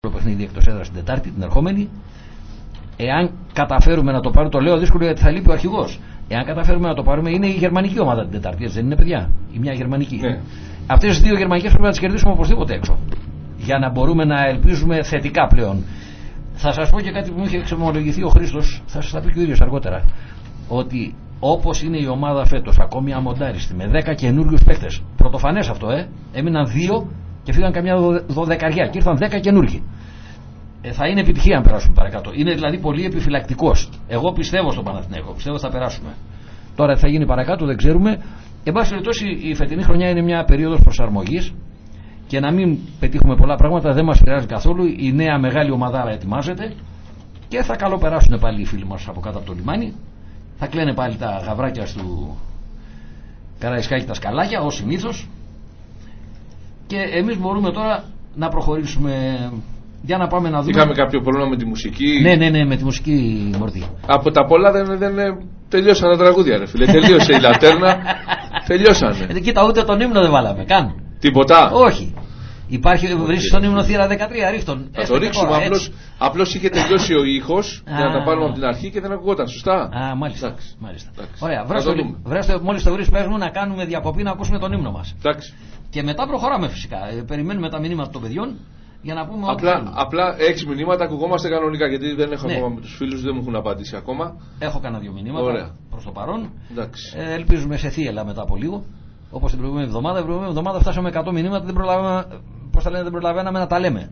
το παιχνίδι εκτός έδρας την Τετάρτη, την ερχόμενη. Εάν καταφέρουμε να το πάρουμε, το λέω δύσκολο γιατί θα λείπει ο αρχηγός. Εάν καταφέρουμε να το πάρουμε, είναι η γερμανική ομάδα την Τετάρτη, έτσι δεν είναι παιδιά; Η μια γερμανική. Ναι. Αυτές τις δύο γερμανικές πρέπει να τις κερδίσουμε οπωσδήποτε έξω. Για να μπορούμε να ελπίζουμε θετικά πλέον. Θα σας πω και κάτι που μου είχε εξομολογηθεί ο Χρήστος, θα σας τα πει και ο ίδιος αργότερα. Ότι όπως είναι η ομάδα φέτος, ακόμη αμοντάριστη, με 10 καινούριους παίχτε. Πρωτοφανές αυτό, ε. Έμειναν δύο και φύγαν καμιά δω- δωδεκαριά και ήρθαν 10 καινούργοι. Ε, θα είναι επιτυχία αν περάσουμε παρακάτω. Είναι δηλαδή πολύ επιφυλακτικός. Εγώ πιστεύω στον Παναθηναϊκό, πιστεύω ότι θα περάσουμε. Τώρα τι θα γίνει παρακάτω δεν ξέρουμε. Εν πάση περιπτώσει η φετινή χρονιά είναι μια περίοδος προσαρμογής και να μην πετύχουμε πολλά πράγματα δεν μας πειράζει καθόλου. Η νέα μεγάλη ομαδάρα ετοιμάζεται και θα καλοπεράσουν πάλι οι φίλοι μας από κάτω από το λιμάνι. Θα κλαίνε πάλι τα γαβράκια του Καραϊσκάκη τα σκαλάκια ως συνήθως. Και εμείς μπορούμε τώρα να προχωρήσουμε για να πάμε να δούμε. Είχαμε κάποιο πρόβλημα με τη μουσική; Ναι, ναι, ναι, με τη μουσική μορφή. Από τα πολλά δεν, δεν τελειώσαν τα τραγούδια, ρε φίλε. Τελείωσε η λατέρνα. Τελειώσανε. Ε, κοίτα, ούτε τον ύμνο δεν βάλαμε καν. Τίποτα. Όχι. Υπάρχει, βρίσκεις τον ύμνο θύρα 13, ρίχτον. Θα το ρίξουμε. Απλώς, απλώς είχε τελειώσει ο ήχος για να τα Α. πάρουμε από την αρχή και δεν ακουγόταν. Σωστά; Α, μάλιστα. Εντάξει. μάλιστα. Εντάξει. Ωραία, Θα βρες το το, δούμε. βρες το, μόλις το βρεις πες μου να κάνουμε διακοπή να ακούσουμε τον ύμνο μας. Εντάξει. Και μετά προχωράμε φυσικά. Ε, περιμένουμε τα μηνύματα των παιδιών για να πούμε ό,τι Απλά, θέλουμε. απλά έξι μηνύματα ακουγόμαστε κανονικά γιατί δεν έχω Ναι. ακόμα με τους φίλους, δεν μου έχουν απαντήσει ακόμα. Έχω κανένα δύο μηνύματα Ωραία. προς το παρόν. Εντάξει. Ε, ελπίζουμε σε θύελα μετά από λίγο. Όπως την προηγούμενη εβδομάδα. Την προηγούμενη εβδομάδα φτάσαμε 100 μηνύματα. Δεν προλαβαίναμε, πώς τα λένε, δεν προλαβαίναμε να τα λέμε.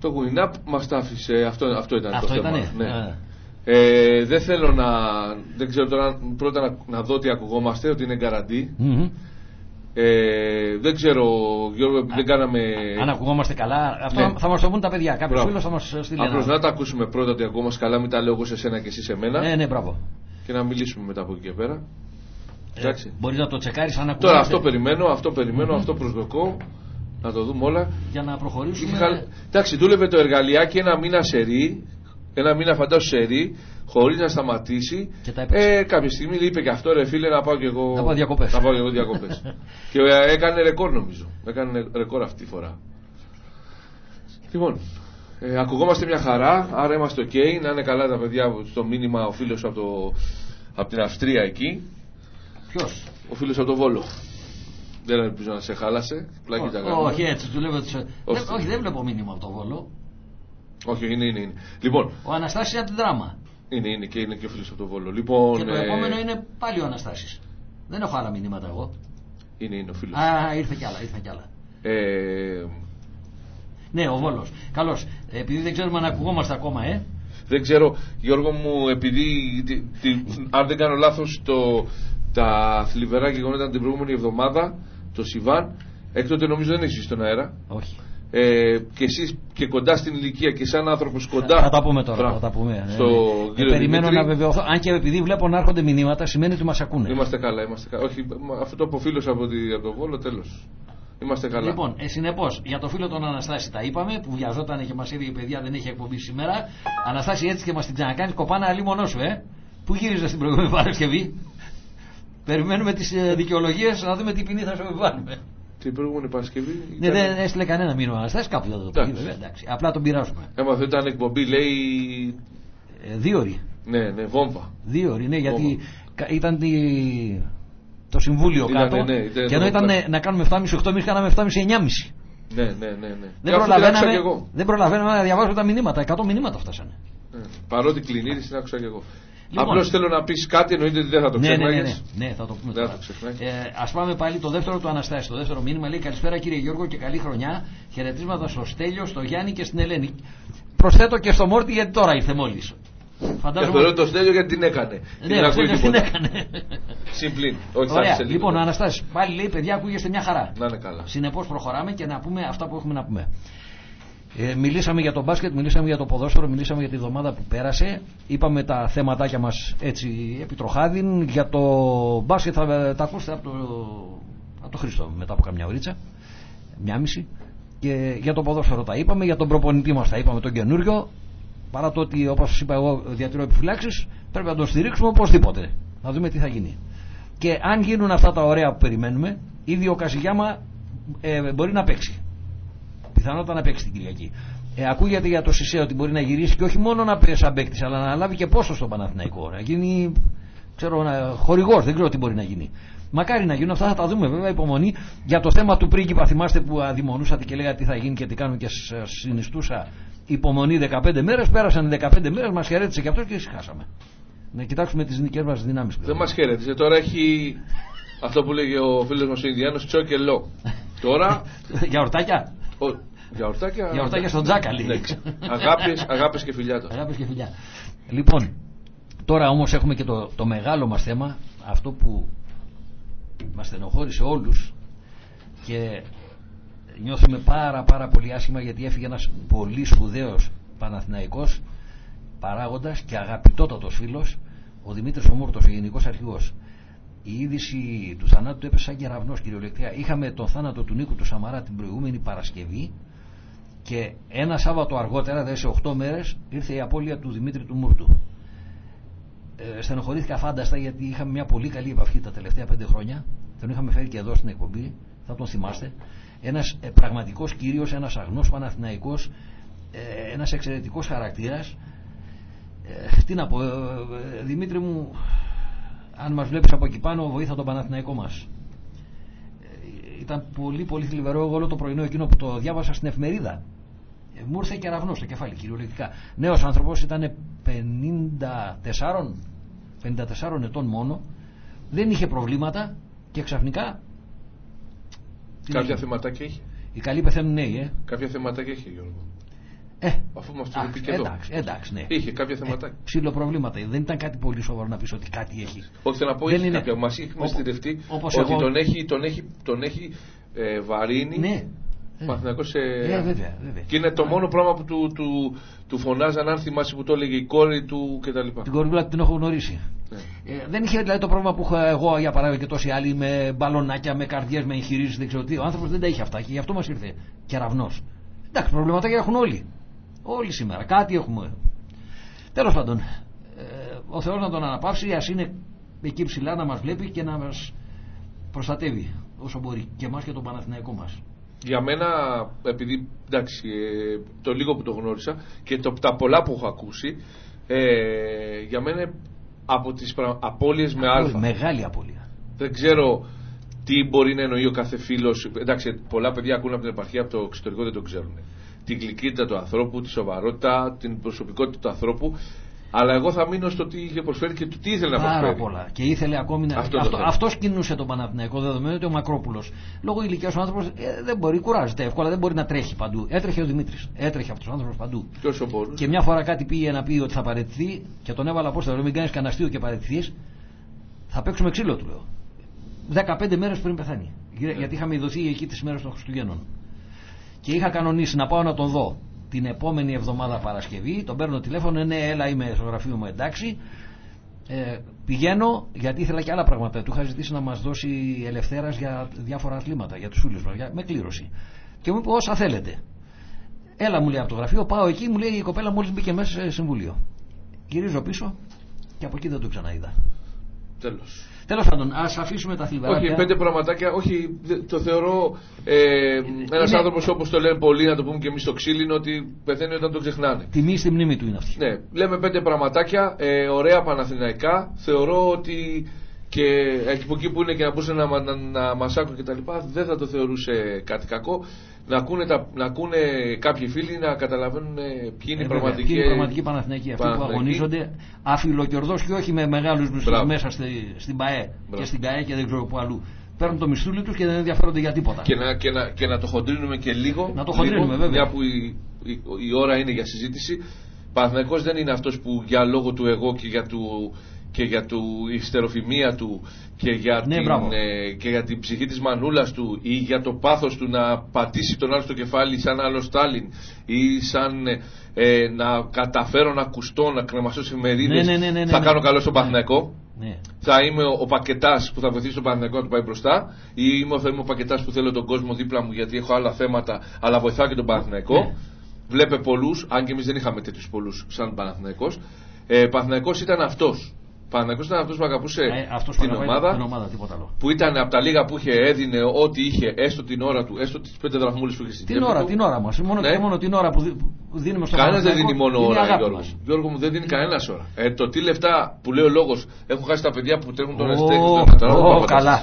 Το Win Up μας τα άφησε. Αυτό, αυτό ήταν Αυτό το θέμα. ήτανε. Ναι. Α. Ε, δεν θέλω να. Δεν ξέρω τώρα πρώτα να, να δω τι ακουγόμαστε, ότι είναι γκαραντί. Μμμ. Ε, δεν ξέρω, Γιώργο, επειδή δεν κάναμε. Αν ακουγόμαστε καλά, αυτό Ναι. θα μας το πούν τα παιδιά. Κάποιος Μπράβο. φίλος θα μας στείλει. Απλώς ένα. να τα ακούσουμε πρώτα ότι ακουγόμαστε καλά, μην τα λέω εγώ σε σένα και εσύ σε μένα. Ναι, ναι, μπράβο. Και να μιλήσουμε μετά από εκεί και πέρα. Εντάξει. Μπορείς να το τσεκάρεις αν ακουγόμαστε. Τώρα αυτό περιμένω, αυτό περιμένω, αυτό προσδοκώ. Να το δούμε όλα. Για να προχωρήσουμε. Είχε χαλ- Εντάξει, δούλευε το εργαλειάκι ένα μήνα σερή, ένα μήνα φαντάσου σερή, χωρίς να σταματήσει. Και τα έπαιξε. ε, κάποια στιγμή είπε και αυτό ρε φίλε να πάω και εγώ. Να πάω διακοπές. Να πάω και εγώ διακοπές. και ε, έκανε ρεκόρ νομίζω. Έκανε ρεκόρ αυτή τη φορά. Λοιπόν, ε, ακουγόμαστε μια χαρά, άρα είμαστε ok. Να είναι καλά τα παιδιά στο μήνυμα ο φίλος από, το, από την Αυστρία εκεί. Ποιος; Ο φίλος από το Βόλο. Δεν ελπίζω να σε χάλασε. Πλάκι τα κάνουμε. Όχι, έτσι του λέω. τους- Όχι. Δεν- Όχι, δεν βλέπω μήνυμα από το βόλο. Όχι, είναι, είναι, είναι. Λοιπόν, Ο Αναστάσης είναι από την δράμα. Είναι, είναι και είναι και ο φίλος από το Βόλο. Λοιπόν, Και το ε, επόμενο είναι πάλι ο Αναστάσης. Δεν έχω άλλα μηνύματα εγώ. είναι, είναι ο φίλος. Α, ήρθε κι άλλα, ήρθε κι άλλα. Ε, Ναι, ο Βόλος. Καλώς. Ε, Επειδή δεν ξέρουμε αν ακουγόμαστε ακόμα, ε. δεν ξέρω, Γιώργο μου, επειδή τη- τη- αν δεν κάνω λάθος το, τα θλιβερά γεγονότα την προηγούμενη εβδομάδα, το Σιβάν, έκτοτε νομίζω δεν έχει στον αέρα. Όχι. Ε, και εσείς και κοντά στην ηλικία και σαν άνθρωπος κοντά. Θα τα πούμε τώρα. Μπράβο. Θα τα πούμε. Στο ναι, ναι. κύριο Ε, περιμένω Δημήτρη. να βεβαιωθώ. Αν και επειδή βλέπω να έρχονται μηνύματα, σημαίνει ότι μας ακούνε. Είμαστε καλά, είμαστε καλά. Όχι, μα- αυτό το αποφύλωσα από, τη, από το Βόλο, τέλος. Είμαστε καλά. Λοιπόν, ε, συνεπώς, για το φίλο τον Αναστάση τα είπαμε, που βιαζόταν και μας είπε η παιδιά δεν έχει εκπομπή σήμερα. Αναστάση έτσι και μας την ξανακάνεις κοπάνα αλλή μονός σου, ε. Πού γύριζε την προηγούμενη Παρασκευή; Περιμένουμε τις ε, δικαιολογίες να δούμε τι ποινή θα σου επιβάλλουμε. Την προηγούμενη Παρασκευή. Ναι, ήταν- δεν έστειλε κανένα μήνυμα ο Αναστάση, κάπου θα το πει. Εντάξει. βέβαια, εντάξει. Απλά τον πειράζουμε. Έμαθα ήταν εκπομπή, λέει. Ε, δύο ώρες. Ναι, ναι, βόμβα. Δύο ώρες, ναι, γιατί Όμα. κα- ήταν τη... το συμβούλιο Ήτανε, κάτω. ναι, ήταν και ενώ το ήταν πλάσιο. ε, να κάνουμε 7,5-8, εμεί κάναμε 7,5-9,5. Ναι, ναι, ναι. ναι. Δεν Και αυτό την άκουσα προλαβαίναμε, κι εγώ. δεν προλαβαίναμε να διαβάζουμε τα μηνύματα. 100 μηνύματα φτάσανε. Ναι. Παρότι κλινήρη την άκουσα κι εγώ. Λοιπόν. Απλώς θέλω να πεις κάτι, εννοείται ότι δεν θα το Ναι, ναι, ναι, ξεχνάγες. ναι, ναι, θα το πούμε Δεν τώρα. θα το ξεχνάει. Ε, Α πάμε πάλι το δεύτερο του Αναστάση. Το δεύτερο μήνυμα λέει Καλησπέρα κύριε Γιώργο και καλή χρονιά. Χαιρετίσματα στο Στέλιο, στο Γιάννη και στην Ελένη. Προσθέτω και στο Μόρτι γιατί τώρα ήρθε μόλις. Και Φαντάζομαι. θεωρώ το στέλιο γιατί την έκανε. Ναι, δεν ο ακούει Στέλιος την τίποτα. έκανε. Συμπλήν. Όχι, θα Ωραία. έρθει σε λίγο. Λοιπόν, ο Αναστάση πάλι λέει: Παιδιά, ακούγεστε μια χαρά. Να είναι καλά. Συνεπώς προχωράμε και να πούμε αυτά που έχουμε να πούμε. Ε, μιλήσαμε για το μπάσκετ, μιλήσαμε για το ποδόσφαιρο, μιλήσαμε για τη εβδομάδα που πέρασε. Είπαμε τα θέματάκια μας έτσι επιτροχάδιν. Για το μπάσκετ θα τα ακούσετε από το, από το Χρήστο μετά από καμιά ωρίτσα. Μια μισή. Και για το ποδόσφαιρο τα είπαμε, για τον προπονητή μας τα είπαμε τον καινούριο. Παρά το ότι όπως σας είπα εγώ διατηρώ επιφυλάξεις, πρέπει να τον στηρίξουμε οπωσδήποτε. Να δούμε τι θα γίνει. Και αν γίνουν αυτά τα ωραία που περιμένουμε, ήδη ο Κασιγιάμα ε, μπορεί να παίξει. Πιθανότητα να παίξει την Κυριακή. Ε, ακούγεται για το Σισε ότι μπορεί να γυρίσει και όχι μόνο να παίξει σαν παίκτης, αλλά να λάβει και πόσο στο Παναθηναϊκό. Να γίνει ξέρω, χορηγός, δεν ξέρω τι μπορεί να γίνει. Μακάρι να γίνουν αυτά, θα τα δούμε βέβαια. Υπομονή για το θέμα του πρίγκιπα. Θυμάστε που αδειμονούσατε και λέγατε τι θα γίνει και τι κάνουν και σας συνιστούσα υπομονή 15 μέρες. Πέρασαν 15 μέρες, μας χαιρέτησε και αυτός και ησυχάσαμε. Να κοιτάξουμε τις δικέ μας δυνάμεις. Δεν μας χαιρέτησε. Τώρα έχει αυτό που λέγει ο φίλος μας ο Ινδιάνο τσόκελο. Τώρα. για ορτάκια. Ο... Για ορτάκια. Για ορτάκια στον Τζάκα λέει. αγάπες, αγάπες και φιλιά τώρα. Αγάπες και φιλιά. Λοιπόν, τώρα όμως έχουμε και το, το μεγάλο μας θέμα, αυτό που μας στενοχώρησε όλους και νιώθουμε πάρα πάρα πολύ άσχημα γιατί έφυγε ένας πολύ σπουδαίος Παναθηναϊκός παράγοντας και αγαπητότατος φίλος ο Δημήτρης Ομούρτος, ο Γενικός Αρχηγός η είδηση του θανάτου του έπεσε σαν κεραυνός κυριολεκτικά είχαμε τον θάνατο του Νίκου του Σαμαρά την προηγούμενη Παρασκευή και ένα Σάββατο αργότερα, δηλαδή σε 8 μέρες ήρθε η απώλεια του Δημήτρη του Μούρτου ε, στενοχωρήθηκα φάνταστα γιατί είχαμε μια πολύ καλή επαφή τα τελευταία 5 χρόνια. Τον είχαμε φέρει και εδώ στην εκπομπή θα τον θυμάστε. Ένας ε, πραγματικός κύριος, ένας αγνός Παναθηναϊκός ε, ένας εξαιρετικός χαρακτήρας. Ε, τι να πω ε, ε, Δημήτρη μου αν μας βλέπεις από εκεί πάνω βοήθα τον Παναθηναϊκό μας. Ε, ήταν πολύ πολύ θλιβερό. Εγώ όλο το πρωινό εκείνο που το διάβασα στην εφημερίδα ε, μου ήρθε κεραυνό στο κεφάλι κυριολεκτικά νέος άνθρωπος ήταν 54 54 ετών μόνο δεν είχε προβλήματα και ξαφνικά Κάποια θεματάκια έχει. Οι καλοί πεθαίνουν νέοι, ε. Κάποια θεματάκια έχει, Γιώργο. Ε, Αφού μας το πει και εδώ. εντάξει, εντάξει, ναι. Είχε κάποια θεματάκια. Ε, ψήλο προβλήματα. Δεν ήταν κάτι πολύ σοβαρό να πεις ότι κάτι έχει. Όχι, θέλω να πω, Δεν έχει είναι- κάποια. Μας έχει Όπως- μυστηρευτεί όπως ότι εγώ- τον έχει, τον έχει, τον έχει ε, βαρύνει Ναι. Ο Παναθηναϊκός σε... Ε, βέβαια, βέβαια. Και είναι το μόνο πράγμα που του, του, του φωνάζαν, αν θυμάσαι που το έλεγε η κόρη του κτλ. Την κορυφή την έχω γνωρίσει. Ναι. Ε, δεν είχε δηλαδή το πρόβλημα που είχα εγώ για παράδειγμα και τόσοι άλλοι με μπαλονάκια, με καρδιές, με εγχειρήσεις, δεν ξέρω τι. Ο άνθρωπος δεν τα είχε αυτά και γι' αυτό μας ήρθε κεραυνό. Εντάξει, προβληματάκια έχουν όλοι. Όλοι σήμερα. Κάτι έχουμε. Τέλος πάντων, ε, ο Θεός να τον αναπαύσει, ας είναι εκεί ψηλά να μας βλέπει και να μας προστατεύει όσο μπορεί. Και εμάς και τον Παναθηναϊκό μας. Για μένα, επειδή εντάξει, ε, το λίγο που το γνώρισα και το, τα πολλά που έχω ακούσει, ε, για μένα είναι από τις πρα- απώλειες με αλφα. Μεγάλη απώλεια. Δεν ξέρω τι μπορεί να εννοεί ο κάθε φίλος. Εντάξει, πολλά παιδιά ακούνε από την επαρχία, από το εξωτερικό δεν το ξέρουν. Την γλυκύτητα του ανθρώπου, τη σοβαρότητα, την προσωπικότητα του ανθρώπου. Αλλά εγώ θα μείνω στο τι είχε προσφέρει και το τι ήθελε να Πάρα προσφέρει. πολλά. Και ήθελε ακόμη να. Αυτό το Αυτό, θέλω. αυτός κινούσε τον Παναθηναϊκό δεδομένου ότι ο Μακρόπουλος λόγω ηλικίας ο άνθρωπος δεν μπορεί, κουράζεται εύκολα, δεν μπορεί να τρέχει παντού. Έτρεχε ο Δημήτρης. Έτρεχε αυτός ο άνθρωπος παντού. Και όσο μπορούσε. Και μια φορά κάτι πήγε να πει ότι θα παραιτηθεί και τον έβαλα πώς θα λέω, μην κάνεις κανένα αστείο και παραιτηθεί. Θα παίξουμε ξύλο του λέω. 15 μέρες πριν πεθάνει. Ναι. Γιατί είχαμε ειδωθεί εκεί τις μέρες των Χριστουγέννων. Και είχα κανονίσει να πάω να τον δω την επόμενη εβδομάδα Παρασκευή. Τον παίρνω τηλέφωνο, ναι, έλα, είμαι στο γραφείο μου, εντάξει. Ε, πηγαίνω γιατί ήθελα και άλλα πράγματα. Του είχα ζητήσει να μας δώσει ελευθέρας για διάφορα αθλήματα, για τους φίλους μας, με κλήρωση. Και μου είπε όσα θέλετε. Έλα μου λέει από το γραφείο, πάω εκεί, μου λέει η κοπέλα μόλις μπήκε μέσα σε συμβούλιο. Γυρίζω πίσω και από εκεί δεν το ξαναείδα. Τέλος. Τέλος πάντων, ας αφήσουμε τα θλιβεράκια. Όχι, πέντε πραγματάκια. Όχι, δε- το θεωρώ ε, ένας Είναι- άνθρωπος όπως το λένε πολλοί, να το πούμε και εμείς στο ξύλινο, ότι πεθαίνει όταν το ξεχνάνε. Τιμή στη μνήμη του είναι αυτή. Ναι, λέμε πέντε πραγματάκια, ε, ωραία παναθηναϊκά. Θεωρώ ότι και εκεί που εκεί που είναι και να μπορούσε να, μα- να, να μας άκουν και τα λοιπά, δεν θα το θεωρούσε κάτι κακό. Να ακούνε, τα, να ακούνε κάποιοι φίλοι να καταλαβαίνουν ε, ποιοι είναι Ε, οι βέβαια, πραγματικοί. ποιοι είναι οι πραγματικοί Παναθηναϊκοί, αυτοί που Παναθηναϊκοί. αγωνίζονται αφιλοκερδός και όχι με μεγάλους μισθούς Μπράβο. μέσα στη, στην ΠαΕ Μπράβο. και στην ΚαΕ και δεν ξέρω πού αλλού. Παίρνουν το μισθούλι τους και δεν ενδιαφέρονται για τίποτα. Και να, και, να, και να το χοντρίνουμε και λίγο. Να το χοντρίνουμε, λίγο, βέβαια. Μια που η, η, η ώρα είναι για συζήτηση. Παναθηναϊκός δεν είναι αυτός που για λόγω του εγώ και για, του, και για του, η στεροφημία του και για, Ναι, την, μπράβο. ε, και για την ψυχή της μανούλας του ή για το πάθος του να πατήσει τον άλλο στο κεφάλι σαν άλλο Στάλιν ή σαν ε, ε, να καταφέρω να ακουστώ, να κρεμαστώ σε εφημερίδες, Ναι, ναι, ναι, ναι, ναι, θα ναι. κάνω καλό στον Ναι. Παναθηναϊκό Ναι. θα είμαι ο, ο πακετάς που θα βοηθήσει τον Παναθηναϊκό να του πάει μπροστά, ή είμαι, θα είμαι ο πακετάς που θέλω τον κόσμο δίπλα μου γιατί έχω άλλα θέματα, αλλά βοηθάω και τον Παναθηναϊκό. Ναι. Βλέπε πολλούς, αν και εμείς δεν είχαμε τέτοιους πολλούς σαν Παναθηναϊκός. Ε, Παναθηναϊκός ήταν αυτός. Παναγιώτο ήταν αυτός που αγαπούσε Ε, αυτός την που αγαπάει ομάδα. Την ομάδα, τίποτα άλλο. Που ήταν από τα λίγα που είχε, έδινε ό,τι είχε, έστω την ώρα του, έστω τις πέντε δραχμούλες που είχε στην Την τσέπη ώρα, του. την ώρα μας. Μόνο, Ναι. και μόνο την ώρα που, δι- που δίνουμε στο Κανένας δεν Παναθηναϊκό δίνει μόνο είναι η ώρα, αγάπη Γιώργο. μας. Γιώργο μου δεν δίνει κανένας ώρα. Ε, το τι λεφτά που λέει ο λόγος έχουν χάσει τα παιδιά που τρέχουν τον Ω, Εστέχνη στον ω, Εθνικό καλά.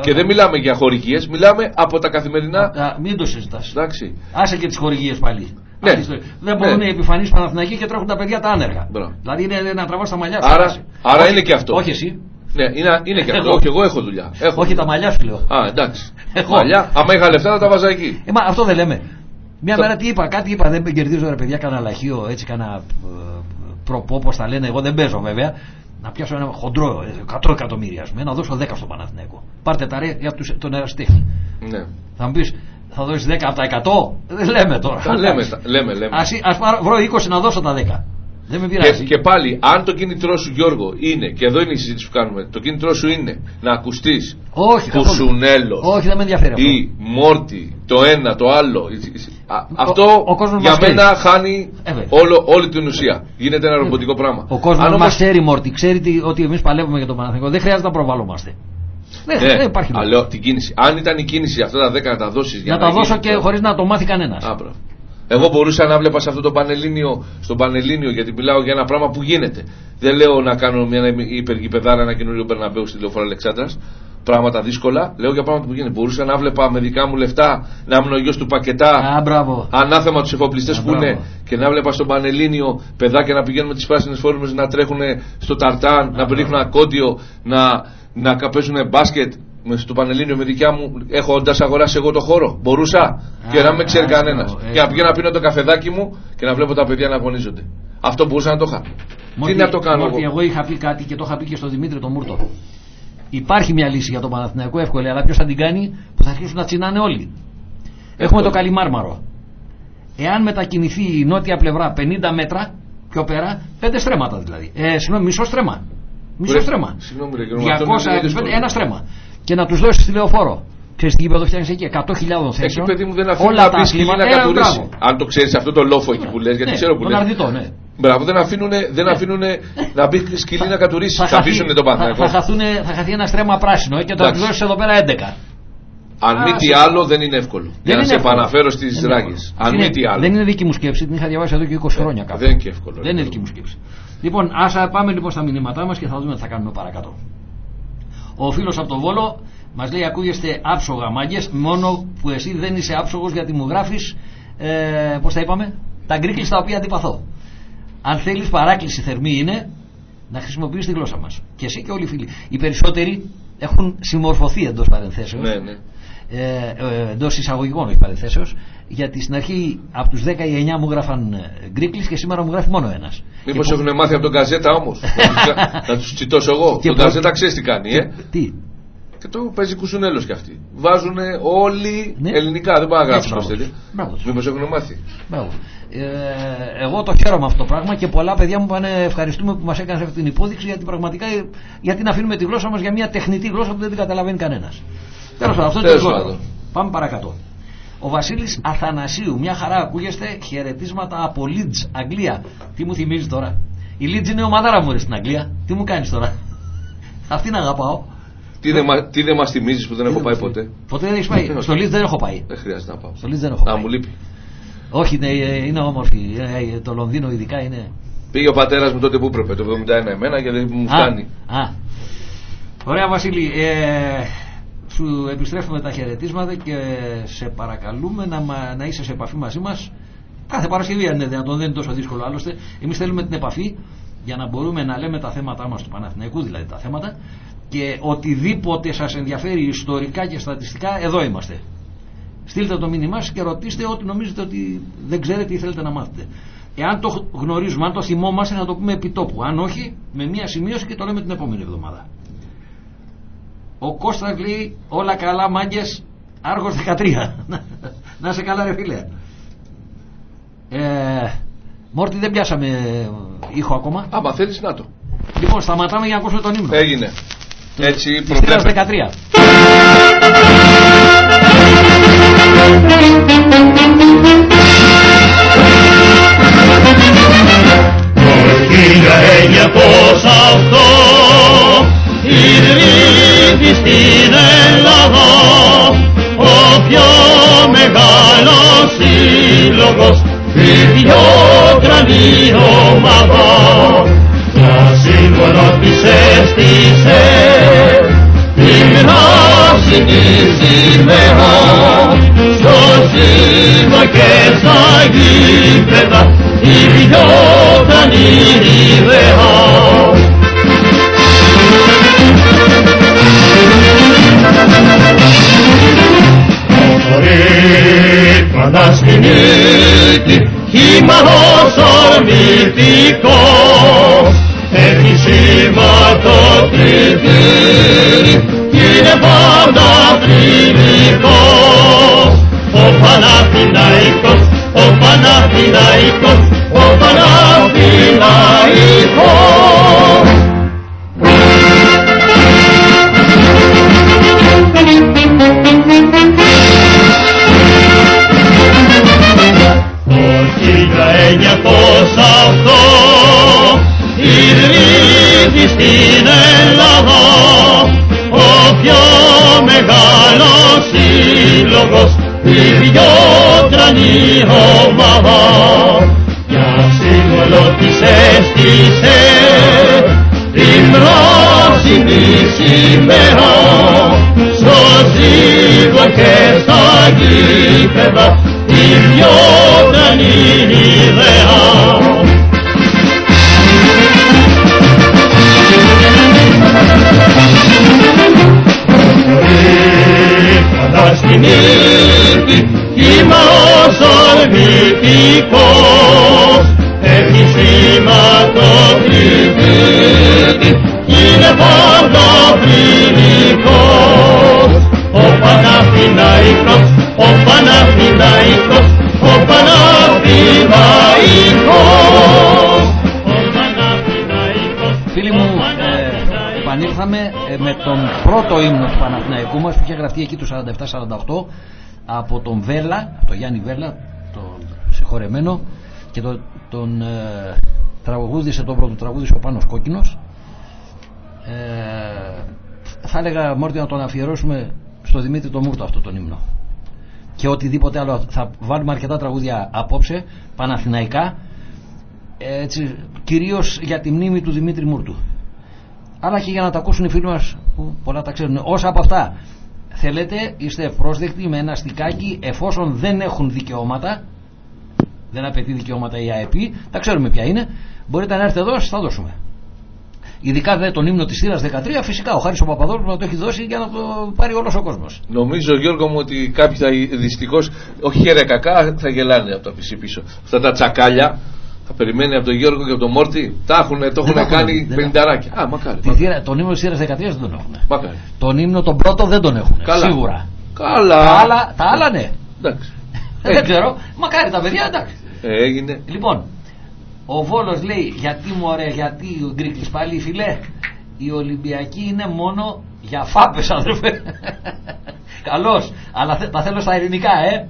Και δεν μιλάμε για χορηγίες, μιλάμε από τα καθημερινά. Α, μην το συζητάς. Εντάξει. Άσε και τις χορηγίες πάλι. Ναι. Αυτή η ιστορία. Δεν μπορούν Ναι. οι επιφανείς Παναθηναϊκοί και τρέχουν τα παιδιά τα άνεργα. Μπράβο. Δηλαδή είναι να τραβάς τα μαλλιά σου. Άρα- άσε. άρα Όχι- είναι και αυτό. Όχι εσύ. Ναι, είναι, είναι και αυτό. Εγώ. Όχι, εγώ έχω δουλειά. Έχω Όχι τα δουλειά. μαλλιά σου λέω. Α, εντάξει. Εγώ. Μαλλιά, άμα είχα λεφτά θα τα βάζα εκεί. Ε, μα αυτό δεν λέμε. Μια Το- μέρα τι είπα, κάτι είπα, δεν κερδίζω ρε παιδιά, κανένα λαχείο, έτσι κανένα ε, προπό, όπως τα λένε, εγώ δεν παίζω βέβαια. Να πιάσω ένα χοντρό, ε, 100 εκατομμύρια, ας πούμε, να δώσω 10 στον Παναθηναϊκό. Πάρτε τα ρε για τους, τον εραστέχνη. Ναι. Θα μου πεις, θα δώσεις 10 από τα 100, δεν λέμε τώρα. Τα λέμε, τα- λέμε, λέμε. Ας, ας πάρω, βρω 20 να δώσω τα 10. Δεν με Και, πειράζει. και πάλι, αν το κίνητρό σου, Γιώργο, είναι, και εδώ είναι η συζήτηση που κάνουμε, το κίνητρό σου είναι να ακουστείς Όχι, καθόλου. Κουσουνέλος Όχι, δεν με ενδιαφέρει αυτό. ή Μόρτι, το ένα, το άλλο. Α, αυτό ο κόσμος για μας μένα ξέρει. χάνει Ε, βέβαια. όλο, όλη την ουσία. Γίνεται ένα ρομποτικό πράγμα. Ο κόσμος Αν μας όμως- ξέρει, Μόρτι, ξέρει τι- ότι εμείς παλεύουμε για τον Παναθηναϊκό. Δεν χρειάζεται να προβάλλομαστε. Δεν, Ναι, δεν υπάρχει αλλά λόγος. λέω την κίνηση. Αν ήταν η κίνηση αυτά τα 10 να τα δώσεις για Να να, τα δώσω γίνει και το- χωρίς να το μάθει κανένας. Α, μπράβο. Εγώ μπορούσα να βλέπα σε αυτό το πανελλήνιο, στον πανελλήνιο, γιατί μιλάω για ένα πράγμα που γίνεται. Δεν λέω να κάνω μια υπεργυπεδάρα, ένα καινούριο Μπερναμπέου στη λεωφόρα Αλεξάνδρας. Πράγματα δύσκολα. Λέω για πράγματα που γίνεται. Μπορούσα να βλέπα με δικά μου λεφτά να ήμουν ο γιος του Πακετά. Α, μπράβο. Ανάθεμα τους εφοπλιστές Α, που μπράβο. είναι και να βλέπα στον Πανελλήνιο παιδάκια να πηγαίνουν με τις πράσινες φόρμες να τρέχουν στο ταρτάν, να πετύχουν ακόντιο, να, να παίζουν μπάσκετ. Με στο Πανελλήνιο με δικιά μου, έχοντας αγοράσει εγώ το χώρο. Μπορούσα και να με ξέρει α, κανένας. μπράβο, Και να έτσι. πηγαίνω να πίνω το καφεδάκι μου και να βλέπω τα παιδιά να αγωνίζονται. Αυτό μπορούσα να το είχα. Μόρτι, Τι να το κάνω Μόρτι, εγώ; εγώ είχα πει κάτι και το είχα πει και στον Δημήτρη τον Μούρτο. Υπάρχει μια λύση για τον Παναθηναϊκό εύκολη, αλλά ποιος θα την κάνει που θα αρχίσουν να τσινάνε όλοι. Έχουμε το Καλιμάρμαρο. Εάν μετακινηθεί η νότια πλευρά 50 μέτρα πιο πέρα, πέντε στρέμματα δηλαδή. Ε, συγγνώμη, μισό στρέμα. Μισό Ρε, στρέμα. Συγγνώμη, ρε, Γιώργο, αυτό είναι 200, δύσκολο. ένα στρέμα. Και να τους δώσεις τη λεωφόρο. Ξέρεις τι γήπεδο φτιάχνεις εκεί, 100.000 Εκεί θέσεων. παιδί μου δεν αφήνουν όλα να τα μπει σκυλί αθλήματα. να Ένα κατουρίσει. μπράβο. Αν το ξέρεις αυτό το λόφο εκεί που λες, γιατί Ναι, ξέρω που τον λες. αρνητό, ναι. Μπράβο, δεν αφήνουν δεν αφήνουνε να μπει σκυλί να κατουρίσει. Θα χαθεί- αφήσουν τον θα, Παναθηναϊκό. θα, χαθούνε- θα χαθεί ένας στρέμμα πράσινο ε, και θα του Εντάξει. δώσει εδώ πέρα 11. Αν μη Α, τι σε- άλλο δεν είναι εύκολο. Για Δεν να είναι σε εύκολο. επαναφέρω στις Δεν είναι ράγες. εύκολο. Αν Είναι- μη τι άλλο. Δεν είναι δική μου σκέψη, την είχα διαβάσει εδώ και 20 χρόνια κάπου. Δεν είναι και εύκολο. Δεν είναι ρε. δική μου σκέψη. Λοιπόν, ας πάμε λοιπόν στα μηνύματά μας και θα δούμε τι θα κάνουμε παρακάτω. Ο φίλος από τον Βόλο μας λέει: Ακούγεστε άψογα μάγκες, μόνο που εσύ δεν είσαι άψογος γιατί μου γράφεις. Ε, Πώς τα είπαμε, τα γκρίκλι στα οποία αντιπαθώ. Αν θέλεις παράκληση θερμή είναι να χρησιμοποιείς τη γλώσσα μας. Και εσύ και όλοι οι φίλοι. Οι περισσότεροι έχουν συμμορφωθεί εντός παρενθέσεως. Ναι, ναι. Ε, εντός εισαγωγικών, όχι παρενθέσεως, γιατί στην αρχή από τους 10 οι 9 μου γράφαν γκρίκλι και σήμερα μου γράφει μόνο ένας. Μήπως έχουν μάθει από τον Καζέτα όμως; να τους τσιτώσω εγώ. Και Τον προ- Καζέτα ξέρεις τι κάνει, ε; Τι, Και το παίζει κουσουνέλος κι αυτοί. Βάζουν όλοι Ναι. ελληνικά. Δεν πάει να Έτσι, γράψουν μπράβο. τέτοια. Μπράβο τους. Μήπως έχουν μάθει; μπράβο. Ε, εγώ το χαίρομαι αυτό το πράγμα και πολλά παιδιά μου πάνε ευχαριστούμε που μας έκανες αυτή την υπόδειξη γιατί πραγματικά ε, γιατί να αφήνουμε τη γλώσσα μας για μια τεχνητή γλώσσα που δεν την καταλαβαίνει κανένας. Τέλος πάντων, αυτό είναι το Τέλος λιγότερο. πάντων. Πάμε παρακάτω. Ο Βασίλης Αθανασίου, μια χαρά ακούγεστε χαιρετίσματα από Leeds, Αγγλία. Τι μου θυμίζει τώρα. Η Leeds είναι ομαδάρα μου ρε, στην Αγγλία. Τι μου κάνεις τώρα. Αυτήν αγαπάω. Τι δεν μα- Τι δεν μας θυμίζεις που δεν έχω πάει ποτέ; Ποτέ δεν έχεις πάει. Όχι. Στο Leeds δεν έχω πάει. Δεν χρειάζεται να πάω. Στο Leeds δεν έχω Να πάει. μου λείπει. Όχι, είναι, είναι όμορφη. Ε, ε, Το Λονδίνο ειδικά είναι. Πήγε ο πατέρας μου τότε που έπρεπε, το 71 εμένα και δεν μου φτάνει. Α, α. Ωραία Βασίλη, ε, σου επιστρέφουμε τα χαιρετίσματα και σε παρακαλούμε να, μα- να είσαι σε επαφή μαζί μας κάθε Παρασκευή αν είναι δυνατόν, δεν είναι τόσο δύσκολο άλλωστε. Εμείς θέλουμε την επαφή για να μπορούμε να λέμε τα θέματα μας του Παναθηναϊκού, δηλαδή τα θέματα και οτιδήποτε σας ενδιαφέρει ιστορικά και στατιστικά, εδώ είμαστε. Στείλτε το μήνυμά σας και ρωτήστε ό,τι νομίζετε ότι δεν ξέρετε ή θέλετε να μάθετε. Εάν το γνωρίζουμε, αν το θυμόμαστε, να το πούμε επί τόπου. Αν όχι, με μία σημείωση και το λέμε την επόμενη εβδομάδα. Ο Κώστας λέει όλα καλά μάγκες Άργος 13 Να σε καλά ρε φίλε ε, Μόρτι δεν πιάσαμε ήχο ακόμα Άμα θέλεις να το. Λοιπόν σταματάμε για να ακούσουμε τον ύμνο Έγινε. Έτσι Της θύρας προβλέπεται. 13 Το 1908 η πληθυσμοί στην Ελλάδα ο πιο μεγάλος σύλλογος. Η πιο τρανή ομάδα τα σύνορα της έστησε την ράσινη σημαία στο σήμα και στα γήπεδα η πιο τρανή ιδέα. Πάντα στην νύχτη κύματος ορμητικός. Έχει σήμα το κριτήρι κι είναι πάντα θρηνικός. Ο Παναθηναϊκός, ο Παναθηναϊκός, ο Παναθηναϊκός εννιακόσα αυτό ιδρύθη στην Ελλάδα ο πιο μεγάλος σύλλογος η βιότρανη ομάδα για σύμβολο της έστησε την πράσινη σημαία στο ζύγο και στα γήπεδα ιδιόταν η ιδέα. Πάντα στην ήλπη κύμα ως ορμητικός έχει σήμα το κρυβίτι είναι πάντα πληνικός ο Παναθηναϊκός ο Παναθηναϊκός, ο Παναθηναϊκός, ο Παναθηναϊκός. Φίλοι μου, ε, επανήλθαμε ε, με τον πρώτο ύμνο του Παναθηναϊκού μας που είχε γραφτεί εκεί το 47-48 από τον Βέλα, τον Γιάννη Βέλα, τον συγχωρεμένο και τον, τον ε, τραγούδισε τον πρώτο τραγούδισε ο Πάνος Κόκκινος ε, θα έλεγα Μόρτι να τον αφιερώσουμε στο Δημήτρη το Μούρτο αυτό τον ύμνο και οτιδήποτε άλλο. Θα βάλουμε αρκετά τραγούδια απόψε παναθηναϊκά. Έτσι, κυρίως για τη μνήμη του Δημήτρη Μούρτου. Αλλά και για να τα ακούσουν οι φίλοι μας που πολλά τα ξέρουν. Όσα από αυτά θέλετε είστε ευπρόσδεκτοι με ένα στικάκι. Εφόσον δεν έχουν δικαιώματα δεν απαιτεί δικαιώματα η ΑΕΠ τα ξέρουμε ποια είναι μπορείτε να έρθετε εδώ θα δώσουμε Ειδικά δε τον ύμνο της θύρα 13, φυσικά ο Χάρης ο Παπαδόπουλος να το έχει δώσει για να το πάρει όλος ο κόσμος. Νομίζω, Γιώργο μου, ότι κάποιοι θα δυστυχώς, όχι χέρια κακά, θα γελάνε από τα πισί πίσω. Αυτά τα τσακάλια θα περιμένει από τον Γιώργο και από τον Μόρτι. Τα έχουν, το έχουν κάνει πενταράκια. Α, μακάρι. Τη θύρα, τον ύμνο της θύρα 13 δεν τον έχουν. Μακάρι. Τον ύμνο τον πρώτο δεν τον έχουν. Καλά. Σίγουρα. Καλά. Τα άλλα, τα άλλα ναι. Εντάξει. δεν ξέρω. Μακάρι τα παιδιά εντάξει. Έγινε. Λοιπόν, ο Βόλος λέει γιατί μου ωραία, γιατί ο Γκρίκλης πάλι φιλέ. Η Ολυμπιακή είναι μόνο για φάπες αδερφέ. Καλώς, αλλά θε, τα θέλω στα ελληνικά ε.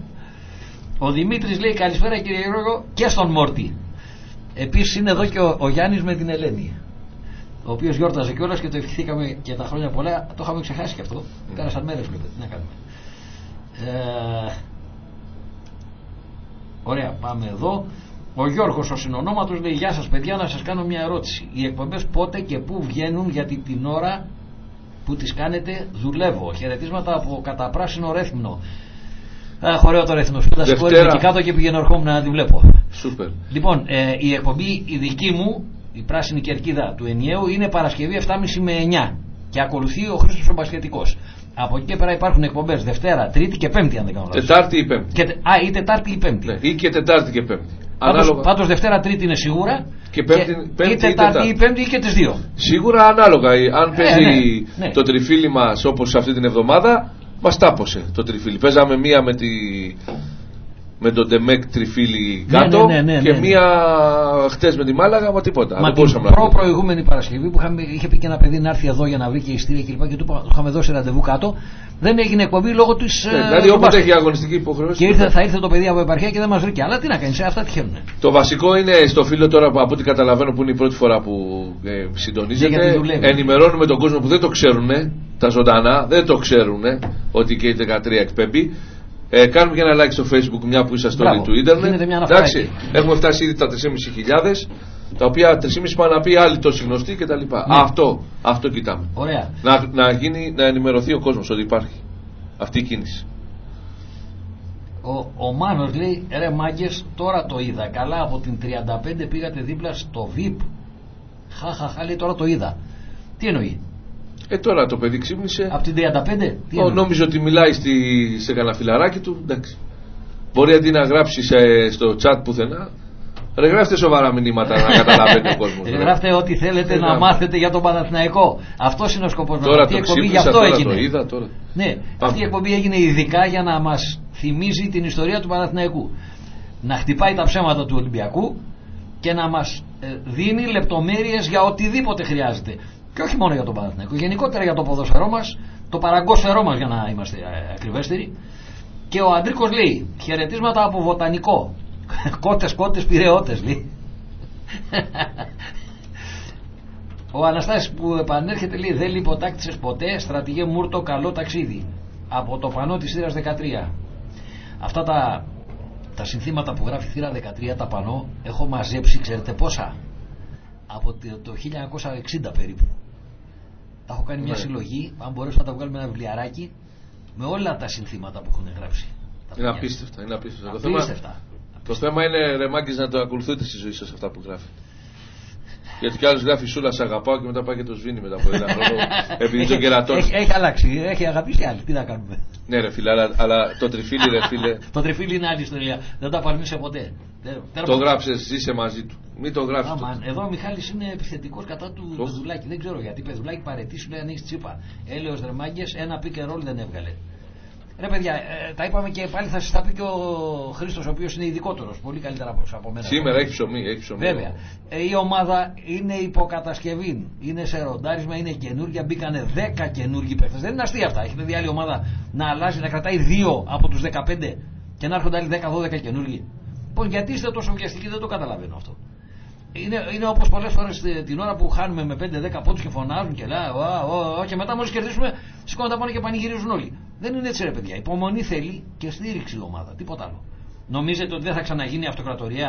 Ο Δημήτρης λέει καλησπέρα κύριε Γιώργο και στον Μόρτι. Επίσης είναι εδώ και ο, ο Γιάννης με την Ελένη. Ο οποίος γιόρταζε κιόλας και το ευχηθήκαμε και τα χρόνια πολλά. Το είχαμε ξεχάσει και αυτό. Mm. Πέρασαν μέρες βλέπετε. Τι να κάνουμε. Ε, ωραία, πάμε εδώ. Ο Γιώργος, ο συνονόματος, λέει: Γεια σας, παιδιά, να σας κάνω μια ερώτηση. Οι εκπομπές πότε και πού βγαίνουν, γιατί την ώρα που τις κάνετε δουλεύω; Χαιρετίσματα από καταπράσινο ρέθμινο. Αχ, ωραίο το ρέθμινο. Σπίτα σηκώνει εκεί κάτω και πηγαίνω ερχόμουν να τη βλέπω. Σούπερ. Λοιπόν, ε, η εκπομπή η δική μου, η πράσινη κερκίδα του ενιαίου, είναι Παρασκευή 7.30 με 9. Και ακολουθεί ο Χρήστος ο Μπασχετικό. Από εκεί και πέρα υπάρχουν εκπομπές Δευτέρα, Τρίτη και Πέμπτη, αν δεν κάνω λάθος. Τετάρτη ή Πέμπτη. Και, α, ή Τετάρτη ή Πέμπτη. Ναι, ή και Τετάρτη και Πέμπτη. Πάντως, πάντως Δευτέρα Τρίτη είναι σίγουρα και Πέμπτη, και, πέμπτη ή Τετάρτη ή Πέμπτη ή και τις δύο. Σίγουρα ανάλογα. Αν παίζει ναι, ναι. το τριφύλι μας όπως αυτή την εβδομάδα μας τάπωσε το τριφύλι. Παίζαμε μία με τη με τον Ντεμέκ τριφύλι κάτω ναι, ναι, ναι, και μία χτες με τη Μάλαγα, μα τίποτα. Μα την προ προηγούμενη Παρασκευή που είχαμε, είχε πει και ένα παιδί να έρθει εδώ για να βρει και ιστήρια και λοιπά και του είχαμε δώσει ραντεβού κάτω. Δεν έγινε εκπομπή λόγω της. Ναι, δηλαδή όποτε έχει αγωνιστική υποχρέωση. Και ήρθε, θα ήρθε το παιδί από επαρχία και δεν μας βρήκε. Αλλά τι να κάνεις, αυτά τυχαίνουν. Το βασικό είναι στο φίλο τώρα που από ό,τι καταλαβαίνω που είναι η πρώτη φορά που ε, συντονίζεται. ενημερώνουμε τον κόσμο που δεν το ξέρουν, τα ζωντανά, δεν το ξέρουν ότι και η 13 εκπέμπει Ε, κάνουμε και ένα like στο facebook μια που είσαστε όλοι Μπράβο. του ίντερνετ. Γίνεται μια αναφορά Εντάξει, εκεί. έχουμε φτάσει ήδη τα 3.500 τα οποία 3.500 πάνε να πει άλλοι τόσοι γνωστοί κτλ. Αυτό, αυτό κοιτάμε. Ωραία. Να, να, γίνει, να ενημερωθεί ο κόσμος ότι υπάρχει αυτή η κίνηση. Ο, ο Μάνος λέει ρε μάγκες τώρα το είδα καλά από την 35 πήγατε δίπλα στο VIP χαχαχα λέει τώρα το είδα τι εννοεί; Ε, τώρα το παιδί ξύπνησε. από την 35 τι Ο, εννοείς; νόμιζε ότι μιλάει στη, σε κανένα φιλαράκι του. Εντάξει. Μπορεί αντί να γράψει σε- στο chat πουθενά. Ρε γράφτε σοβαρά μηνύματα να καταλαβαίνει ο κόσμος. Ε, Γράφτε ό,τι θέλετε Ε, να γράφτε. μάθετε για τον Παναθηναϊκό. Αυτός είναι ο σκοπός μα. Τώρα Αυτή η το εκπομπή γι' ξύπνησα, αυτό τώρα έγινε. το είδα. Τώρα. Ναι, αυτή η εκπομπή έγινε ειδικά για να μας θυμίζει την ιστορία του Παναθηναϊκού. Να χτυπάει τα ψέματα του Ολυμπιακού και να μας δίνει λεπτομέρειες για οτιδήποτε χρειάζεται. Και όχι μόνο για τον Παναθηναϊκό, γενικότερα για το ποδόσφαιρό μας, το παραγκόσφαιρό μας για να είμαστε ε, ακριβέστεροι. Και ο Αντρίκος λέει: Χαιρετίσματα από βοτανικό. κότες, κότες, πυρεώτες λέει. Ο Αναστάσης που επανέρχεται λέει δεν λιποτάκτησες ποτέ στρατηγέ Μούρτο καλό ταξίδι από το πανό της θύρας 13 αυτά τα, τα συνθήματα που γράφει θύρα 13 τα πανό έχω μαζέψει ξέρετε πόσα; Από το- το 1960 περίπου τα έχω κάνει μια Ναι. συλλογή αν μπορέσουμε να τα βγάλουμε ένα βιβλιαράκι με όλα τα συνθήματα που έχουν γράψει Τα Είναι παιδιά. απίστευτα. Είναι απίστευτα. Το θέμα, Απίστευτα. το θέμα είναι ρε μάγκες, να το ακολουθείτε στη ζωή σας αυτά που γράφει. Γιατί κι άλλος γράφει Σούλα, σ' αγαπάω και μετά πάει και το σβήνει μετά από ένα χρόνο. επειδή τον κερατώνει. έχει, έχει αλλάξει, έχει αγαπήσει άλλη. Τι να κάνουμε. Ναι, ρε φίλε, αλλά, αλλά το τριφύλι, ρε φίλε, Το τριφύλι είναι άλλη ιστορία. Δεν το απαρνείσαι ποτέ. Δεν- το τέρμα. γράψες, ζήσε μαζί του. Μην το γράψει. Άμα, εδώ ο Μιχάλης είναι επιθετικός κατά του Πώς; Πεδουλάκη. Δεν ξέρω γιατί. Πεδουλάκη παρετήσου λέει αν έχεις τσίπα. Έλεος Δρεμάγκες ένα pick and roll δεν έβγαλε. Ρε παιδιά, ε, τα είπαμε και πάλι θα σας τα πει και ο Χρήστος ο οποίος είναι ειδικότερος. Πολύ καλύτερα από, από μένα. Σήμερα έχει ψωμί, έχει ψωμί. Βέβαια. Ε, η ομάδα είναι υποκατασκευή. Είναι σε ροντάρισμα, είναι καινούργια. Μπήκανε 10 καινούργιοι παίχτε. Δεν είναι αστεία αυτά. Έχετε δει άλλη ομάδα να αλλάζει, να κρατάει δύο από τους 15 και να έρχονται άλλοι 10-12 καινούργιοι. Λοιπόν, γιατί είστε τόσο βιαστικοί, δεν το καταλαβαίνω αυτό. Είναι, είναι όπως πολλές φορές την ώρα που χάνουμε με 5-10 πόντους και φωνάζουν και λέει, «Ω, ω, ω», και μετά μόλις κερδίσουμε, σηκώνονται τα πάνω και πανηγυρίζουν όλοι. Δεν είναι έτσι, ρε παιδιά. Υπομονή θέλει και στήριξη η ομάδα. Τίποτα άλλο. Νομίζετε ότι δεν θα ξαναγίνει η αυτοκρατορία;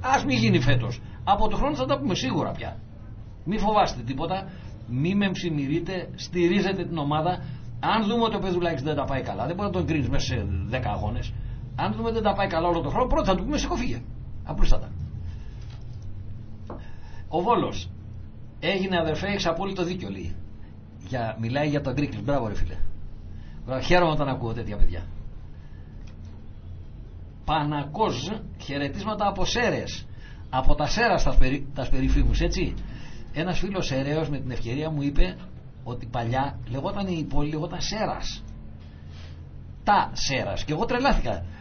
Α μην γίνει φέτος. Από το χρόνο θα τα πούμε σίγουρα πια. Μην φοβάστε τίποτα. Μην με ψημυρείτε. Στηρίζετε την ομάδα. Αν δούμε ότι ο Πεδουλάκη δεν τα πάει καλά, δεν μπορεί να τον κρίνεις μέσα σε 10 αγώνες. Αν δούμε ότι δεν τα πάει καλά όλο τον χρόνο, πρώτα θα του πούμε σηκωφίγε. Απλούστατα. Ο Βόλος. Έγινε αδερφέ, έχεις απόλυτο δίκιο λέει. Για, μιλάει για τον Γκρίκλι. Μπράβο, ρε φίλε. Μπράβο, Χαίρομαι όταν ακούω τέτοια παιδιά. Πανακός χαιρετίσματα από Σέρες από τα Σέρας τα, περι, τα περίφημους έτσι ένας φίλος Σεραίος με την ευκαιρία μου είπε ότι παλιά λεγόταν η πόλη λεγόταν Σέρας τα Σέρας και εγώ τρελάθηκα Μάλλον.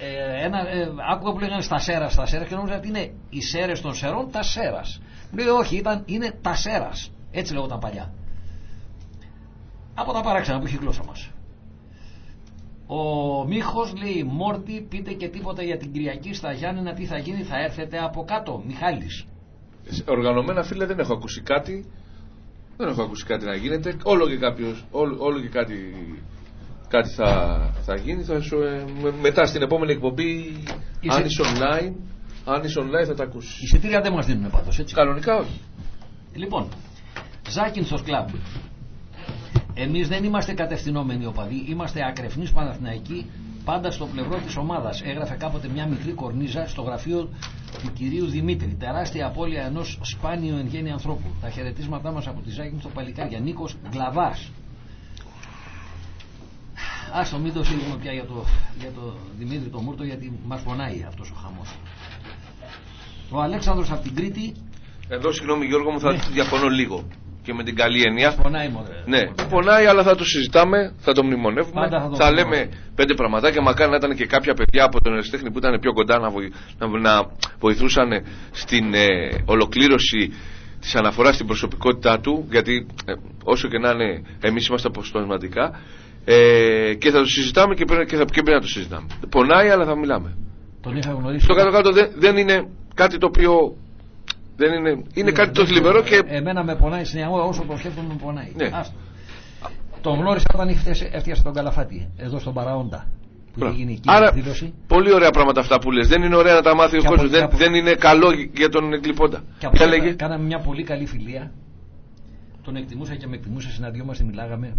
Ε, ένα, ε, άκουγα που λέγανε στα Σέρας τα Σέρας και νόμιζα ότι είναι οι Σέρες των Σερών τα Σέρας. Μου λέει όχι ήταν, είναι τα Σέρας. Έτσι λεγόταν παλιά. Από τα παράξενα που έχει η γλώσσα μας. Ο Μίχος λέει Μόρτι πείτε και τίποτα για την Κυριακή στα Γιάννενα τι θα γίνει θα έρθετε από κάτω Μιχάλης Οργανωμένα φίλε δεν έχω ακούσει κάτι. Δεν έχω ακούσει κάτι να γίνεται. Όλο και κάποιος, όλο, όλο και κάτι, κάτι θα, θα γίνει. Θα σου, ε, με- μετά στην επόμενη εκπομπή, Είσαι- αν είσαι online, αν είσαι online θα τα ακούσεις. Εισιτήρια δεν μας δίνουν πάντως έτσι Κανονικά όχι. Λοιπόν, Ζάκυνθος Κλαμπ. Εμείς δεν είμαστε κατευθυνόμενοι οπαδοί, είμαστε ακρεφνείς Παναθηναϊκοί πάντα στο πλευρό της ομάδας. Έγραφε κάποτε μια μικρή κορνίζα στο γραφείο του κυρίου Δημήτρη. Τεράστια απώλεια ενός σπάνιου εν γέννη ανθρώπου. Τα χαιρετίσματά μας από τη Ζάκυνθο Παλικάρια. Νίκος Γκλαβάς. Άστο μην το φύγουμε πια για το, για το Δημήτρη το Μούρτο γιατί μας πονάει αυτός ο χαμός. Ο Αλέξανδρος από την Κρήτη Εδώ συγγνώμη Γιώργο μου θα Ναι. διαφωνώ λίγο και με την καλή έννοια. πονάει μωρέ. Ναι, πονάει, αλλά θα το συζητάμε, θα το μνημονεύουμε. Πάντα θα το θα μνημονεύουμε. λέμε πέντε πραγματάκια. Μακάρι να ήταν και κάποια παιδιά από τον Εραστέχνη που ήταν πιο κοντά να, βοη- να, να βοηθούσαν στην ε, ολοκλήρωση της αναφοράς στην προσωπικότητά του. Γιατί ε, όσο και να είναι, εμείς είμαστε αποστολματικά. Ε, και θα το συζητάμε και πρέπει, και, θα, και πρέπει να το συζητάμε. Πονάει, αλλά θα μιλάμε. Τον είχα γνωρίσει. Στο κάτω-κάτω δεν, δεν είναι κάτι το οποίο. Δεν είναι, είναι κάτι το θλιβερό και Ε, Εμένα με πονάει συνεχώ όσο το σκέφτομαι με πονάει. Ναι. Άστο. Τον γνώρισα όταν έφτιασε, έφτιασε τον Καλαφάτη εδώ στον Παραόντα. Που Μπράβο. είχε γίνει εκεί Άρα, η εκδήλωση. πολύ ωραία πράγματα αυτά που λες. Δεν είναι ωραία να τα μάθει ο Και από- κόσμος. και Δεν, από- δεν είναι καλό για τον εγκλειπώντα. Και από Ποια τότε λέγε. κάναμε μια πολύ καλή φιλία. Τον εκτιμούσα και με εκτιμούσε, συναντιόμαστε, μιλάγαμε.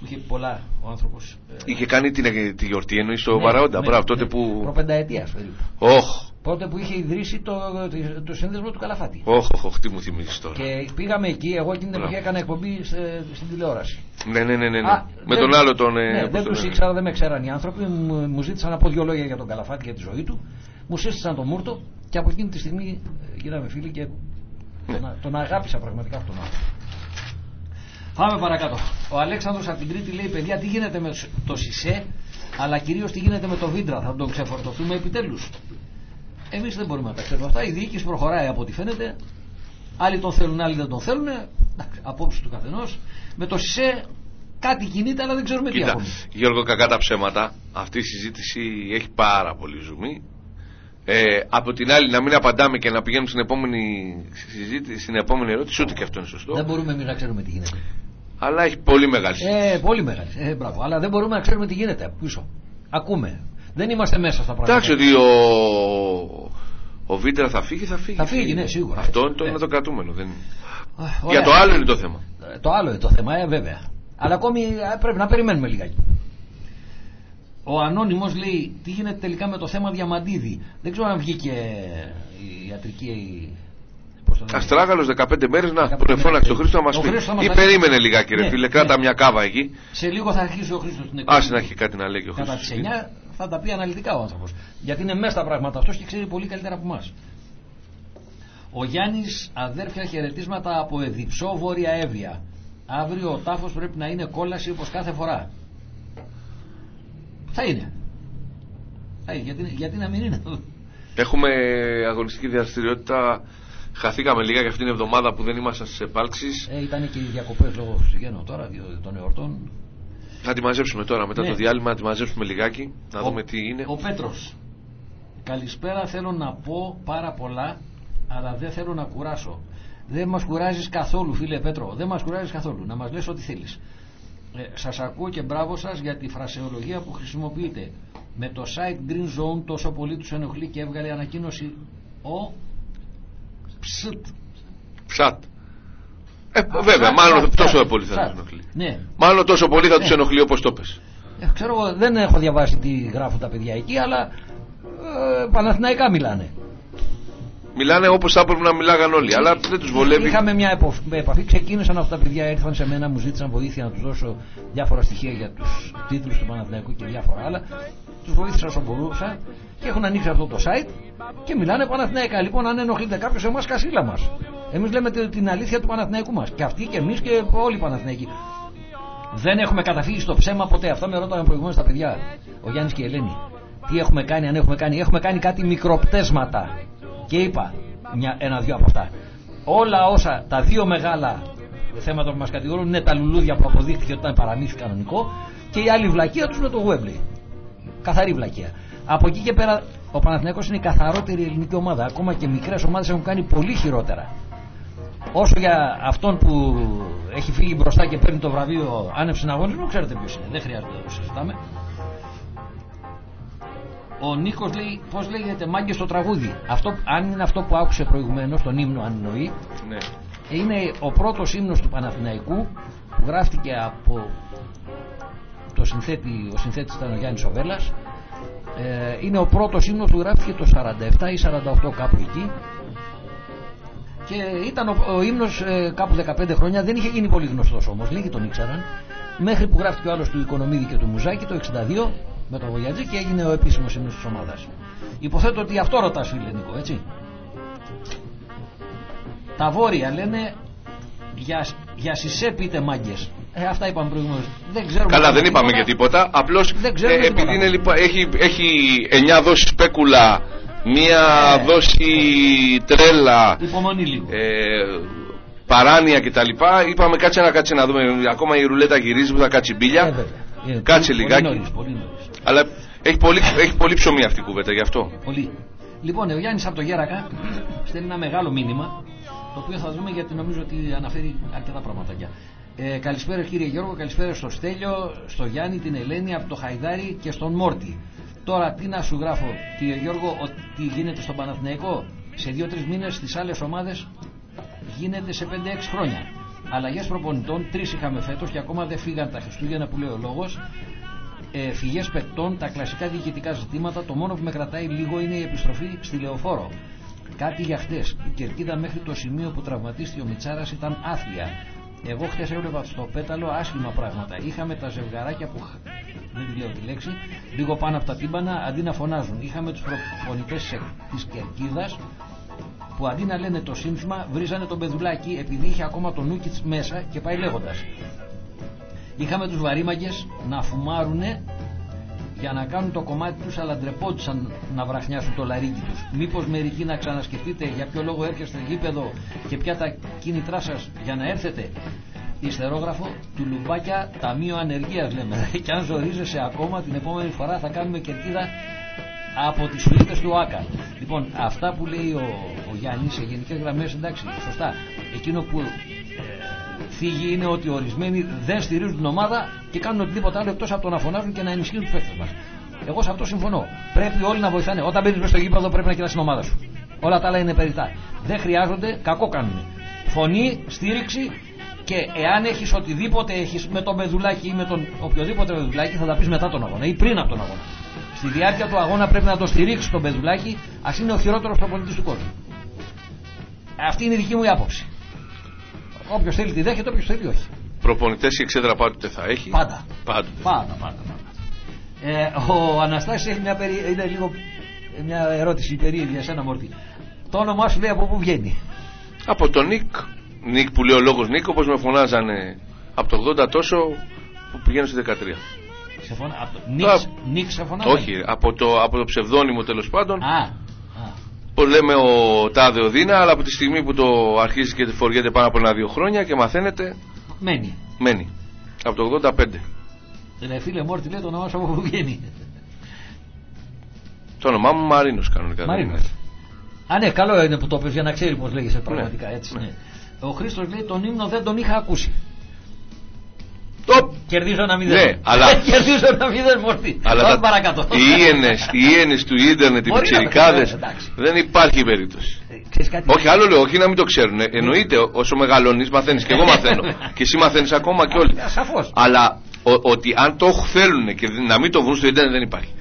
Μου είχε πει πολλά ο άνθρωπος. Είχε κάνει την, τη γιορτή εννοείς στο Βαραόντα. Μπράβο, τότε που. Προπενταετίας περίπου. Όχ, Τότε που είχε ιδρύσει το, το, το σύνδεσμο του Καλαφάτη. όχ, όχ, όχ, τι μου θυμίζεις τώρα. Και πήγαμε εκεί, εγώ εκείνη την εποχή Μπράβο. έκανα εκπομπή σε- στην τηλεόραση. Ναι, ναι, ναι, ναι. ναι. Α, Με δεν- τον άλλο τον. ε, Ναι, πώς δεν τον τους λένε. ήξερα, δεν με ξέραν οι άνθρωποι. Μου, μου ζήτησαν να πω δύο λόγια για τον Καλαφάτη, για τη ζωή του. Μου σύστησαν τον Μούρτο και από εκείνη τη στιγμή ε, γίναμε φίλοι και Ναι. τον, τον αγάπησα πραγματικά αυτόν τον άνθρωπο. Πάμε παρακάτω. Ο Αλέξανδρος από την Κρήτη λέει: Παιδιά, τι γίνεται με το Σισε, αλλά κυρίως τι γίνεται με το Βίντρα. Θα τον ξεφορτωθούμε επιτέλους. Εμείς δεν μπορούμε να τα ξέρουμε αυτά. Η διοίκηση προχωράει από ό,τι φαίνεται. Άλλοι τον θέλουν, άλλοι δεν τον θέλουν. Εντάξει, απόψη του καθενός. Με το ΣΥΣΕ κάτι κινείται, αλλά δεν ξέρουμε τι Κοίτα, ακόμη. Γιώργο, κακά τα ψέματα. Αυτή η συζήτηση έχει πάρα πολύ ζουμί. Ε, από την άλλη, να μην απαντάμε και να πηγαίνουμε στην επόμενη συζήτηση, στην επόμενη ερώτηση, ούτε και αυτό είναι σωστό. Δεν μπορούμε εμείς να ξέρουμε τι γίνεται. Αλλά έχει πολύ μεγάλη συζήτηση. Ε, πολύ μεγάλη. Ε, μπράβο. Αλλά δεν μπορούμε να ξέρουμε τι γίνεται από πίσω. Ακούμε. Δεν είμαστε μέσα στα πράγματα. Εντάξει, ότι ο, ο Βίντρα θα φύγει, θα φύγει. Θα φύγει, ναι, σίγουρα. Αυτό είναι το, Ε. είναι το κρατούμενο. Δεν... Α, ωραία. Για το άλλο είναι το θέμα. Ε, Το άλλο είναι το θέμα, ε, βέβαια. Αλλά ακόμη ε, πρέπει να περιμένουμε λιγάκι. Ο Ανώνυμος λέει τι γίνεται τελικά με το θέμα Διαμαντίδη; Δεν ξέρω αν βγήκε η ιατρική. Πώς το λένε; Αστράγαλος 15 μέρες να 15 τον εφώναξε ο μέρες. Χρήστος να μας Ο πει. Χρήστος θα μας Ή τα- περίμενε λιγάκι, ρε Ναι, φίλε, ναι. κράτα μια κάβα εκεί. Σε λίγο θα αρχίσει ο Χρήστος την εκπομπή. Άσε να έχει κάτι να λέει και ο Κατά Χρήστος. τις 9 θα τα πει αναλυτικά ο άνθρωπος. Γιατί είναι μέσα στα πράγματα αυτός και ξέρει πολύ καλύτερα από εμάς. Ο Γιάννης αδέρφια χαιρετίσματα από Εδιψό Βόρεια Εύβοια. Αύριο ο τάφος πρέπει να είναι κόλαση όπως κάθε φορά. Θα είναι. Θα είναι. Γιατί, γιατί να μην είναι. Έχουμε αγωνιστική δραστηριότητα. Χαθήκαμε λίγα για αυτήν την εβδομάδα που δεν ήμασταν στις επάλξει. Ε, ήταν και οι διακοπές λόγω Χριστουγέννων τώρα, διότι των εορτών. Θα τη μαζέψουμε τώρα μετά Ναι. το διάλειμμα, να τη μαζέψουμε λιγάκι, να Ο- δούμε τι είναι. Ο Πέτρος. Καλησπέρα θέλω να πω πάρα πολλά, αλλά δεν θέλω να κουράσω. Δεν μας κουράζεις καθόλου φίλε Πέτρο, δεν μας κουράζεις καθόλου. Να μας λες ό,τι θέλεις. Ε, σας ακούω και μπράβο σας για τη φρασεολογία που χρησιμοποιείτε. Με το site Green Zone τόσο πολύ τους ενοχλεί και έβγαλε ανακοίνωση ο Ψτ. Ψάτ. Ε, Α, βέβαια, ψάτ, μάλλον ψάτ, τόσο ψάτ, πολύ θα ψάτ. του ενοχλεί. Ναι, Μάλλον τόσο πολύ θα τους Ναι. ενοχλεί όπως το πες. Ε, ξέρω εγώ, δεν έχω διαβάσει τι γράφουν τα παιδιά εκεί, αλλά ε, Παναθηναϊκά μιλάνε. Μιλάνε όπως θα έπρεπε να μιλάγαν όλοι, αλλά δεν τους βολεύει. Είχαμε μια εποφ- επαφή, ξεκίνησαν αυτά τα παιδιά, ήρθαν σε μένα, μου ζήτησαν βοήθεια να τους δώσω διάφορα στοιχεία για τους τίτλους του Παναθηναϊκού και διάφορα άλλα. Τους βοήθησα όσο μπορούσα και έχουν ανοίξει αυτό το site και μιλάνε Παναθηναϊκά. Λοιπόν, αν ενοχλείται κάποιος, εμάς κασίλα μας. Εμείς λέμε τη- την αλήθεια του Παναθηναϊκού μας. Και αυτοί και εμείς και όλοι οι Παναθηναϊκοί. Δεν έχουμε καταφύγει στο ψέμα ποτέ. Αυτά με ρώταγαν προηγουμένως τα παιδιά, ο Γιάννης και η Ελένη. Τι έχουμε κάνει, αν έχουμε κάνει. Έχουμε κάνει κάτι μικροπτέσματα. Και είπα μια, ένα-δυο από αυτά. Όλα όσα τα δύο μεγάλα θέματα που μας κατηγορούν είναι τα λουλούδια που αποδείχθηκε ότι ήταν παραμύθι κανονικό και η άλλη βλακεία τους με το Γουέμπλι. Καθαρή βλακεία. Από εκεί και πέρα ο Παναθηναϊκός είναι η καθαρότερη ελληνική ομάδα. Ακόμα και μικρές ομάδες έχουν κάνει πολύ χειρότερα. Όσο για αυτόν που έχει φύγει μπροστά και παίρνει το βραβείο άνευ συναγωνισμού, ξέρετε ποιος είναι. Δεν χρειάζεται να το συζητάμε. Ο Νίκος λέει πώς λέγεται μάγκες στο τραγούδι. Αυτό, αν είναι αυτό που άκουσε προηγουμένως, τον ύμνο, αν εννοεί, Ναι. είναι ο πρώτος ύμνος του Παναθηναϊκού που γράφτηκε από το συνθέτη, ο συνθέτης ήταν ο Γιάννης Οβέλας ε, είναι ο πρώτος ύμνος που γράφτηκε το 47 ή 48 κάπου εκεί. Και ήταν ο, ο ύμνος ε, κάπου 15 χρόνια. Δεν είχε γίνει πολύ γνωστός όμως. Λίγοι τον ήξεραν. Μέχρι που γράφτηκε ο άλλος του Οικονομίδη και του Μουζάκη το 62 με τον Βογιατζή και έγινε ο επίσημος ύμνος της ομάδας υποθέτω ότι αυτό ρωτάς φίλε Νίκο έτσι τα βόρεια λένε για, για σισέ πείτε μάγκες. Ε, αυτά είπαμε προηγουμένως. Δεν ξέρουμε Καλά, δεν τίποτα. είπαμε για τίποτα. Απλώς Δεν ξέρουμε τίποτα. επειδή είναι, λοιπόν, έχει, έχει 9 δόσεις σπέκουλα, μία Ε. δόση τρέλα, Υπομονή λίγο. ε, παράνοια κτλ. Είπαμε κάτσε να κάτσε να δούμε. Ακόμα η ρουλέτα γυρίζει που θα κάτσει μπίλια. Ε, βέβαια. Ε, Κάτσε πολύ- λιγάκι. Πολύ νωρίς, πολύ νωρίς. Αλλά έχει πολύ, έχει πολύ ψωμί αυτή η κουβέντα γι' αυτό. Πολύ. Λοιπόν, ο Γιάννης από το Γέρακα στέλνει ένα μεγάλο μήνυμα το οποίο θα δούμε γιατί νομίζω ότι αναφέρει αρκετά πραγματάκια. Ε, καλησπέρα κύριε Γιώργο, καλησπέρα στο Στέλιο, στο Γιάννη, την Ελένη, από το Χαϊδάρι και στον Μόρτι. Τώρα τι να σου γράφω κύριε Γιώργο, ότι γίνεται στον Παναθηναϊκό; Σε 2-3 μήνες στις άλλες ομάδες γίνεται σε 5-6 χρόνια. Αλλαγές προπονητών, τρεις είχαμε φέτος και ακόμα δεν φύγαν τα Χριστούγεννα που λέει ο λόγος. Ε, Φυγές παικτών, τα κλασικά διοικητικά ζητήματα. Το μόνο που με κρατάει λίγο είναι η επιστροφή στη λεωφόρο. Κάτι για χτες. Η κερκίδα μέχρι το σημείο που τραυματίστηκε ο Μιτσάρα ήταν άθλια. Εγώ χτες έβλεπα στο πέταλο άσχημα πράγματα. Είχαμε τα ζευγαράκια που. Δεν τη λέω τη λέξη, λίγο πάνω από τα τύμπανα αντί να φωνάζουν. Είχαμε τους προπονητές της κερκίδας που αντί να λένε το σύνθημα βρίζανε τον πεδουλάκι επειδή είχε ακόμα τον Νούκιτς μέσα και πάει λέγοντας. Είχαμε τους βαρύμαγκες να φουμάρουνε για να κάνουν το κομμάτι τους αλλά ντρεπόντουσαν να βραχνιάσουν το λαρίκι τους. Μήπως μερικοί να ξανασκεφτείτε για ποιο λόγο έρχεστε γήπεδο και ποια τα κίνητρά σας για να έρθετε. Ιστερόγραφο του Λουμπάκια Ταμείο Ανεργίας λέμε και αν ζορίζεσαι ακόμα την επόμενη φορά θα κάνουμε κερκίδα από τις σουλίτες του ΆΚΑ. Λοιπόν, αυτά που λέει ο, ο Γιάννης σε γενικές γραμμές, εντάξει, σωστά. Εκείνο που ε, θίγει είναι ότι ορισμένοι δεν στηρίζουν την ομάδα και κάνουν οτιδήποτε άλλο εκτός από το να φωνάζουν και να ενισχύουν τους παίκτες μας. Εγώ σε αυτό συμφωνώ. Πρέπει όλοι να βοηθάνε. Όταν μπαίνεις μέσα στο γήπεδο πρέπει να κοιτάς την ομάδα σου. Όλα τα άλλα είναι περιτά. Δεν χρειάζονται, κακό κάνουν. Φωνή, στήριξη και εάν έχεις οτιδήποτε έχεις με το μεδουλάκι ή με τον οποιοδήποτε μεδουλάκι θα τα πεις μετά τον αγώνα ή πριν από τον αγώνα στη διάρκεια του αγώνα πρέπει να το στηρίξεις τον Πεδουλάκη, ας είναι ο χειρότερος προπονητής του κόσμου. Αυτή είναι η δική μου άποψη. Όποιος θέλει τη δέχεται, όποιος θέλει όχι. Προπονητές η εξέδρα πάντοτε θα έχει. Πάντα. Πάντοτε. Πάντα, πάντα. πάντα. Ε, ο Αναστάσης έχει μια, περί... είναι λίγο... μια ερώτηση περίεργη για σένα Μόρτι. Το όνομά σου λέει από πού βγαίνει; Από το nick. Nick που λέει ο λόγος nick, όπως με φωνάζανε από το 80 τόσο που πηγαίνω στο 13. Σε φωνα... από το... Νίξ, Νίξ σε φωνάζανε; Όχι, από το, από το ψευδόνυμο τέλος πάντων. Α, α. Που λέμε ο Τάδε ο Δείνα, αλλά από τη στιγμή που το αρχίζει και φοριέται πάνω από ένα-δύο χρόνια και μαθαίνεται. Μένει. Μένει. Από το 85. Ρε φίλε Μόρτι λέει το όνομά σου από πού βγαίνει; Το όνομά μου Μαρίνος κανονικά. δεν Μαρίνος. είναι. Α, ναι, καλό είναι που το πες για να ξέρεις πώς λέγεσαι πραγματικά. Ναι, Έτσι, ναι. ναι. Ο Χρήστος λέει τον ύμνο δεν τον είχα ακούσει. Οπ! Κερδίζω ένα μηδέν. Ναι, αλλά- Κερδίζω ένα μηδέν μορφή. Αλλά Πάμε τα- παρακάτω. οι ίενες, οι ίενες του ίντερνετ, οι Μπορεί να- πιτσιρικάδες, ναι, εντάξει. δεν υπάρχει περίπτωση. Ε, ξέρεις κάτι; Όχι, άλλο λέω, όχι να μην το ξέρουν. Ε, Εννοείται, ό- όσο μεγαλώνεις, μαθαίνεις. Και εγώ μαθαίνω. και εσύ μαθαίνεις ακόμα και όλοι. Σαφώς. Αλλά ο- ότι αν το θέλουν και να μην το βρουν στο ίντερνετ δεν υπάρχει.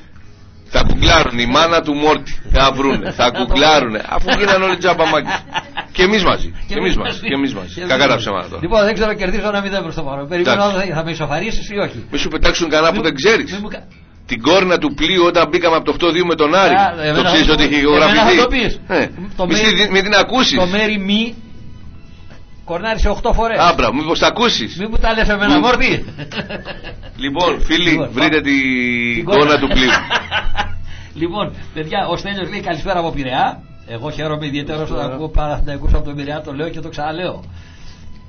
Θα κουκλάρουν η μάνα του Μόρτι. Θα βρούνε. Θα κουκλάρουν. Αφού γίνανε όλοι τζαμπαμάκες. Και εμείς μαζί. Και εμείς μαζί. Και εμείς μαζί. Κακά τα ψέματα τώρα. Λοιπόν, δεν ξέρω, κερδίζω ένα μηδέν προς το παρόν. Περιμένω Εντάξει. θα, θα με ισοφαρίσει ή όχι; Μη σου πετάξουν κανένα που Μη- δεν ξέρεις. μη μου κα- Την κόρνα του πλοίου όταν μπήκαμε από το 8-2 με τον Άρη. Α, Το εμένα ξέρεις θα ότι το- έχει εμένα γραφηθεί. θα το πεις. Ε, Το μη μέρη- στη- Μην την ακούσεις. Το μέρη μη κορνάρισε 8 φορές. Άμπρα, μήπως τα ακούσεις. Μην μου τα λες εμένα, Μη- Μόρτι. Λοιπόν, φίλοι, Λοιπόν, βρείτε πάμε. την κόρνα του πλοίου. λοιπόν, παιδιά, ο Στέλιος λέει καλησπέρα από Πειραιά. Εγώ χαίρομαι ιδιαίτερα όταν Καλησπέρα. ακούω Παναθηναϊκούς από τον Πειραιά, το λέω και το ξαναλέω.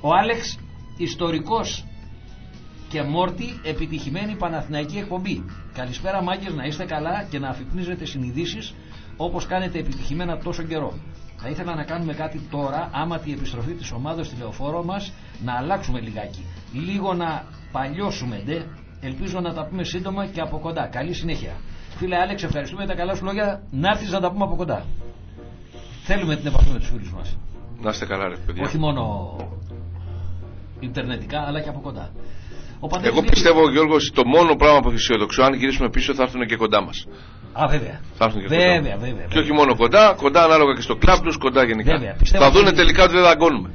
Ο Άλεξ, ιστορικός και Μόρτι, επιτυχημένη Παναθηναϊκή εκπομπή. Καλησπέρα μάγκες, να είστε καλά και να αφυπνίζετε συνειδήσεις όπως κάνετε επιτυχημένα τόσο καιρό. Θα ήθελα να κάνουμε κάτι τώρα, άμα τη επιστροφή της ομάδας στη λεωφόρο μας, να αλλάξουμε λιγάκι. Λίγο να παλιώσουμε, ντε. Ελπίζω να τα πούμε σύντομα και από κοντά. Καλή συνέχεια. Φίλε Άλεξ, ευχαριστούμε για τα καλά σου λόγια. Να έρθεις να τα πούμε από κοντά. Θέλουμε την επαφή με τους φίλους μας. Να είστε καλά, ρε παιδιά. Όχι μόνο ιντερνετικά, αλλά και από κοντά. Ο Παντελής Εγώ λέει- πιστεύω, Γιώργος, το μόνο πράγμα που αισιοδοξώ, αν γυρίσουμε πίσω, θα έρθουν και κοντά μας. Α, βέβαια. Θα έρθουν και Βέβαια, κοντά. βέβαια, βέβαια. Και όχι μόνο κοντά, κοντά ανάλογα και στο κλαμπ τους, κοντά γενικά. Βέβαια, πιστεύω θα ότι- δούνε τελικά ότι δεν δαγκώνουμε.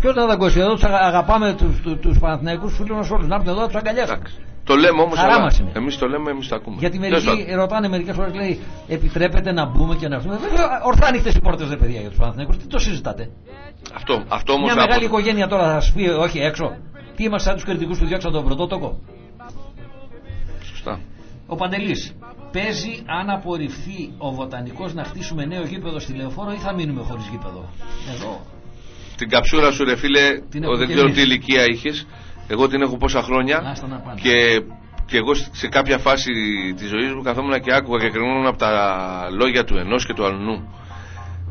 Ποιος θα δαγκώσει εδώ, τους αγαπάμε τους τους, τους Παναθηναϊκούς φίλους μας όλους. Να έρθουν εδώ να του αγκαλιάσουν. Εντάξει. Το λέμε όμως, Χαρά μας είναι. εμείς το λέμε, εμείς το ακούμε. Γιατί Τέλος μερικοί πάντων. ρωτάνε μερικές φορές, λέει, επιτρέπεται να μπούμε και να έρθουμε. Βέβαια, ορθά ανοιχτέ οι πόρτες, δε παιδιά, για τους Παναθηναϊκούς. Τι το συζητάτε; Αυτό, αυτό όμως. Μια μεγάλη οικογένεια τώρα θα σου πει, όχι έξω. Τι είμαστε σαν τους κριτικούς που διώξαν τον πρωτότοκο; Σωστά. Ο Παντελής. Παίζει αν απορριφθεί ο βοτανικός να χτίσουμε νέο γήπεδο στη λεωφόρο ή θα μείνουμε χωρίς γήπεδο; Εδώ. Την καψούρα σου, ρε φίλε, Την ο, έχω δεν και ξέρω εμείς. τι ηλικία είχες. Εγώ την έχω πόσα χρόνια. Άστα να πάνε. Και, και εγώ σε κάποια φάση της ζωής μου καθόμουν και άκουγα και κρινόμουν από τα λόγια του ενός και του αλλού.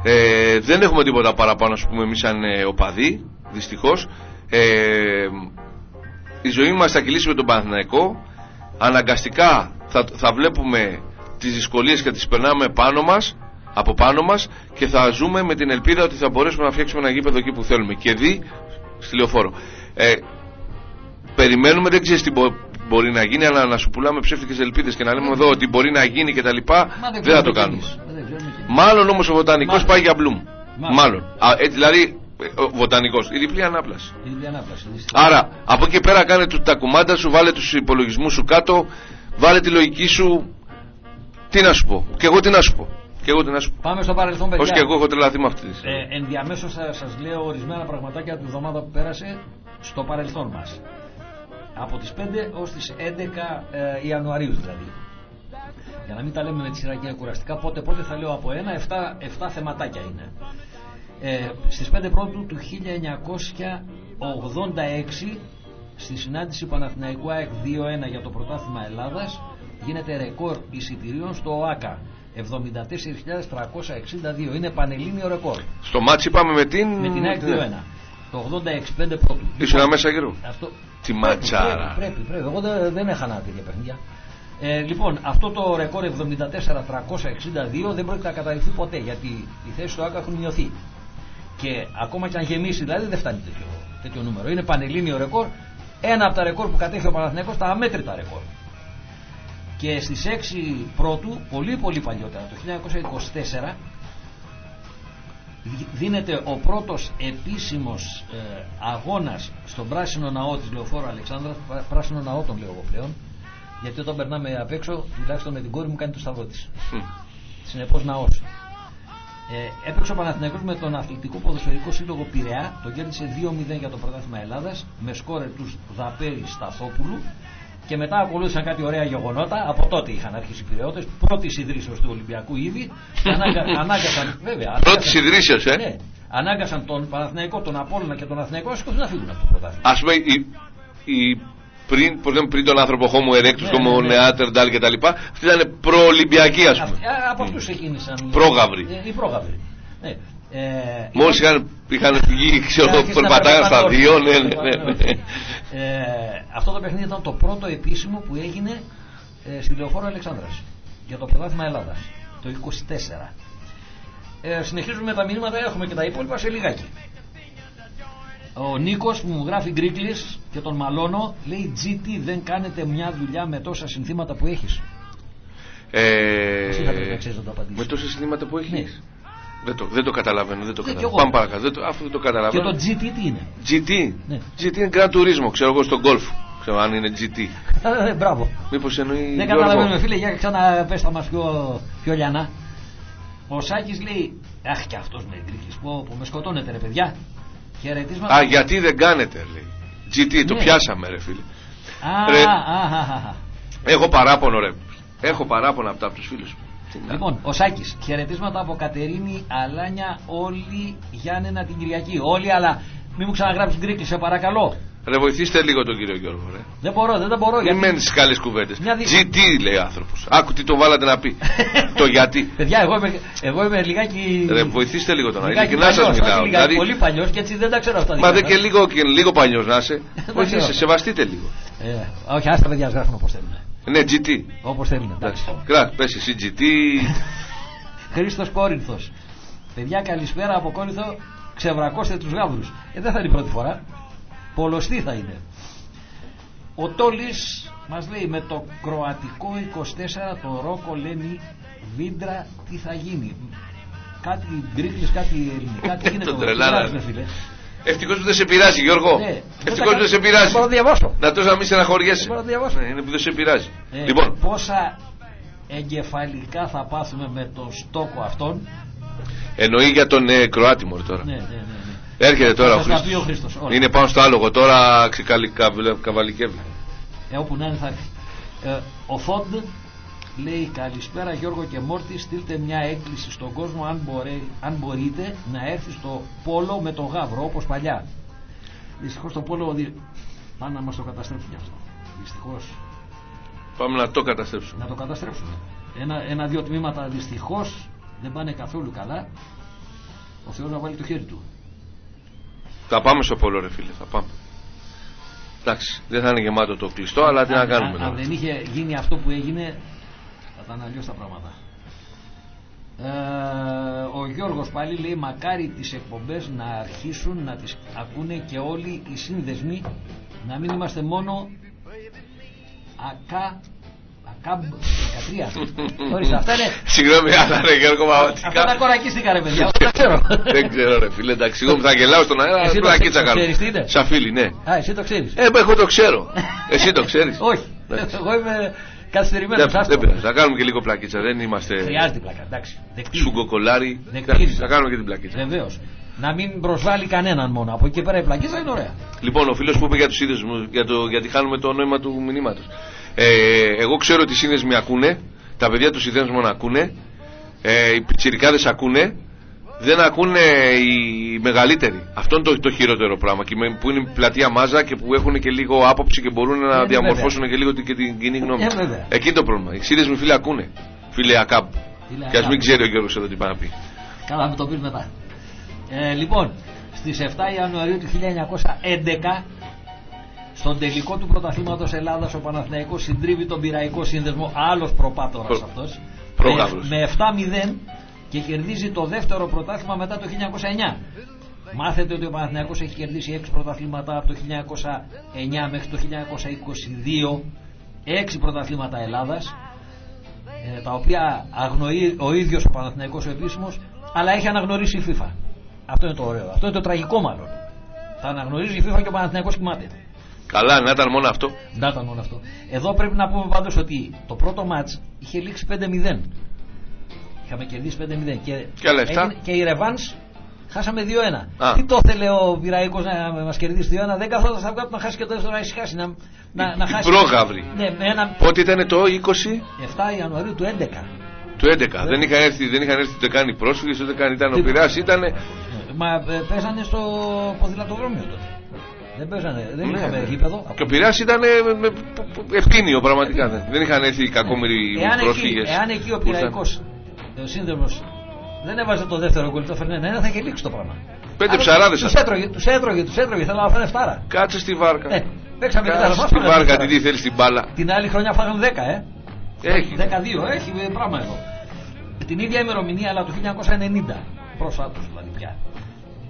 Ε, δεν έχουμε τίποτα παραπάνω, ας πούμε, εμείς σαν ε, οπαδοί, δυστυχώς. Ε, η ζωή μας θα κυλήσει με τον Παναθηναϊκό αναγκαστικά θα, θα βλέπουμε τις δυσκολίες και τις περνάμε πάνω μας από πάνω μας και θα ζούμε με την ελπίδα ότι θα μπορέσουμε να φτιάξουμε ένα γήπεδο εκεί που θέλουμε και δει στη λεωφόρο ε, περιμένουμε δεν ξέρεις τι μπορεί να γίνει αλλά να σου πουλάμε ψεύτικες ελπίδες και να λέμε εδώ ότι μπορεί να γίνει και τα λοιπά δεν, θα το κάνουμε μάλλον όμως ο βοτανικός πάει για μπλουμ μάλλον, Α, ε, δηλαδή ο βοτανικός, η διπλή ανάπλαση. Η διπλή ανάπλαση Άρα, από εκεί πέρα κάνε τα κουμάντα σου, βάλε τους υπολογισμούς σου κάτω, βάλε τη λογική σου. Τι να σου πω, και εγώ τι να σου πω. Και εγώ τι να σου πω. Πάμε στο παρελθόν, παιδιά. Ως και εγώ έχω τρελαθεί με αυτή. Ε, Ενδιαμέσως θα σας λέω ορισμένα πραγματάκια την εβδομάδα που πέρασε στο παρελθόν μας. Από τις 5 ω τις 11 ε, Ιανουαρίου δηλαδή. Για να μην τα λέμε με τη σειρά και κουραστικά, πότε πότε θα λέω από ένα, 7, 7 θεματάκια είναι. Ε, στις 5 πρώτου του 1986 στη συνάντηση Παναθηναϊκού ΑΕΚ 2-1 για το πρωτάθλημα Ελλάδας γίνεται ρεκόρ εισιτηρίων στο ΟΑΚΑ 74.362 είναι πανελλήνιο ρεκόρ. Στο ματς είπαμε με την με την ΑΕΚ 2-1 το 86 5 πρώτου. Ήσουν μέσα γύρω. αυτό... τη ματσάρα πρέπει, πρέπει, πρέπει, εγώ δεν, δεν έχανα τέτοια παιχνίδια ε, λοιπόν, αυτό το ρεκόρ 74.362 δεν πρόκειται να καταρριφθεί ποτέ γιατί οι θέσεις του ΟΑΚΑ έχουν μειωθεί. Και ακόμα και αν γεμίσει, δηλαδή δεν φτάνει τέτοιο, τέτοιο νούμερο. Είναι πανελλήνιο ρεκόρ. Ένα από τα ρεκόρ που κατέχει ο Παναθηναϊκός, τα αμέτρητα ρεκόρ. Και στις 6 πρώτου, πολύ πολύ παλιότερα, το 1924, δίνεται ο πρώτος επίσημος ε, αγώνας στον πράσινο ναό της Λεωφόρου Αλεξάνδρας, πράσινο ναό τον λέω εγώ πλέον, γιατί όταν περνάμε απ' έξω, τουλάχιστον με την κόρη μου κάνει το σταυρό της. Συνεπώς ναός. Ε, έπαιξε ο Παναθηναϊκός με τον Αθλητικό Ποδοσφαιρικό Σύλλογο Πειραιά, το κέρδισε 2-0 για το πρωτάθλημα Ελλάδας, με σκόρε του Δαπέρη Σταθόπουλου και μετά ακολούθησαν κάτι ωραία γεγονότα. Από τότε είχαν αρχίσει οι Πειραιώτε, πρώτη ιδρύσεω του Ολυμπιακού ήδη. Ανάγκα, ανάγκασαν, βέβαια. Πρώτη ιδρύσεω, ε. Ναι, ανάγκασαν τον Παναθηναϊκό, τον Απόλλωνα και τον Αθηναϊκό να φύγουν από το πρωτάθλημα. Α πούμε, η, η πριν, πώς λέμε, πριν τον άνθρωπο Homo erectus, ναι, Homo ναι, neanderthal ναι. κτλ. Αυτοί ήταν προολυμπιακοί, ας πούμε. από αυτούς ξεκίνησαν. Πρόγαυροι. Ε, οι πρόγαυροι. Ναι. Ε, Μόλις είχαν, είχαν φυγεί, ξέρω, περπατάγαν στα δύο, ναι, ναι, ναι. Ε, αυτό το παιχνίδι ήταν το πρώτο επίσημο που έγινε ε, στη Λεωφόρο Αλεξάνδρας για το πρωτάθλημα Ελλάδας το 24. Ε, συνεχίζουμε τα μηνύματα, έχουμε και τα υπόλοιπα σε λιγάκι. Ο Νίκος που μου γράφει γκρίκλις και τον μαλώνω λέει GT δεν κάνετε μια δουλειά με τόσα συνθήματα που έχεις. Ε, Εσύ θα πρέπει να το Με τόσα συνθήματα που έχεις; Ναι. Δεν το, δεν το καταλαβαίνω, δεν το καταλαβαίνω. Πάμε παρακάτω, δεν το, αφού δεν το καταλαβαίνω. Και το GT τι είναι; GT. Ναι. GT είναι Grand Turismo, ξέρω εγώ στον Golf. Ξέρω αν είναι GT. Ε, μπράβο. Μήπως εννοεί. Δεν καταλαβαίνουμε, φίλε, για ξανά πες τα μας πιο, πιο λιανά. Ο Σάκης λέει, Αχ και αυτός με γκρίκλις, που, που με σκοτώνετε ρε παιδιά. Χαιρετίσματα. Α, γιατί δεν κάνετε, λέει. GT, το ναι. πιάσαμε, ρε φίλε. Α, ρε, α, α, α, Έχω παράπονο, ρε. Έχω παράπονο από, από τους φίλους μου. Λοιπόν, ο Σάκης, χαιρετίσματα από Κατερίνη, Αλάνια, όλοι Γιάννενα την Κυριακή. Όλοι, αλλά μην μου ξαναγράψεις γκρίκλι, σε παρακαλώ. Ρε βοηθήστε λίγο τον κύριο Γιώργο, ρε. Δεν μπορώ, δεν τα μπορώ. Μην γιατί... μένεις στις καλές κουβέντες. GT λέει άνθρωπος. Άκου τι το βάλατε να πει. το γιατί. Παιδιά, εγώ είμαι, εγώ είμαι λιγάκι. Ρε βοηθήστε λίγο τον Αγίου. Και να σας μιλάω. Δηλαδή... Πολύ παλιός και έτσι δεν τα ξέρω αυτά. Μα δεν και λίγο, και λίγο παλιός να είσαι. Βοηθήστε, σεβαστείτε λίγο. Ε, όχι, άστα παιδιά γράφουν όπως θέλουν. Ναι, GT. Όπως θέλουν. Κράτ, πες εσύ GT. Χρήστος Κόρινθος. Παιδιά, καλησπέρα από Κόρινθο. Ξεβρακώστε τους γάβρου. Ε, δεν θα είναι η πρώτη φορά. Πολλωστή θα είναι. Ο Τόλης μας λέει με το Κροατικό 24 το Ρόκο λένε Βίντρα τι θα γίνει. Κάτι γκρίκλεις, κάτι ελληνικά, τι γίνεται. Το φίλε. Ευτυχώς που δεν σε πειράζει, Γιώργο. Ναι, Ευτυχώς που δεν σε πειράζει. Να το διαβάσω. Να τόσο να μην στεναχωριέσαι. Ναι, είναι που δεν σε πειράζει. Ε, λοιπόν. Πόσα εγκεφαλικά θα πάθουμε με τον στόκο αυτόν; Εννοεί για τον ε, Κροάτι τώρα. Ναι, ναι, ναι. Έρχεται τώρα ο Χρήστος. Είναι πάνω στο άλογο τώρα καβαλικεύει. Ε, όπου να είναι θα έρθει. Ε, ο Φόντ λέει καλησπέρα Γιώργο και Μόρτι στείλτε μια έκκληση στον κόσμο αν, μπορεί, αν μπορείτε να έρθει στο πόλο με τον γάβρο όπως παλιά. Δυστυχώς το πόλο πάνε να μας το καταστρέψουν γι' αυτό. Δυστυχώς. Πάμε να το καταστρέψουμε. Να το καταστρέψουμε. Ένα, ένα-δύο τμήματα δυστυχώς δεν πάνε καθόλου καλά. Ο Θεός να βάλει το χέρι του. Θα πάμε στο πόλο ρε φίλε, θα πάμε. Εντάξει, δεν θα είναι γεμάτο το κλειστό, αλλά τι να Αν- κάνουμε. αν, τώρα. αν δεν είχε γίνει αυτό που έγινε, θα ήταν αλλιώς τα πράγματα. Ε, ο Γιώργος πάλι λέει μακάρι τις εκπομπές να αρχίσουν να τις ακούνε και όλοι οι σύνδεσμοι να μην είμαστε μόνο ακά ακάμπ 13 Ορίστε, αυτά είναι Συγγνώμη, αλλά ρε Γιώργο αυτά τα Παπατικά. κορακίστηκα ρε παιδιά, δεν τα ξέρω Δεν ξέρω, ρε φίλε, εντάξει, εγώ θα γελάω στον αέρα, Εσύ το πλακίτσα ξέρεις, κάνω. ξέρεις τι είναι; Σαν φίλοι, ναι. Α, εσύ το ξέρεις Ε, εγώ το ξέρω. Εσύ το ξέρεις. Όχι, Εντάξει. εγώ είμαι καθυστερημένος Δεν άστο. δεν πειράζει, θα κάνουμε και λίγο πλακίτσα. Δεν είμαστε Χρειάζεται πλάκα, εντάξει δεκτή. σουγκοκολάρι. Δεκτή. Εντάξει, Θα κάνουμε και την πλακίτσα. Βεβαίως. Να μην προσβάλλει κανέναν μόνο. Από εκεί και πέρα η πλακίτσα είναι ωραία. Λοιπόν, ο φίλος που είπε για τους σύνδεσμου, για το, γιατί χάνουμε το νόημα του μηνύματος. Ε, εγώ ξέρω ότι οι σύνδεσμοι ακούνε, τα παιδιά τους σύνδεσμων ακούνε, ε, οι πιτσιρικάδες ακούνε, δεν ακούνε οι μεγαλύτεροι. Αυτό είναι το, το χειρότερο πράγμα. Και με- που είναι η πλατεία μάζα και που έχουν και λίγο άποψη και μπορούν να ναι, διαμορφώσουν και λίγο την, και την κοινή γνώμη. Ε, βέβαια. Εκεί είναι το πρόβλημα. Οι σύνδεσμοι φίλοι ακούνε. Φίλε Ακάμπ. Φίλε Και ας Ακάμπ. μην ξέρει ο Γιώργος εδώ τι πάει να πει. Καλά, με το πεις μετά. Ε, λοιπόν, στις 7 Ιανουαρίου του 1911 στον τελικό του πρωταθλήματος Ελλάδας ο Παναθηναϊκός συντρίβει τον Πυραϊκό Σύνδεσμο, άλλος προπάτορας Προ- αυτός, πρόγαυλος. με, με 7-0 και κερδίζει το δεύτερο πρωτάθλημα μετά το 1909. Μάθετε ότι ο Παναθηναϊκός έχει κερδίσει 6 πρωταθλήματα από το 1909 μέχρι το 1922, 6 πρωταθλήματα Ελλάδας, ε, τα οποία αγνοεί ο ίδιος ο Παναθηναϊκός ο επίσημος αλλά έχει αναγνωρίσει η FIFA. Αυτό είναι το ωραίο, αυτό είναι το τραγικό μάλλον. Τα αναγνωρίζει η FIFA και ο Παναθηναϊκός κοιμάται Καλά, να ήταν μόνο αυτό. να ήταν μόνο αυτό. Εδώ πρέπει να πούμε πάντως ότι το πρώτο μάτς είχε λήξει 5-0 είχαμε κερδίσει 5-0 και, Και άλλα εφτά. έγινε- και η Ρεβάνς χάσαμε 2-1 Α. τι το ήθελε ο Πυραϊκός να μας κερδίσει 2-1 δεν καθόταν στα αυγά του να χάσει και το δεύτερο να ησυχάσει να, να, να η χάσει πρόγαυρη. ναι, με ένα Πότε ήταν το 20 7 Ιανουαρίου του 11 του 11. Δεν είχαν έρθει, δεν είχαν έρθει ούτε καν οι πρόσφυγες, ούτε καν ήταν ο Τίποτα. Πειραιάς, ήταν. Μα ε, παίζανε στο ποδηλατοδρόμιο τότε. Δεν παίζανε, δεν Ναι, είχαμε ναι. γήπεδο. Και ο Πειραιάς ήταν ε, με- π- π- ευθύνιο πραγματικά. Δεν, δεν είχαν έρθει οι κακόμοιροι Εάν εκεί, πρόσφυγες. εάν εκεί ο Πυραϊκός, ο σύνδεσμος, δεν έβαζε το δεύτερο γκολ, το έφερνε ένα, θα είχε λήξει το πράγμα. Πέντε ψαράδες Τους θα- έτρωγε, τους έτρωγε, τους έτρωγε, θέλω να φάνε φτάρα. Κάτσε στη βάρκα. Ε, παίξαμε και τα Κάτσε λεφτά, στη φάγανε βάρκα, τέσσερα. τι θέλεις την μπάλα. Την άλλη χρονιά φάγανε 10, ε. Έχει. 12, έχει ε, πράγμα εδώ. Την ίδια ημερομηνία, αλλά το 1990, προσφάτως δηλαδή πια.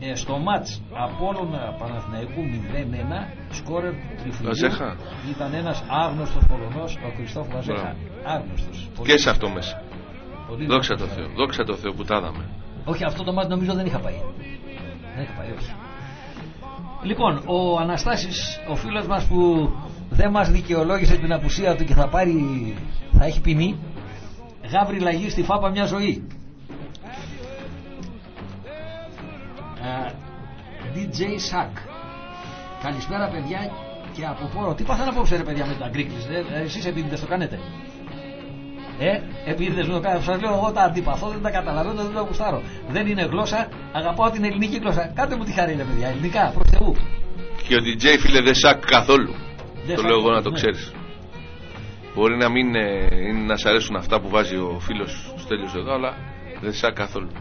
Ε, στο μάτς Απόλλωνα Παναθηναϊκού 0-1 σκόρερ του τριφυλιού Βαζέχα. ήταν ένας άγνωστος Πολωνός ο Κριστόφ Βαζέχα Μπράβο. άγνωστος Πολύ- Και σε αυτό μέσα. Πολύ Δόξα τω γνωστός. Θεώ. Δόξα τω Θεώ που τα είδαμε. όχι αυτό το μάτι νομίζω δεν είχα πάει δεν είχα πάει όχι λοιπόν ο Αναστάσης ο φίλος μας που δεν μας δικαιολόγησε την απουσία του και θα πάρει θα έχει ποινή γάβρι λαγή στη φάπα μια ζωή Ε, DJ Sack Καλησπέρα παιδιά και από πόρο Τι πάθανε απόψε ρε παιδιά με τα γκρίκλεις ε, ε, Εσείς επίτηδες το κάνετε; Ε, επίτηδες με το κάνετε Σας λέω εγώ τα αντιπαθώ δεν τα καταλαβαίνω δεν τα γουστάρω Δεν είναι γλώσσα Αγαπάω την ελληνική γλώσσα Κάντε μου τη χαρή ρε παιδιά Ελληνικά προς Θεού Και ο DJ φίλε δεν σακ καθόλου. Δεν Το σακ, λέω εγώ να το ναι. ξέρεις. Μπορεί να μην ε, είναι να σ' αρέσουν αυτά που βάζει ο φίλος Στέλιος εδώ, αλλά δεν σακ καθόλου.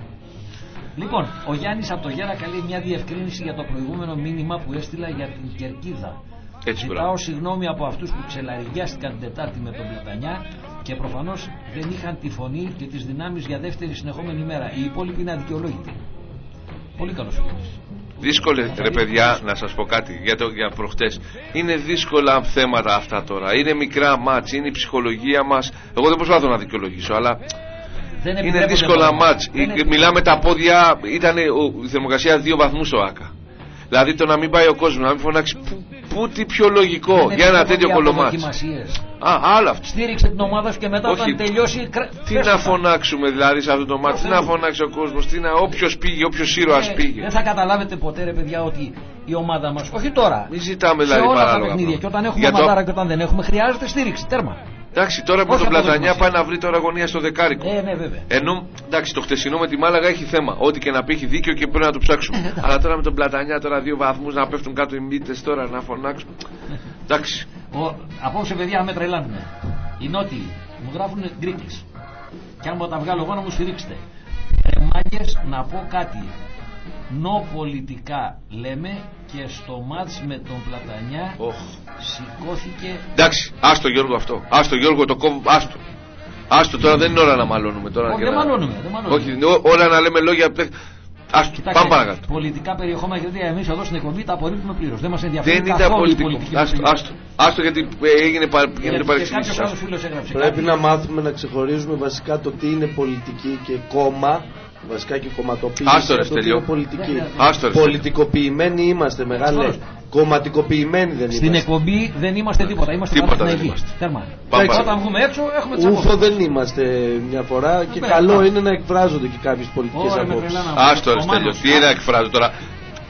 Λοιπόν, ο Γιάννης από το Γέρα καλεί μια διευκρίνηση για το προηγούμενο μήνυμα που έστειλα για την Κερκίδα. Έτσι Ζητάω μπράβο. συγγνώμη από αυτούς που ξελαριγιάστηκαν την Τετάρτη με τον Πλατανιά και προφανώς δεν είχαν τη φωνή και τις δυνάμεις για δεύτερη συνεχόμενη μέρα. Οι υπόλοιποι είναι αδικαιολόγητοι. Πολύ καλός ο Γιάννης. Δύσκολε, ρε παιδιά, να σας πω κάτι για, το, για προχτές. Είναι δύσκολα θέματα αυτά τώρα. Είναι μικρά μάτς, είναι η ψυχολογία μας. Εγώ δεν προσπαθώ να δικαιολογήσω, αλλά Δεν είναι επιτρέπονται δύσκολα πολλά. μάτς. Δεν Ε, επιτρέπονται. Μιλάμε τα πόδια, ήταν ο- η θερμοκρασία δύο βαθμούς ο ΆΚΑ. Δηλαδή το να μην πάει ο κόσμος, να μην φωνάξει. Πού, πού τι πιο λογικό Δεν για ένα επιτρέπονται τέτοιο οι κολομάτς. αποδοκιμασίες. Α, άλλο αυτό. Στήριξε την ομάδα σου και μετά Όχι. όταν τελειώσει. κρα- Τι πες να τα. φωνάξουμε δηλαδή σε αυτό το μάτι, τι να Θεού. φωνάξει ο κόσμος, τι να, όποιος πήγε, όποιος ήρωας Ε, πήγε. Δεν θα καταλάβετε ποτέ ρε παιδιά ότι η ομάδα μας, όχι τώρα, Μην ζητάμε σε δηλαδή όλα τα παράλογα. παιχνίδια και πράγματα. όταν έχουμε Για το- ομαδάρα και όταν δεν έχουμε χρειάζεται στήριξη. Τέρμα. Εντάξει, τώρα με Όχι τον Πλατανιά αποδοκιμασία. πάει να βρει τώρα αγωνία στο δεκάρικο. Ε, ναι, βέβαια. Ενώ, εντάξει, το χτεσινό με τη Μάλαγα έχει θέμα. Ό,τι και να πει έχει δίκιο και πρέπει να το ψάξουμε. Αλλά τώρα με τον Πλατανιά, τώρα δύο βαθμούς να πέφτουν κάτω οι μύτες τώρα να φωνάξουμε. Εντάξει. Ο, απόψε παιδιά με τρελάνουνε. Οι νότιοι μου γράφουν γκρίκλεις. Και αν μου τα βγάλω εγώ να μου σφυρίξετε. Ε, μάγκες, να πω κάτι. Νοπολιτικά λέμε και στο μάτς με τον Πλατανιά Οχ. σηκώθηκε Εντάξει, άστο Γιώργο αυτό. Άστο Γιώργο το κόβω. Άστο. Άστο τώρα δεν είναι ώρα να μαλώνουμε. Τώρα Όχι, και δεν να- μαλώνουμε, δεν μαλώνουμε. Όχι, είναι ό- όλα να λέμε λόγια. πλε- Άστο, Κοιτάξτε, πάμε παρακάτω. πολιτικά περιεχόμενα γιατί εμείς εδώ στην εκπομπή τα απορρίπτουμε πλήρως. Δεν μας ενδιαφέρει Δεν ήταν καθόλου η πολιτικό. πολιτική Άστο, πολιτική. άστο, άστο γιατί ε, έγινε πα- Γιατί γίνεται και παρεξήγηση. κάποιος άλλος Άστο. φίλος έγραψε Πρέπει κάτι. να μάθουμε να ξεχωρίζουμε βασικά το τι είναι πολιτική και κόμμα. Βασικά και κομματοποίηση. Άστο, ρε, από το τι Στέλιο. είναι πολιτική. Ναι, ναι, Άστο, ρε. Πολιτικοποιημένοι είμαστε, μεγάλε. Σωστός. Κομματικοποιημένοι δεν Στην είμαστε. εκπομπή δεν είμαστε τίποτα. Είμαστε Τίποτα δεν Παναθηναϊκοί. είμαστε. Τέρμα. Πάμε Όταν παρακάτω. βγούμε έξω έχουμε τις Ούφο δεν είμαστε μια φορά και Βέβαια, καλό πάμε. είναι να εκφράζονται και κάποιες πολιτικές Ωραία, με απόψεις. τρελάνα. Άστο, ρε Ο Στέλιο. Μάνος. Τι είναι να εκφράζω τώρα.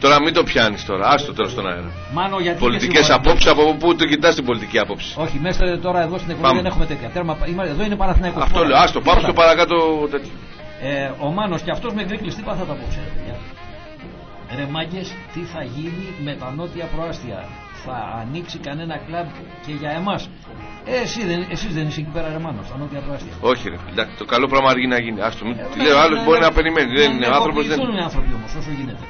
Τώρα μην το πιάνεις τώρα. Άστο τώρα στον αέρα. Μάνο, γιατί Πολιτικές και σίγουρα- απόψει από πού το κοιτάς την πολιτική άποψη; Όχι, μέσα τώρα εδώ στην εκπομπή Πάμε. δεν έχουμε τέτοια. Τέρμα, είμαστε- εδώ είναι Παναθηναϊκός. Αυτό Τίποτα. λέω. Άστο, πάμε στο Τίποτα. παρακάτω τέτοιο. Ε, ο Μάνος και αυτός με γκρίκλεις τι θα τα πω ξέρετε παιδιά. Ρε μάγκες, τι θα γίνει με τα νότια προάστια; Θα ανοίξει κανένα κλαμπ και για εμάς; Ε, εσύ δεν, εσείς δεν είσαι εκεί πέρα ρε Μάνος, τα νότια προάστια. Όχι, ρε. Εντάξει, το καλό πράγμα αργεί να γίνει. Άστο, μην- Ε, τι ναι, λέω, άλλος ναι, μπορεί ναι, να περιμένει. Δεν είναι άνθρωπος. Δεν ενεργοποιηθούν οι άνθρωποι όμως όσο γίνεται.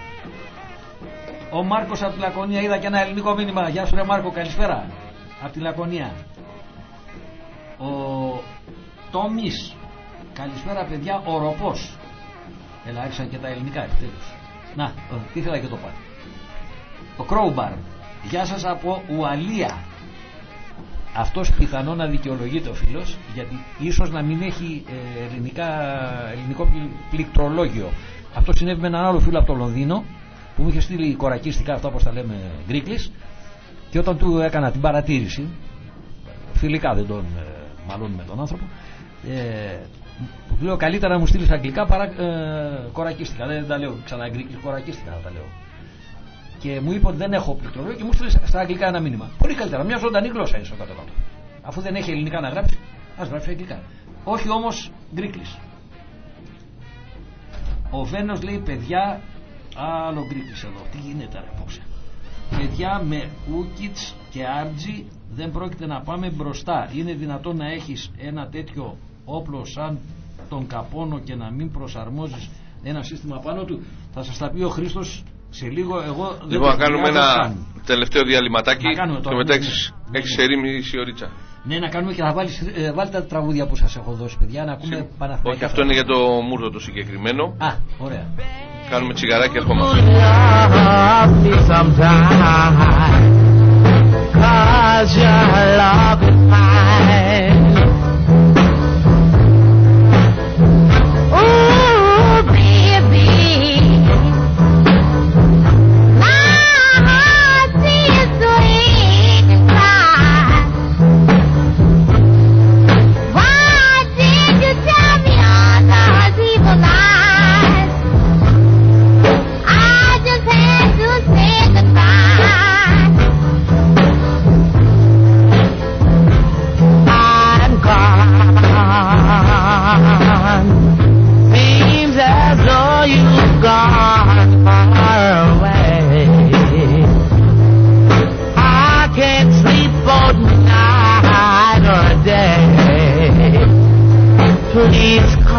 Ο Μάρκος από τη Λακωνία είδα και ένα ελληνικό μήνυμα. Γεια σου ρε Μάρκο, καλησπέρα. Από τη Λακωνία. Ο Τόμις. Καλησπέρα παιδιά, ο Ροπός. Έλα, άρχισαν και τα ελληνικά επιτέλους. Να, ο, τι ήθελα και το πάρει. Ο Κρόουμπαρ. Γεια σας από Ουαλία. Αυτός πιθανό να δικαιολογείται ο φίλος γιατί ίσως να μην έχει ε, ελληνικά, ελληνικό πλη- πληκτρολόγιο. Αυτό συνέβη με έναν άλλο φίλο από το Λονδίνο που μου είχε στείλει κορακίστικα αυτά όπως τα λέμε γκρίκλεις και όταν του έκανα την παρατήρηση φιλικά δεν τον ε, μαλώνουμε τον άνθρωπο ε, του λέω καλύτερα να μου στείλεις αγγλικά παρά ε, κορακίστικα δεν τα λέω ξανά γκρίκλεις κορακίστικα θα τα λέω και μου είπε ότι δεν έχω πληκτρολόγιο και μου στείλες στα αγγλικά ένα μήνυμα. Πολύ καλύτερα, μια ζωντανή γλώσσα είναι στο κάτω κάτω. Αφού δεν έχει ελληνικά να γράψει, ας γράψει αγγλικά. Όχι όμως γκρίκλι. Ο Βένος λέει παιδιά, άλλο γκρίκλι εδώ. Τι γίνεται ρε απόψε. Παιδιά με Ούκιτ και Άρτζι δεν πρόκειται να πάμε μπροστά. Είναι δυνατόν να έχεις ένα τέτοιο όπλο σαν τον καπόνο και να μην προσαρμόζεις ένα σύστημα πάνω του. Θα σας τα πει ο Χρήστος σε λίγο. Εγώ δεν Λοιπόν, το να κάνουμε σχολιάζω ένα καν. τελευταίο διαλυματάκι Να κάνουμε και τώρα, μετά ναι, έχεις ναι. έχεις ερήμη ωρίτσα. Ναι, να κάνουμε και να βάλεις, ε, βάλτε τα τραγούδια που σας έχω δώσει, παιδιά, να ακούμε Παναθηναϊκά. Όχι, αυτό είναι για το μούρδο το συγκεκριμένο. Α, ωραία. Κάνουμε τσιγαράκι και ερχόμαστε. love me sometime. Cause your love is mine.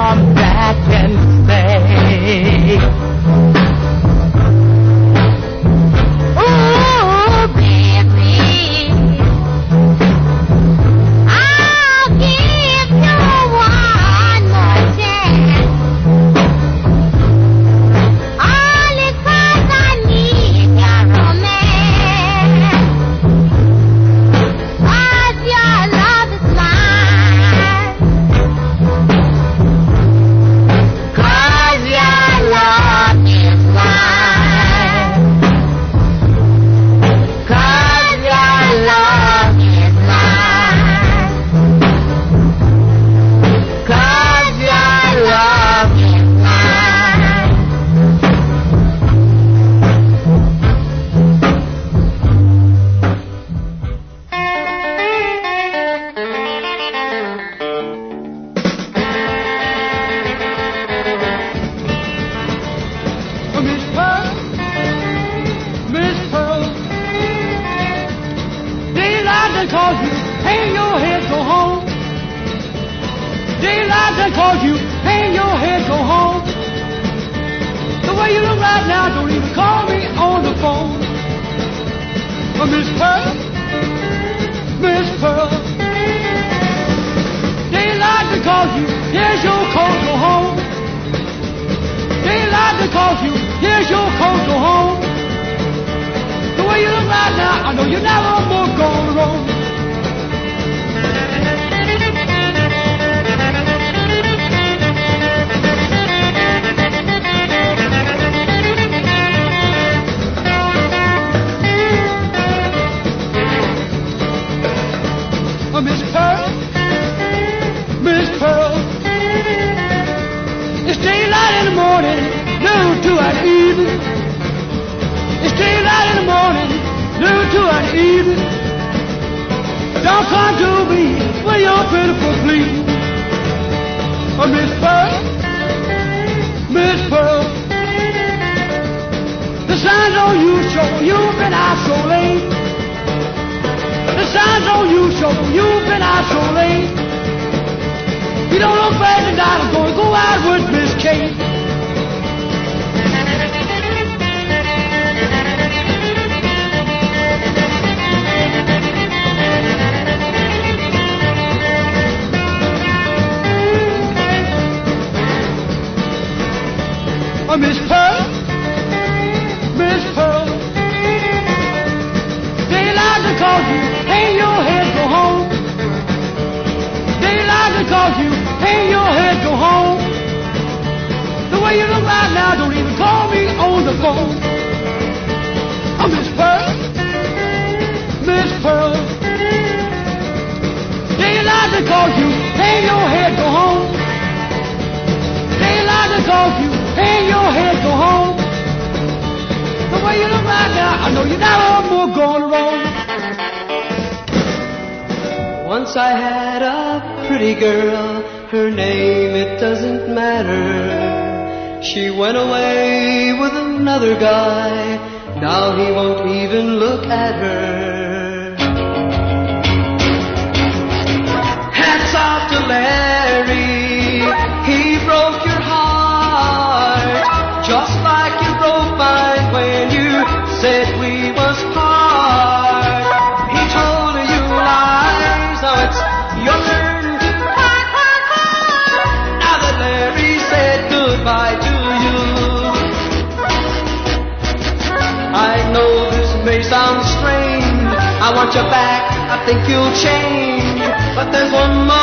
um, Hang your head, go home. Daylight is on you. Hang your head, go home. The way you look right now, I know you're not more going wrong. Once I had a pretty girl, her name, it doesn't matter. She went away with another guy, now he won't even look at her. To Larry. He broke your heart, just like you broke mine when you said we was part. He told you lies, now it's your turn to cry, cry, cry. Now that Larry said goodbye to you, I know this may sound strange. I want you back. I think you'll change. But there's one more.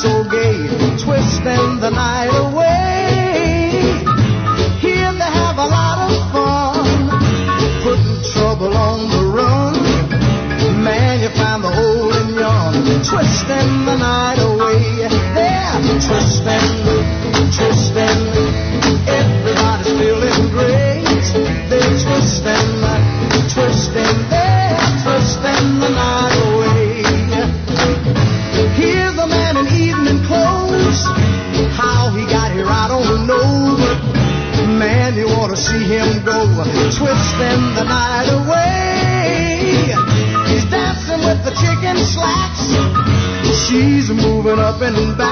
so gay, twisting the night away. open back.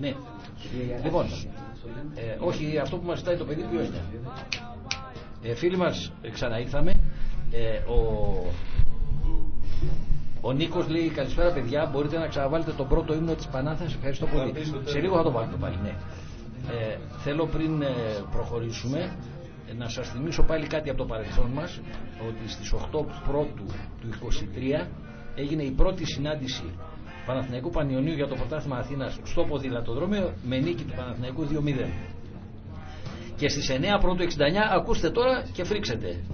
Ναι. Λοιπόν, ε, όχι αυτό που μας ζητάει το παιδί ποιος είναι; Ε, φίλοι μας, ε, ξαναήρθαμε. Ε, ο, ο Νίκος λέει καλησπέρα παιδιά, μπορείτε να ξαναβάλετε τον πρώτο ύμνο της Πανάθας, ευχαριστώ πολύ. Σε λίγο θα το βάλουμε πάλι, ναι. Ε, θέλω πριν ε, προχωρήσουμε ε, να σας θυμίσω πάλι κάτι από το παρελθόν μας ότι στις 8 πρώτου του 23 έγινε η πρώτη συνάντηση Παναθηναϊκού Πανιωνίου για το πρωτάθλημα Αθήνας στο ποδηλατοδρόμιο με νίκη του Παναθηναϊκού 2-0. Και στις 9 πρώτου 69 ακούστε τώρα και φρίξετε.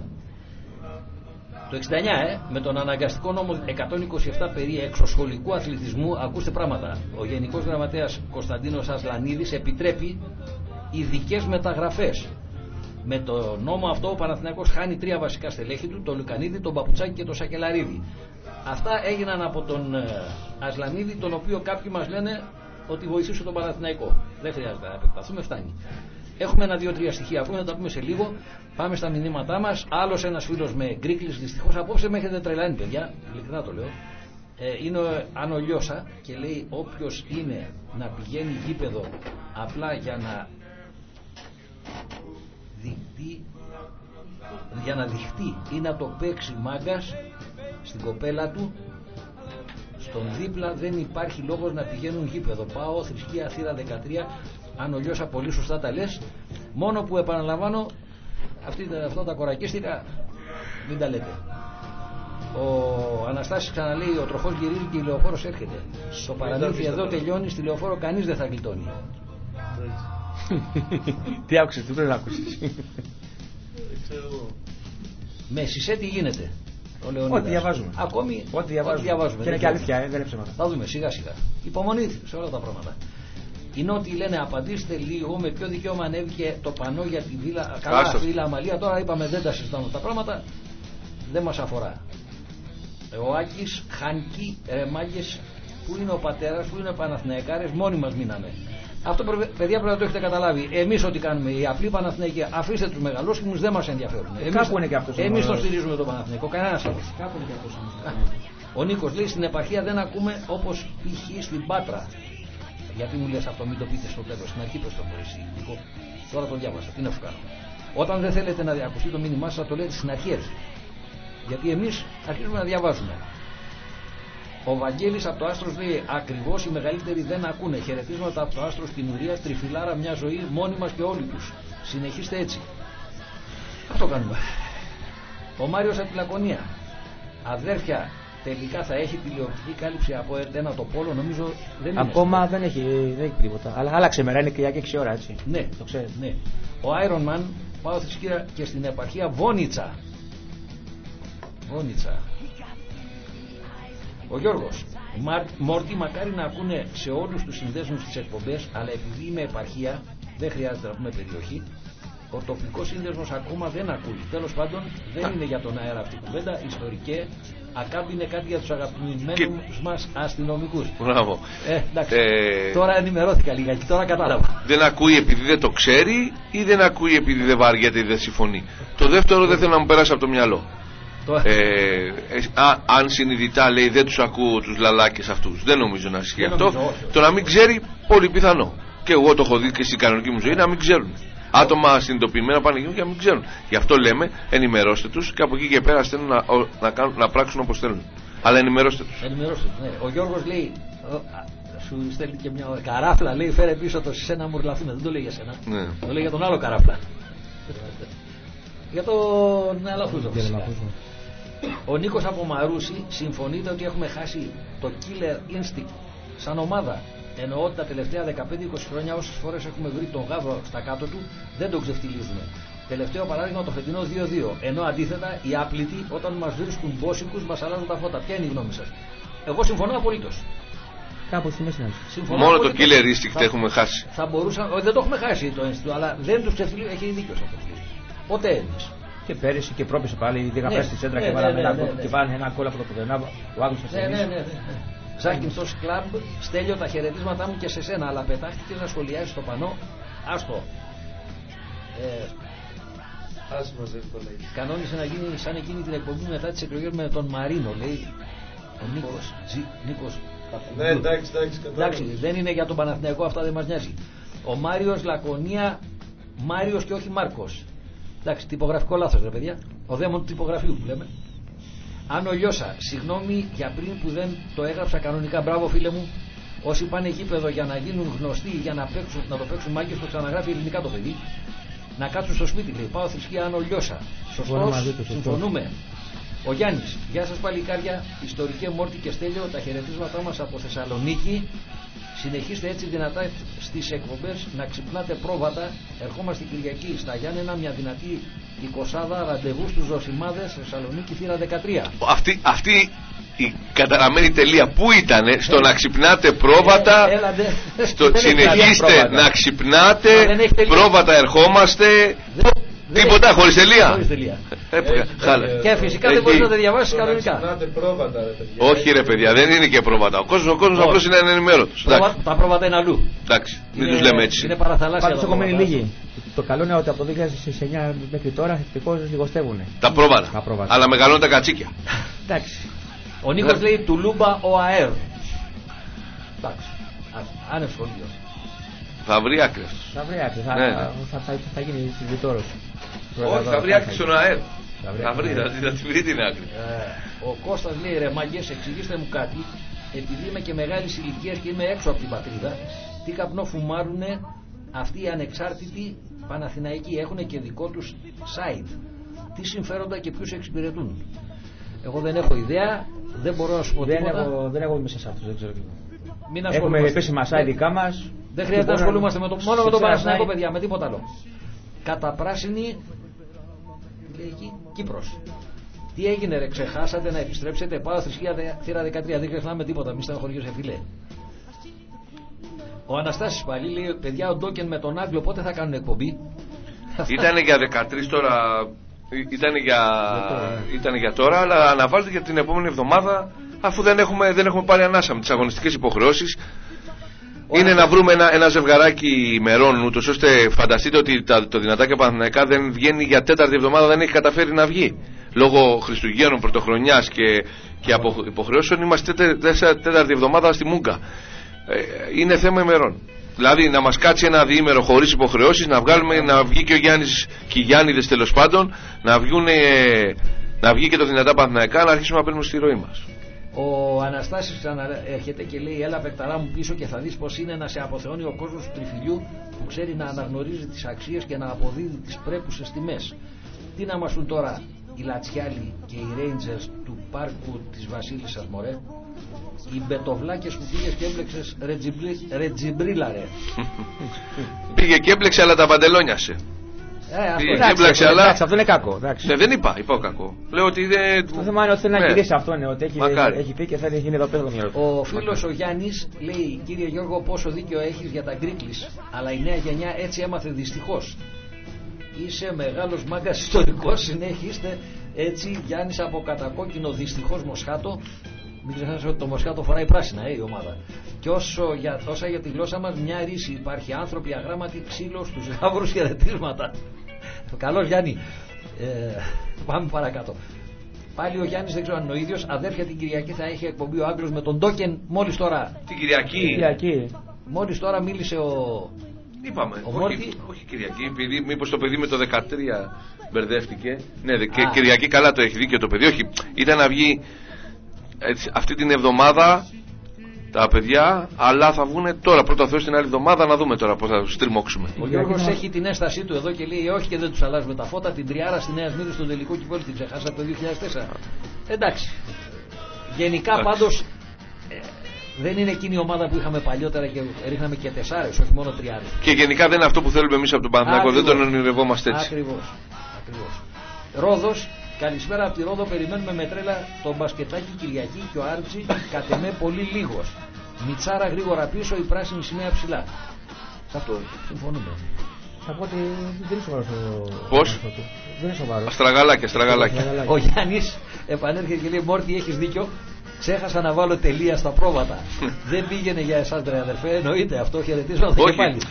Το 69 ε, με τον αναγκαστικό νόμο 127 περί εξωσχολικού αθλητισμού ακούστε πράγματα. Ο Γενικός Γραμματέας Κωνσταντίνος Ασλανίδης επιτρέπει ειδικές μεταγραφές. Με το νόμο αυτό ο Παναθηναϊκός χάνει τρία βασικά στελέχη του, τον Λουκανίδη, τον Παπουτσάκη και τον Σακελαρίδη. Αυτά έγιναν από τον ε, Ασλανίδη, τον οποίο κάποιοι μας λένε ότι βοηθούσε τον Παναθηναϊκό. Δεν χρειάζεται να επεκταθούμε, φτάνει. Έχουμε ένα-δύο-τρία στοιχεία ακόμα, θα τα πούμε σε λίγο. Πάμε στα μηνύματά μας. Άλλος ένας φίλος με γκρίκλι, δυστυχώς απόψε με έχετε τρελάνει, παιδιά. Ειλικρινά το λέω. Ε, είναι ο Ανολιώσα και λέει: Όποιος είναι να πηγαίνει γήπεδο απλά για να δειχτεί, για να δειχτεί ή να το παίξει μάγκας στην κοπέλα του στον δίπλα δεν υπάρχει λόγος να πηγαίνουν γήπεδο. Πάω θρησκεία θύρα 13 αν ο Λιώσα πολύ σωστά τα λες μόνο που επαναλαμβάνω αυτή, αυτά τα κορακίστηκα μην τα λέτε. Ο Αναστάσης ξαναλέει ο τροχός γυρίζει και η λεωφόρος έρχεται. Το παραμύθι εδώ τελειώνει στη λεωφόρο κανείς δεν θα γλιτώνει Τι άκουσες, τι πρέπει να ακούσεις; με Σισέ τι γίνεται; Ο Λεωνίδας. Ό,τι διαβάζουμε. Ακόμη Ό,τι διαβάζουμε. διαβάζουμε. Και είναι δεν και ξέρω. αλήθεια, ε, δεν είναι ψέματα. Θα δούμε σιγά σιγά. Υπομονή σε όλα τα πράγματα. Οι νότιοι λένε απαντήστε λίγο με ποιο δικαίωμα ανέβηκε το πανό για τη βίλα. Καλά, Άστο. βίλα Αμαλία. Τώρα είπαμε δεν τα συζητάμε αυτά τα πράγματα. Δεν μας αφορά. Ε, Ο Άκης, Χανκή, Ρεμάγκε, που είναι ο πατέρας, που είναι ο Παναθηναϊκάρες, μόνοι μας μείναμε. Αυτό πρε- παιδιά πρέπει να το έχετε καταλάβει. Εμείς ό,τι κάνουμε, οι απλοί Παναθηναϊκοί, αφήστε τους μεγαλόσχημου, δεν μας ενδιαφέρουν. Εμείς- κάπου είναι και αυτός ο Εμείς τον μεγάλος. στηρίζουμε τον Παναθηναϊκό, κανένας άλλος. Κάπου είναι και αυτός Ο Νίκος λέει στην επαρχία δεν ακούμε όπως π.χ. στην Πάτρα. Γιατί μου λες αυτό, μην το πείτε στο τέλος. Στην αρχή πες το πω εσύ, Νίκο. Τώρα το διάβασα. Τι να σου κάνω. Όταν δεν θέλετε να ακουστεί το μήνυμά σας, το λέτε στην αρχή έτσι. Γιατί εμείς αρχίζουμε να διαβάζουμε. Ο Βαγγέλης από το Άστρο λέει: Ακριβώς οι μεγαλύτεροι δεν ακούνε. Χαιρετίσματα από το Άστρο στην ουρία, τριφυλάρα μια ζωή, μόνοι μας και όλοι τους. Συνεχίστε έτσι. Αυτό κάνουμε. Ο Μάριος από τη Λακωνία. αδέρφια τελικά θα έχει τηλεοπτική κάλυψη από ένα το πόλο, νομίζω δεν είναι. Ακόμα δεν έχει, δεν έχει τίποτα. Αλλά άλλαξε μέρα, είναι Κυριακή 6 ώρα έτσι. Ναι, Το ξέρετε. ναι. Ο Iron Man πάω θρησκεία και στην επαρχία Βόνιτσα. Βόνιτσα. Ο Γιώργος. Μαρ, Μόρτι, μακάρι να ακούνε σε όλους τους συνδέσμους τις εκπομπές, αλλά επειδή είμαι επαρχία, δεν χρειάζεται να πούμε περιοχή, ο τοπικός σύνδεσμος ακόμα δεν ακούει. Τέλος πάντων, δεν είναι για τον αέρα αυτή η κουβέντα, ιστορικέ. Ακάμπη είναι κάτι για τους αγαπημένους μας αστυνομικούς. Μπράβο. Ε, εντάξει. Ε, Τώρα ενημερώθηκα λίγα τώρα κατάλαβα. Δεν ακούει επειδή δεν το ξέρει ή δεν ακούει επειδή δεν βαριέται ή δεν συμφωνεί. Το δεύτερο δεν θέλω να μου περάσει από το μυαλό. Το- Ε, ε, α, αν συνειδητά λέει δεν τους ακούω τους λαλάκες αυτούς. Δεν νομίζω να ισχύει Δεν αυτό. νομίζω, όχι, όχι. Το να μην ξέρει πολύ πιθανό. Και εγώ το έχω δει και στην κανονική μου ζωή να μην ξέρουν. Άτομα συνειδητοποιημένα πάνε γίνουν και να μην ξέρουν. Γι' αυτό λέμε ενημερώστε τους και από εκεί και πέρα στέλνουν να, ο- να, κάνουν, να πράξουν όπως θέλουν. Αλλά ενημερώστε τους. Ενημερώστε. Ναι. Ο Γιώργος λέει, ο, α, σου στέλνει και μια καράφλα, λέει φέρε πίσω το σε σένα μουρλαθούμε. Δεν το λέει για σένα. Ναι. Το λέει για τον άλλο καράφλα. για τον Αλαφούζο. Ο Νίκος από Μαρούση συμφωνείτε ότι έχουμε χάσει το killer instinct σαν ομάδα; Εννοώ ότι τα τελευταία 15-20 χρόνια όσες φορές έχουμε βρει τον γάβρο στα κάτω του δεν τον ξεφτιλίζουμε. Τελευταίο παράδειγμα το φετινό 2-2. Ενώ αντίθετα οι άπλητοι όταν μας βρίσκουν μπόσικους μας αλλάζουν τα φώτα. Ποια είναι η γνώμη σας; Εγώ συμφωνώ απολύτως. Κάπου στη μέση να είναι. Συμφωνώ Μόνο το απολύτως. killer instinct Θα- έχουμε χάσει. Θα μπορούσα, όχι, δεν το έχουμε χάσει το ένστικτο, αλλά δεν τους ξεφτιλίζουμε. Έχει δίκιο σε αυτό. Ποτέ εμείς. Και πέρυσι και πρόπερσι πάλι είχα Ναι, πέσει στη σέντρα ναι, και ναι, βάλαμε ναι, ένα ναι, γκολ- ναι. και βάλανε ένα κόλλο από το πουθενά. Ο Άγγλος Ναι, ναι, ναι. ναι. Ζάκυνθος Κλαμπ, στέλνω τα χαιρετίσματά μου και σε σένα, αλλά πετάχτηκες να σχολιάσεις το πανό. Άστο. Ε, Άσε μας δεν το λέει. κανόνισε να γίνει σαν εκείνη την εκπομπή μετά τις εκλογές με τον Μαρίνο, λέει ο Νίκος. Τζι, Νίκος Ναι, εντάξει, εντάξει, κατάλαβα. Εντάξει, δεν είναι για τον Παναθηναϊκό, αυτά δεν μας νοιάζει. Ο Μάριος Λακωνία, Μάριος και όχι Μάρκος. Εντάξει, τυπογραφικό λάθος ρε παιδιά. Ο δαίμον του τυπογραφείου που λέμε. Αν ο Λιώσα, συγγνώμη για πριν που δεν το έγραψα κανονικά, μπράβο φίλε μου. Όσοι πάνε γήπεδο για να γίνουν γνωστοί ή για να, παίξουν, να το παίξουν μάγκες, το ξαναγράφει ελληνικά το παιδί. Να κάτσουν στο σπίτι, λέει. Πάω θρησκεία αν ο Λιώσα. Συμφωνώ μαζί του, Σωστός, σωστός. συμφωνούμε. Ο Γιάννης, γεια σας παλικάρια, ιστορική Μόρτη και Στέλιο, τα χαιρετίσματά μας από Θεσσαλονίκη. Συνεχίστε έτσι δυνατά στις εκπομπές να ξυπνάτε πρόβατα. Ερχόμαστε Κυριακή στα Γιάννενα, μια δυνατή εικοσάδα ραντεβού στους Ζωσιμάδε, Θεσσαλονίκη θύρα 13. Αυτή, αυτή η καταραμένη τελεία που ήταν στο να ξυπνάτε πρόβατα. Ε, έλατε. Στο, Δεν έχει συνεχίστε πρόβατα. να ξυπνάτε, Μα δεν έχει τελεία. πρόβατα ερχόμαστε. Δεν- δεν Τίποτα, έχει- χωρίς τελεία. Χωρίς τελεία. Ε, χάλα. Και φυσικά δεν Εκεί. μπορείς να τα διαβάσεις κανονικά. Ξυπνάτε πρόβατα, ρε παιδιά. Όχι ρε παιδιά, δεν είναι και πρόβατα. Ο κόσμος, ο κόσμος Όχι. απλώς είναι ανενημέρωτος. Πρόβα- Εντάξει, Τα πρόβατα είναι αλλού. εντάξει, μην Είναι- τους λέμε έτσι. Είναι παραθαλάσσια. Πάντως τα έχουν μείνει πρόβατα. λίγοι. Το καλό είναι ότι από το 2009 μέχρι τώρα ευτυχώς λιγοστεύουν. Τα πρόβατα. Τα πρόβατα. Αλλά μεγαλώνουν τα κατσίκια. Εντάξει. Ο Νίκος Ναι. λέει Τουλούμπα ο ΑΕΡ. Εντάξει. Α- Άνευ σχολείος. Θα βρει άκρη. Θα βρει άκρη. Θα, Ναι, ναι. θα, θα, θα γίνει συζητόρος. Όχι, θα βρει άκρη στον ΑΕΡ. Θα βρει Θα βρει, άκρη. θα θα τη βρει την άκρη. Ε, ο Κώστας λέει ρε μάγκες εξηγήστε μου κάτι επειδή είμαι και μεγάλης ηλικίας και είμαι έξω από την πατρίδα τι καπνό φουμάρουνε αυτοί οι ανεξάρτητοι Παναθηναϊκοί; Έχουν και δικό τους site τι συμφέροντα και ποιους εξυπηρετούν; Εγώ δεν έχω ιδέα δεν μπορώ να σου πω Δεν τίποτα έχω, δεν έχω μέσα σε αυτούς, δεν ξέρω τίποτα. μην Έχουμε ασχολούμαστε. επίσημα site δικά μας. δεν Και χρειάζεται να μπορούμε ασχολούμαστε με το, μόνο με τον σε ένα Παναθηναϊκό site- παιδιά με τίποτα άλλο κατά πράσινη τι λέει εκεί, Κύπρος τι έγινε ρε, ξεχάσατε να επιστρέψετε; Πάω θρησκεία δε- θύρα 13, δεν ξεχνάμε τίποτα, μη στεναχωριέσαι φίλε. Ο Αναστάσης πάλι λέει, παιδιά ο Ντόκεν με τον Άγγλο πότε θα κάνουν εκπομπή; Ήταν για 13 τώρα. Ήταν για, ήταν για τώρα, αλλά αναβάλλεται για την επόμενη εβδομάδα αφού δεν έχουμε, δεν έχουμε πάρει ανάσα με τις αγωνιστικές υποχρεώσεις είναι να βρούμε ένα, ένα ζευγαράκι ημερών ούτως ώστε φανταστείτε ότι τα, το δυνατάκι Παναθηναϊκά δεν βγαίνει για τέταρτη εβδομάδα δεν έχει καταφέρει να βγει. Λόγω Χριστουγέννων, Πρωτοχρονιάς και, και από υποχρεώσεων είμαστε τε- τέσσερα- τέταρτη εβδομάδα στη Μούγκα. Ε, είναι θέμα ημερών. Δηλαδή να μας κάτσει ένα διήμερο χωρίς υποχρεώσεις να, βγάλουμε, να βγει και ο Γιάννης και οι Γιάννηδες τέλος πάντων να, βγουν, να βγει και το δυνατά Παναθηναϊκά να αρχίσουμε να παίρνουμε στη ροή μας Ο Αναστάσης ξαναέρχεται και λέει έλα παικταρά μου πίσω και θα δεις πως είναι να σε αποθεώνει ο κόσμος του τριφυλιού που ξέρει να αναγνωρίζει τις αξίες και να αποδίδει τις πρέπουσες τιμές. Τι να μας πούν τώρα η Λατσιάλη και οι Rangers του πάρκου της Βασίλισσας Μωρέ; Οι μπετοβλάκες που πήγες και έμπλεξες ρετζιμπρί- ρετζιμπρίλα ρε Πήγε και έμπλεξε αλλά τα παντελόνιασε. Ε, αυτό Πήγε είναι. και έμπλεξε αλλά. Εντάξει, αυτό είναι κακό. Εντάξει. Ναι, δεν είπα, είπα κακό. Λέω ότι είναι. Το θέμα είναι ότι θέλει να Ναι. γυρίσει αυτό, είναι ότι έχει, Μακάρι. έχει πει και θέλει να γίνει εδώ πέρα το μυαλό του. Ο φίλος ο Γιάννης λέει κύριε Γιώργο πόσο δίκιο έχεις για τα γκρίκλις αλλά η νέα γενιά έτσι έμαθε δυστυχώς είσαι μεγάλος μάγκας ιστορικός συνέχιστε έτσι Γιάννης από κατακόκκινο δυστυχώς Μοσχάτο μην ξεχνάς ότι το Μοσχάτο φοράει πράσινα ε, η ομάδα και όσο για, όσα για τη γλώσσα μας μια ρίση υπάρχει άνθρωποι αγράμματοι ξύλος στους γάβρους χαιρετίσματα καλώς Γιάννη ε, πάμε παρακάτω Πάλι ο Γιάννης δεν ξέρω αν είναι ο ίδιος. Αδέρφια την Κυριακή θα έχει εκπομπή ο Άγγλος με τον Τόκεν. Μόλις τώρα, Την Κυριακή. Κυριακή. μόλις τώρα μίλησε ο. Είπαμε. Ο όχι, Μόρτι. όχι Κυριακή, επειδή μήπως το παιδί με το 13 μπερδεύτηκε. Ναι, δε- και Α. Κυριακή καλά το έχει δίκιο το παιδί. Όχι, ήταν να βγει έτσι, αυτή την εβδομάδα τα παιδιά, αλλά θα βγουν τώρα πρώτα Θεός την άλλη εβδομάδα να δούμε τώρα πώς θα τους τριμώξουμε. Ο Γιώργος έχει την έστασή του εδώ και λέει όχι και δεν τους αλλάζουμε τα φώτα. Την τριάρα στη Νέα Σμύρνη στον τελικό κυπέλο την ξεχάσατε το 2004. Εντάξει. Γενικά Εντάξει. πάντως δεν είναι εκείνη η ομάδα που είχαμε παλιότερα και ρίχναμε και τεσσάρες, όχι μόνο τριάρες. Και γενικά δεν είναι αυτό που θέλουμε εμείς από τον Παναθηναϊκό, δεν τον ονειρευόμαστε έτσι. Ακριβώς. Ακριβώς. Ρόδος, καλησπέρα από τη Ρόδο. Περιμένουμε με τρέλα τον μπασκετάκι Κυριακή και ο Άρτσι κατ' εμέ πολύ λίγος. Μιτσάρα γρήγορα πίσω, η πράσινη σημαία ψηλά. Σε αυτό συμφωνούμε. Θα πω ότι δεν είναι σοβαρό ο. Πώς; ο- του. Δεν είναι σοβαρό. Αστραγαλάκια, αστραγαλάκια. Ο Γιάννης επανέρχεται και λέει: Μόρτι, έχεις δίκιο. Ξέχασα να βάλω τελεία στα πρόβατα. δεν πήγαινε για εσάς, ρε αδερφέ. Εννοείται αυτό. Χαιρετίσματα και Όχι. πάλι.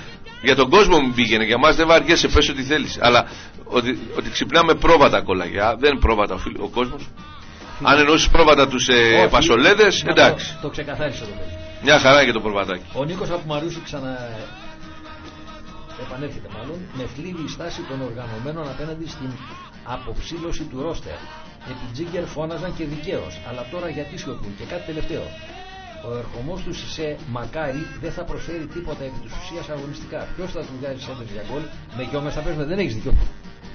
Για τον κόσμο μην πήγαινε, για μας δεν βαριέσαι, πες ό,τι θέλεις. Αλλά ότι, ότι ξυπνάμε πρόβατα κολλαγιά, δεν είναι πρόβατα ο, φίλ- ο κόσμος. Αν εννοήσεις πρόβατα τους ε, Όχι. πασολέδες, Να εντάξει. Το, το ξεκαθάρισε το παιδί. Μια χαρά και το προβατάκι. Ο Νίκος από Μαρούσι ξανα. επανέρχεται μάλλον με θλίβει η στάση των οργανωμένων απέναντι στην αποψήλωση του ρόστερ. Επί Τζίγκερ φώναζαν και δικαίως, αλλά τώρα γιατί σιωπούν; Και κάτι τελευταίο. Ο ερχομός του σε μακάρι δεν θα προσφέρει τίποτα επί της ουσίας αγωνιστικά. Ποιος θα του βγάζει έντρε για γκολ, με γιο μέσα παίζουμε, δεν έχεις δίκιο.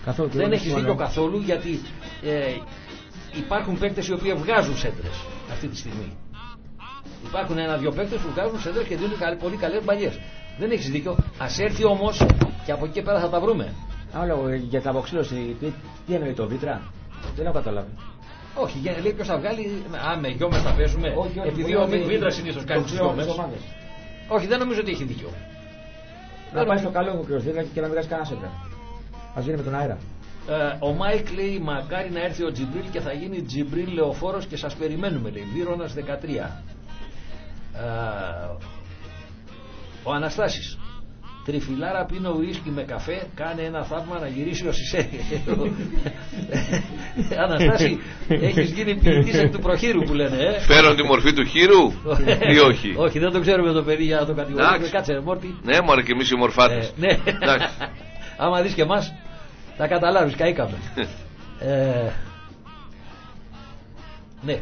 Καθόλου. Δεν Εγώ έχεις συμφωνώ. δίκιο καθόλου γιατί ε, υπάρχουν παίκτες οι οποίοι βγάζουν σέντρες αυτή τη στιγμή. Υπάρχουν ένα-δυο παίκτες που βγάζουν σέντρες και δίνουν καλ- πολύ καλές μπαλιές. Δεν έχεις δίκιο. Α έρθει όμως και από εκεί και πέρα θα τα βρούμε. Άλλο ε, για την αποξήλωση, τι, τι εννοεί το Βίτρα; Δεν έχω καταλάβει. Όχι, για, λέει ποιος θα βγάλει. Α, με γιόμε θα παίζουμε. Όχι, όχι, Επειδή μπορεί ο να Μικ είναι Βίντρα το- συνήθως το κάνει τις ξύλο γιόμε. της ομάδας. Όχι, δεν νομίζω ότι έχει δίκιο. Να πάει στο καλό ο κ. Βίτρα και να μην βγάζει κανένα σέντρα. Α γίνει με τον αέρα. Ε, ο Μάικ λέει μακάρι να έρθει ο Τζιμπρίλ και θα γίνει Τζιμπρίλ λεωφόρος και σας περιμένουμε λέει. Βύρονα 13. Ε, ο Αναστάσης Τριφυλάρα πίνω ουίσκι με καφέ Κάνε ένα θαύμα να γυρίσει ο Σισέ Αναστάση Έχεις γίνει ποιητής εκ του προχείρου που λένε ε; Φέρον τη μορφή του χείρου ή όχι; Όχι δεν το ξέρουμε το παιδί για να το κατηγορήσουμε Εντάξει. Κάτσε ρε Μόρτι Ναι, μωρέ και εμείς οι μορφάτες. Ε, ναι. Εντάξει. Άμα δεις και εμάς θα καταλάβεις, καήκαμε. ε, ναι.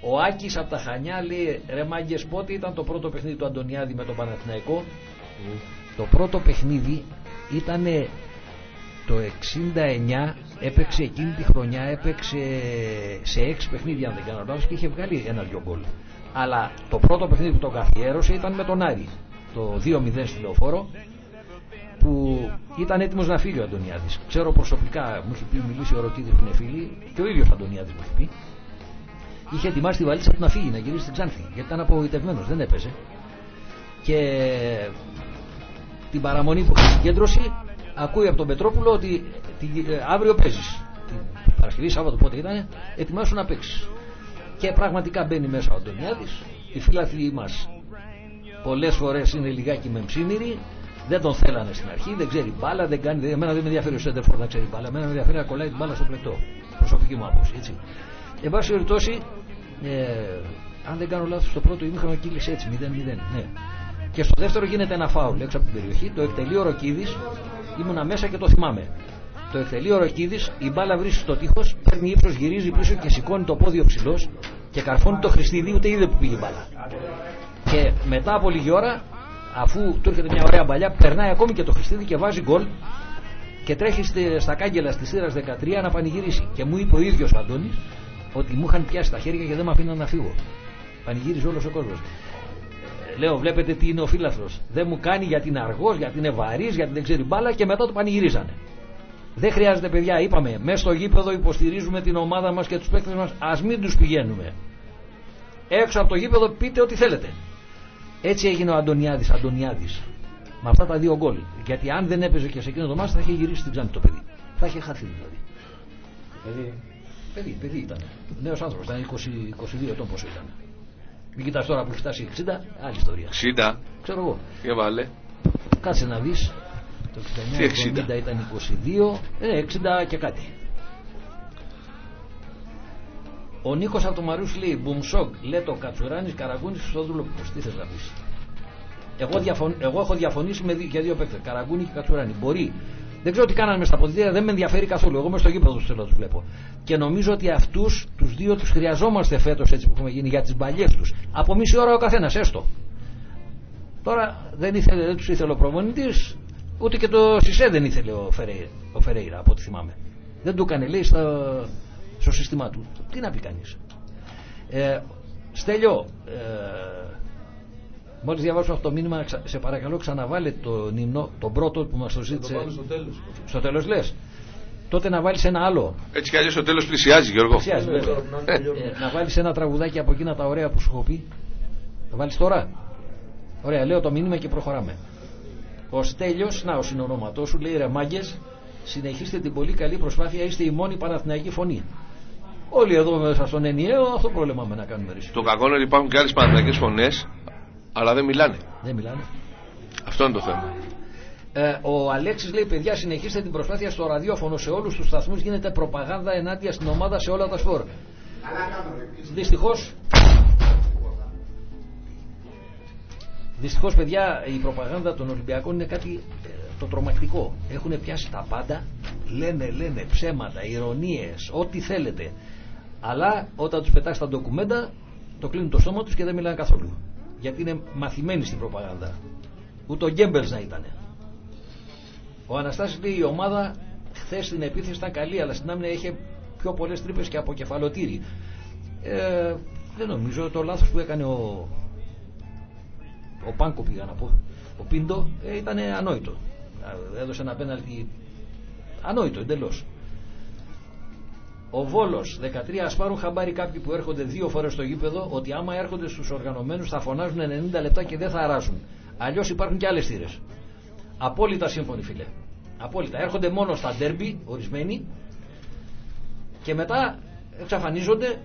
Ο Άκης από τα Χανιά λέει ρε μάγκες πότε ήταν το πρώτο παιχνίδι του Αντωνιάδη με τον Παναθηναϊκό; Το πρώτο παιχνίδι ήταν το 69 έπαιξε εκείνη τη χρονιά έπαιξε σε 6 παιχνίδια αν δεν κάνω λάθος και είχε βγάλει ένα-δυο γκολ. Αλλά το πρώτο παιχνίδι που τον καθιέρωσε ήταν με τον Άρη το 2-0 στη Λεωφόρο που ήταν έτοιμος να φύγει ο Αντωνιάδης. Ξέρω προσωπικά μου έχει πει μιλήσει ο Ροκίδης που είναι φίλοι και ο ίδιος Αντωνιάδης μου έχει πει. Είχε ετοιμάσει τη βαλίτσα του να φύγει να γυρίσει στην Ξάνθη γιατί ήταν απογοητευμένος δεν έπαιζε. Και την παραμονή που είχε συγκέντρωση ακούει από τον Πετρόπουλο ότι τη- ε, αύριο παίζεις την Παρασκευή, Σάββατο πότε ήταν ετοιμάσου να παίξεις και πραγματικά μπαίνει μέσα ο Αντωνιάδης οι φίλαθλοι μας πολλές φορές είναι λιγάκι μεμψίνηροι δεν τον θέλανε στην αρχή, δεν ξέρει μπάλα, δεν κάνει, εμένα δεν με ενδιαφέρει ο Σέντερφορ να ξέρει μπάλα, εμένα με ενδιαφέρει να κολλάει την μπάλα στο πλεκτό. Προσωπική μου άποψη, έτσι. Εν πάση περιπτώσει, ε, αν δεν κάνω λάθος, στο πρώτο ημίχρονο κύλησε έτσι, 0-0, ναι. Και στο δεύτερο γίνεται ένα φάουλ έξω από την περιοχή, το εκτελεί ο Ροκίδης, ήμουνα μέσα και το θυμάμαι. Το εκτελεί ο Ροκίδης, η μπάλα βρίσκει στο τείχος, παίρνει ύψος, γυρίζει πίσω και σηκώνει το πόδι ο ψηλός και καρφώνει το Χριστίδη, ούτε είδε που πήγε η μπάλα. Και μετά από λίγη ώρα, αφού του έρχεται μια ωραία μπαλιά, περνάει ακόμη και το Χριστίδη και βάζει γκολ και τρέχει στη- στα κάγκελα τη θύρα 13 να πανηγυρίσει. Και μου είπε ο ίδιος ο Αντώνης ότι μου είχαν πιάσει τα χέρια και δεν με αφήναν να φύγω. Πανηγύριζε όλος ο κόσμος. Λέω, βλέπετε τι είναι ο φίλαθρο. Δεν μου κάνει γιατί είναι αργός, γιατί είναι βαρύς, γιατί δεν ξέρει μπάλα και μετά το πανηγυρίζανε. Δεν χρειάζεται, παιδιά, είπαμε, μέσα στο γήπεδο υποστηρίζουμε την ομάδα μας και τους παίκτες μας. Α μην τους πηγαίνουμε. Έξω από το γήπεδο πείτε ό,τι θέλετε. Έτσι έγινε ο Αντωνιάδης Αντωνιάδης. Με αυτά τα δύο γκολ. Γιατί αν δεν έπαιζε και σε εκείνο το μάτι θα είχε γυρίσει στην Ξάνθη το παιδί. Θα είχε χαθεί δηλαδή. Δηλαδή, Παιδί, παιδί ήταν. Νέος άνθρωπος, ήταν 20, 22 ετών πόσο ήταν. Μην κοιτάς τώρα που έχει φτάσει 60, άλλη ιστορία. 60. Ξέρω εγώ. Για βάλε. Κάτσε να δεις. Το Τι 69 70 ήταν 22, ε, 60 και κάτι. Ο Νίκος από το Μαρούς λέει Μπουμσόκ, Λέτο, Κατσουράνης, Καραγκούνης, Χρυστόδουλο. Τι θες να πεις. Εγώ, διαφων... Εγώ έχω διαφωνήσει με δι... για δύο παίκτες, Καραγκούνη και Κατσουράνη. Μπορεί. Δεν ξέρω τι κάνανε μες στα ποδητήρια, δεν με ενδιαφέρει καθόλου. Εγώ είμαι στο γήπεδο τους θέλω να τους βλέπω. Και νομίζω ότι αυτούς τους δύο τους χρειαζόμαστε φέτος έτσι που έχουμε γίνει για τις μπαλιές τους. Από μισή ώρα ο καθένας, έστω. Τώρα δεν, ήθελε, δεν τους ήθελε ο προπονητής, ούτε και το Σισε δεν ήθελε ο Φερέιρα, ο Φερέιρα από ό,τι θυμάμαι. Δεν του έκανε, λέει, στο, στο σύστημά του. Τι να πει κανείς. Ε, Στέλιο, ε, μόλις διαβάσω αυτό το μήνυμα, ξα- σε παρακαλώ ξαναβάλε τον ύμνο, τον πρώτο που μας το Θα το ζήτησε. πάμε στο τέλος. Στο τέλος λες. Τότε να βάλεις ένα άλλο. Έτσι κι αλλιώς το τέλος πλησιάζει, Γιώργο. Πλησιάζει, Ναι, βέβαια. τώρα, να τελειώνουμε. Ε, να βάλεις ένα τραγουδάκι από εκείνα τα ωραία που σου έχω πει. Θα βάλεις τώρα. Ωραία, λέω το μήνυμα και προχωράμε. Ο Στέλιος, να ο συνονοματό σου, λέει ρε μάγκες, συνεχίστε την πολύ καλή προσπάθεια, είστε η μόνη Παναθηναϊκή φωνή. Όλοι εδώ μέσα στον ενιαίο αυτό προλεμάμε να κάνουμε ρίση. Το κακό είναι ότι υπάρχουν και άλλες παναθηναϊκές φωνές, αλλά δεν μιλάνε. Δεν μιλάνε. Αυτό είναι το θέμα. Ε, ο Αλέξης λέει: Παιδιά, συνεχίστε την προσπάθεια στο ραδιόφωνο. Σε όλους τους σταθμούς γίνεται προπαγάνδα ενάντια στην ομάδα σε όλα τα σπορ. Δυστυχώς. Δυστυχώς, παιδιά, η προπαγάνδα των Ολυμπιακών είναι κάτι ε, το τρομακτικό. Έχουν πιάσει τα πάντα, λένε, λένε ψέματα, ηρωνίες, ό,τι θέλετε. Αλλά όταν τους πετάς τα ντοκουμέντα, το κλείνουν το στόμα τους και δεν μιλάνε καθόλου. Γιατί είναι μαθημένοι στην προπαγάνδα. Ούτε ο Γκέμπελς να ήταν. Ο Αναστάσης λέει η ομάδα χθες στην επίθεση ήταν καλή, αλλά στην άμυνα είχε πιο πολλές τρύπες και από κεφαλοτήρι. Ε, δεν νομίζω το λάθος που έκανε ο, ο Πάνκο πήγα να πω. Ο Πίντο ε, ήταν ανόητο. Α, Έδωσε ένα πέναλτι ανόητο εντελώς. Ο Βόλος 13 α πάρουν χαμπάρι κάποιοι που έρχονται δύο φορές στο γήπεδο ότι άμα έρχονται στους οργανωμένους θα φωνάζουν 90 λεπτά και δεν θα αράζουν. Αλλιώς υπάρχουν και άλλες θύρες. Απόλυτα σύμφωνοι φίλε. Απόλυτα. Έρχονται μόνο στα ντέρμπι ορισμένοι και μετά εξαφανίζονται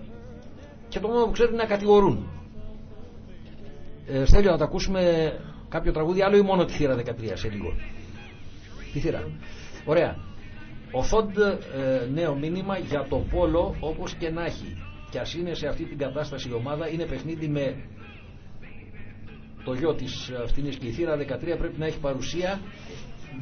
και το μόνο που ξέρουν είναι να κατηγορούν. Ε, Στέλιο να τα ακούσουμε κάποιο τραγούδι άλλο ή μόνο τη θύρα 13 σε λίγο. Τη θύρα. Ωραία. Ο Θόντ ε, νέο μήνυμα για το πόλο όπως και να έχει. Και ας είναι σε αυτή την κατάσταση η ομάδα είναι παιχνίδι με το γιο της Αυτινής και η θύρα 13 πρέπει να έχει παρουσία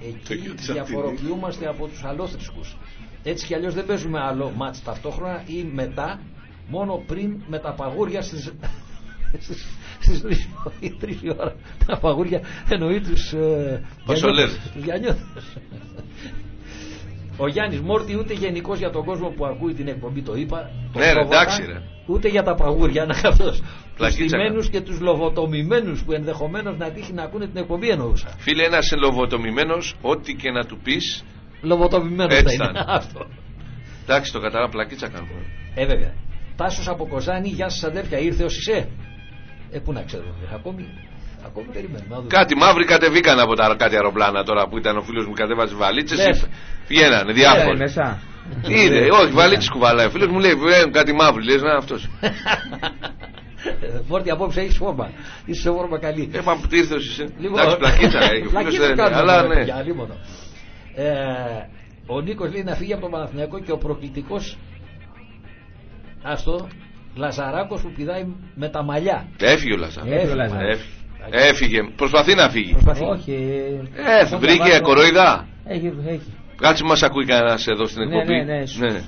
Το εκεί γιο της διαφοροποιούμαστε από τους αλλόθρησκους έτσι κι αλλιώς δεν παίζουμε άλλο μάτς ταυτόχρονα ή μετά μόνο πριν με τα παγούρια στις στις, στις τρεις, ή τρεις η ώρα τα παγούρια εννοεί τους ε, Πασολέδες. γιαννιώτες, τους γιαννιώτες. Ο Γιάννης Μόρτι ούτε γενικώ για τον κόσμο που ακούει την εκπομπή το είπα. το Ναι, ρε, πρόβατα, εντάξει, ρε. Ούτε για τα παγούρια να αυτός. Τους Πλακίτσα τιμένου και τους λογοτομημένους που ενδεχομένως να τύχει να ακούνε την εκπομπή εννοούσα. Φίλε, ένας ελοβοτομημένο, ό,τι και να του πεις. Λογοτομημένος θα Έτσι είναι. θα είναι. Αυτό. Εντάξει, το κατάλαβα, πλακίτσα κάνουμε. Ε, βέβαια. Τάσος από Κοζάνη, γεια σας αδέρφια, ήρθε ο Σισε. Ε, πού να ξέρω, ε, ακόμη, ακόμη περιμένουμε. να δούμε. Κάτι μαύροι κατεβήκαν από τα κάτι αεροπλάνα τώρα που ήταν ο φίλος μου κατέβαζε βαλίτσες. Λες. Βγαίνανε Ε, διάφοροι. μέσα. Είδε, όχι, βαλίτσες κουβαλάει. Ο φίλος μου λέει: «Ε, Κάτι μαύροι, λες να αυτός. Φόρτι απόψε έχεις φόρμα. Είσαι σε φόρμα καλή. Ε, μα που ήρθες ο Σισε. Λοιπόν, Εντάξει, πλακίτσα έχει. Ο πλακίτσα φίλος δεν κάνουμε, Αλλά ρε ναι. παιδιά, αλίμονο. Ε, ο Νίκος λέει να φύγει από τον Παναθηναϊκό και ο προκλητικός. Άστο. Λαζαράκος που πηδάει με τα μαλλιά. Έφυγε ο Λαζάρ. Έφυγε ο Λαζάρ. Έφυγε. Έφυγε. Προσπαθεί να φύγει. Προσπαθεί. Όχι. Ε, το βρήκε διαβάζω. κοροϊδά. Έχει, έχει. Κάτσε μας ακούει κανένας εδώ στην Ναι, εκπομπή. ναι, ναι, σου- Ε,